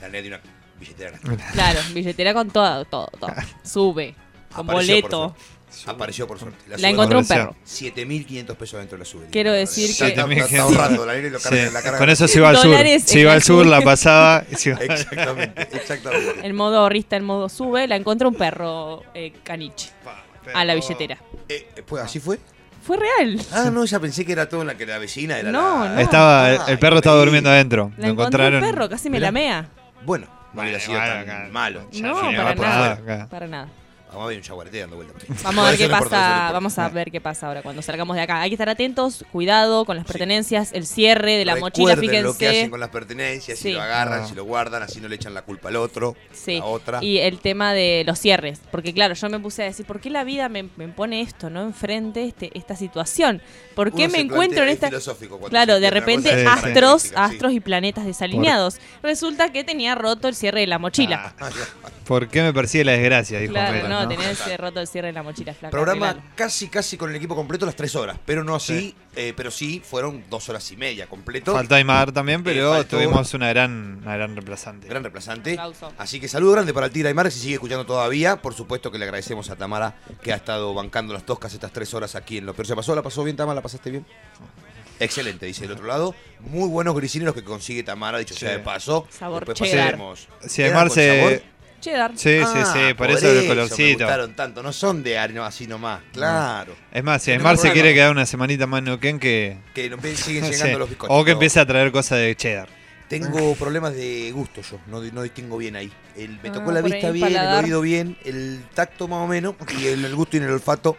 Carnet de una billetera grande. Claro, billetera con todo, todo, todo. Sube, con Apareció por boleto. Suerte. Apareció por suerte. La sube encontró un perro. 7.500 pesos dentro de la sube. Quiero decir que- está- está- está ahorrando la aire y lo carga Sí, en la cara. Con eso se iba al sur. Se iba la al sur, la pasaba. Exactamente, exactamente. El modo ahorrista, el modo sube, la encontró un perro eh, caniche. A la billetera. Eh, pues, ¿Así fue? Fue real. Ah, no, ya pensé que era todo en la que la vecina era No, la... no. Estaba, el, el perro estaba durmiendo adentro. La Lo encontraron. perro, casi me Mirá. la mea. Bueno, no hubiera sido tan acá- malo. No, para nada. Para nada. Vamos a ver un jaguarete dando vuelta. por ahí. Vamos a ver qué pasa, vamos a ver qué pasa ahora cuando salgamos de acá. Hay que estar atentos, cuidado con las pertenencias, el cierre de la mochila, fíjense. lo que hacen con las pertenencias, Sí. si lo agarran, Ah. si lo guardan, así no le echan la culpa al otro, Sí. a otra. Y el tema de los cierres, porque claro, yo me puse a decir, ¿por qué la vida me, me pone esto, no enfrente este, esta situación? ¿Por qué Uno me se encuentro en esta es filosófico cuando Claro, de repente astros, astros y planetas desalineados. Resulta que tenía roto el cierre de la mochila. Ah, ¿Por qué me persigue la desgracia? Dijo claro, no, ¿no? tenía ese roto el cierre de la mochila flaca. Programa casi casi con el equipo completo las tres horas, pero no así, eh, pero sí fueron dos horas y media completo. Faltó Aymar también, pero Eh, faltó- tuvimos una gran, una gran reemplazante. Gran reemplazante. Aplauso. Así que saludo grande para el Tigre Aymar, si sigue escuchando todavía. Por supuesto que le agradecemos a Tamara que ha estado bancando las toscas estas tres horas aquí en Lo Peor Se Pasó. ¿La pasó bien, Tamara? ¿La pasaste bien? Excelente, dice el otro lado. Muy buenos grisineros que consigue Tamara, dicho sea de paso. Sabor Después pasaremos. Si ¿Quedan Aymar se. sabor? Cheddar. Sí, sí, Ah, sí, por eso el Me colorcito. gustaron tanto, no son de harina así nomás, claro. Es más, si Tenemos Aymar se problema. quiere quedar una semanita más en Neuquén que. Que nos siguen Sí. llegando los bizcochos. O que No. empiece a traer cosas de cheddar. Tengo problemas de gusto yo, no, no distingo bien ahí. El- me Ah, tocó la por vista ahí, bien, paladar. el oído bien, el tacto más o menos, y el, el gusto y el olfato.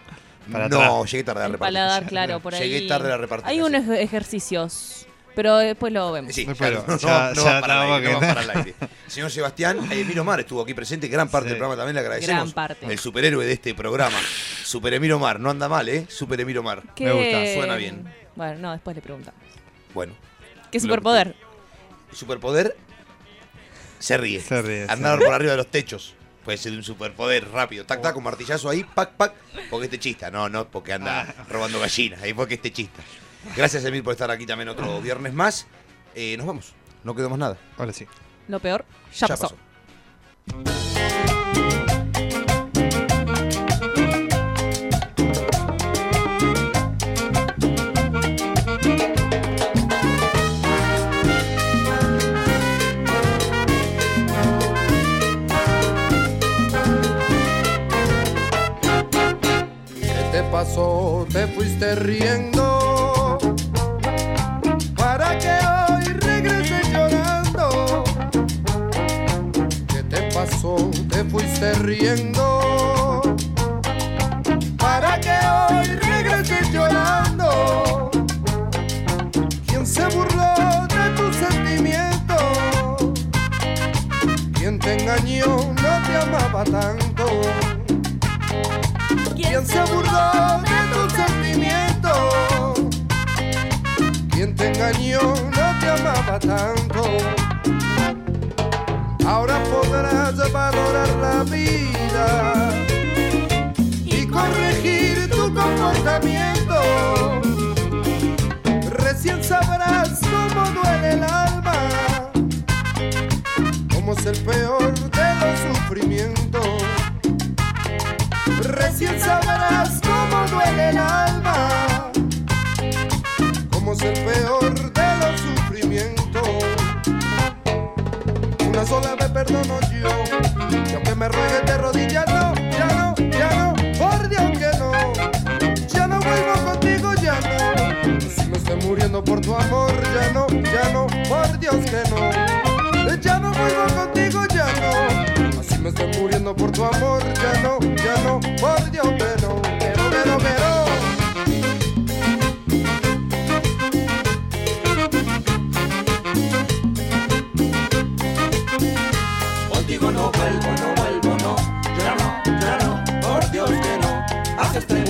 Para no, atrás. llegué tarde a la El repartir. paladar, claro, por ahí. Llegué tarde a la repartir. Hay unos ejercicios, pero después lo vemos. Sí, claro, no, ya- no ya para el estamos aire, no para el aire. Señor Sebastián, eh, Emiro Mar estuvo aquí presente, gran parte Sí. del programa también le agradecemos. Gran parte. El superhéroe de este programa. Super Emiro Mar, no anda mal, ¿eh? Super Emiro Mar. ¿Qué- Me gusta, suena bien. Bueno, no, después le preguntamos. Bueno, ¿Qué superpoder? superpoder se ríe. Se ríe, ríe. por arriba de los techos. Puede ser un superpoder rápido. Tac, tac, un martillazo ahí, pac, pac. Porque este chista. No, no, porque anda robando gallinas. Ahí porque este chista. Gracias, Emil, por estar aquí también otro viernes más. Eh, nos vamos. No quedó más nada. Ahora sí. Lo peor ya, pasó. ¿Qué te pasó? Te fuiste riendo. Te fuiste riendo. Para que hoy regreses llorando. ¿Quién se burló de tus sentimientos? ¿Quién te engañó? No te amaba tanto. ¿Quién se burló de tus sentimientos? ¿Quién te engañó? No te amaba tanto. Ahora podrás valorar la vida y corregir tu comportamiento. Recién sabrás cómo duele el alma, cómo es el peor de los sufrimientos. Recién sabrás cómo duele el alma, cómo es el peor de Una sola vez perdono yo, y aunque me ruegues de rodillas, no, ya no, ya no, por Dios que no, ya no vuelvo contigo, ya no. Si me estoy muriendo por tu amor, ya no, ya no, por Dios que no, ya no vuelvo contigo, ya no. estoy muriendo por tu amor, ya no, ya no, por Dios que no, Así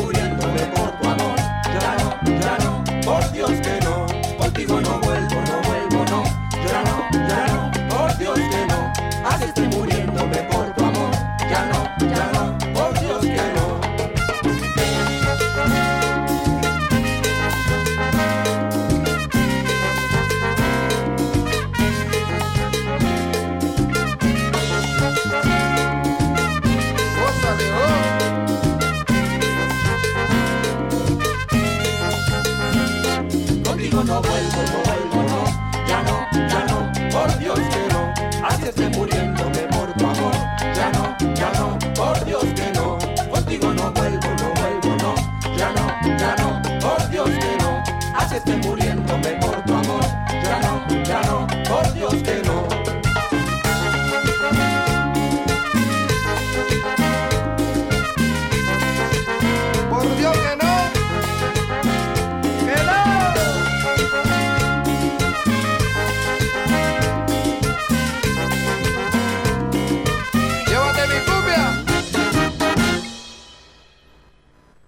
los que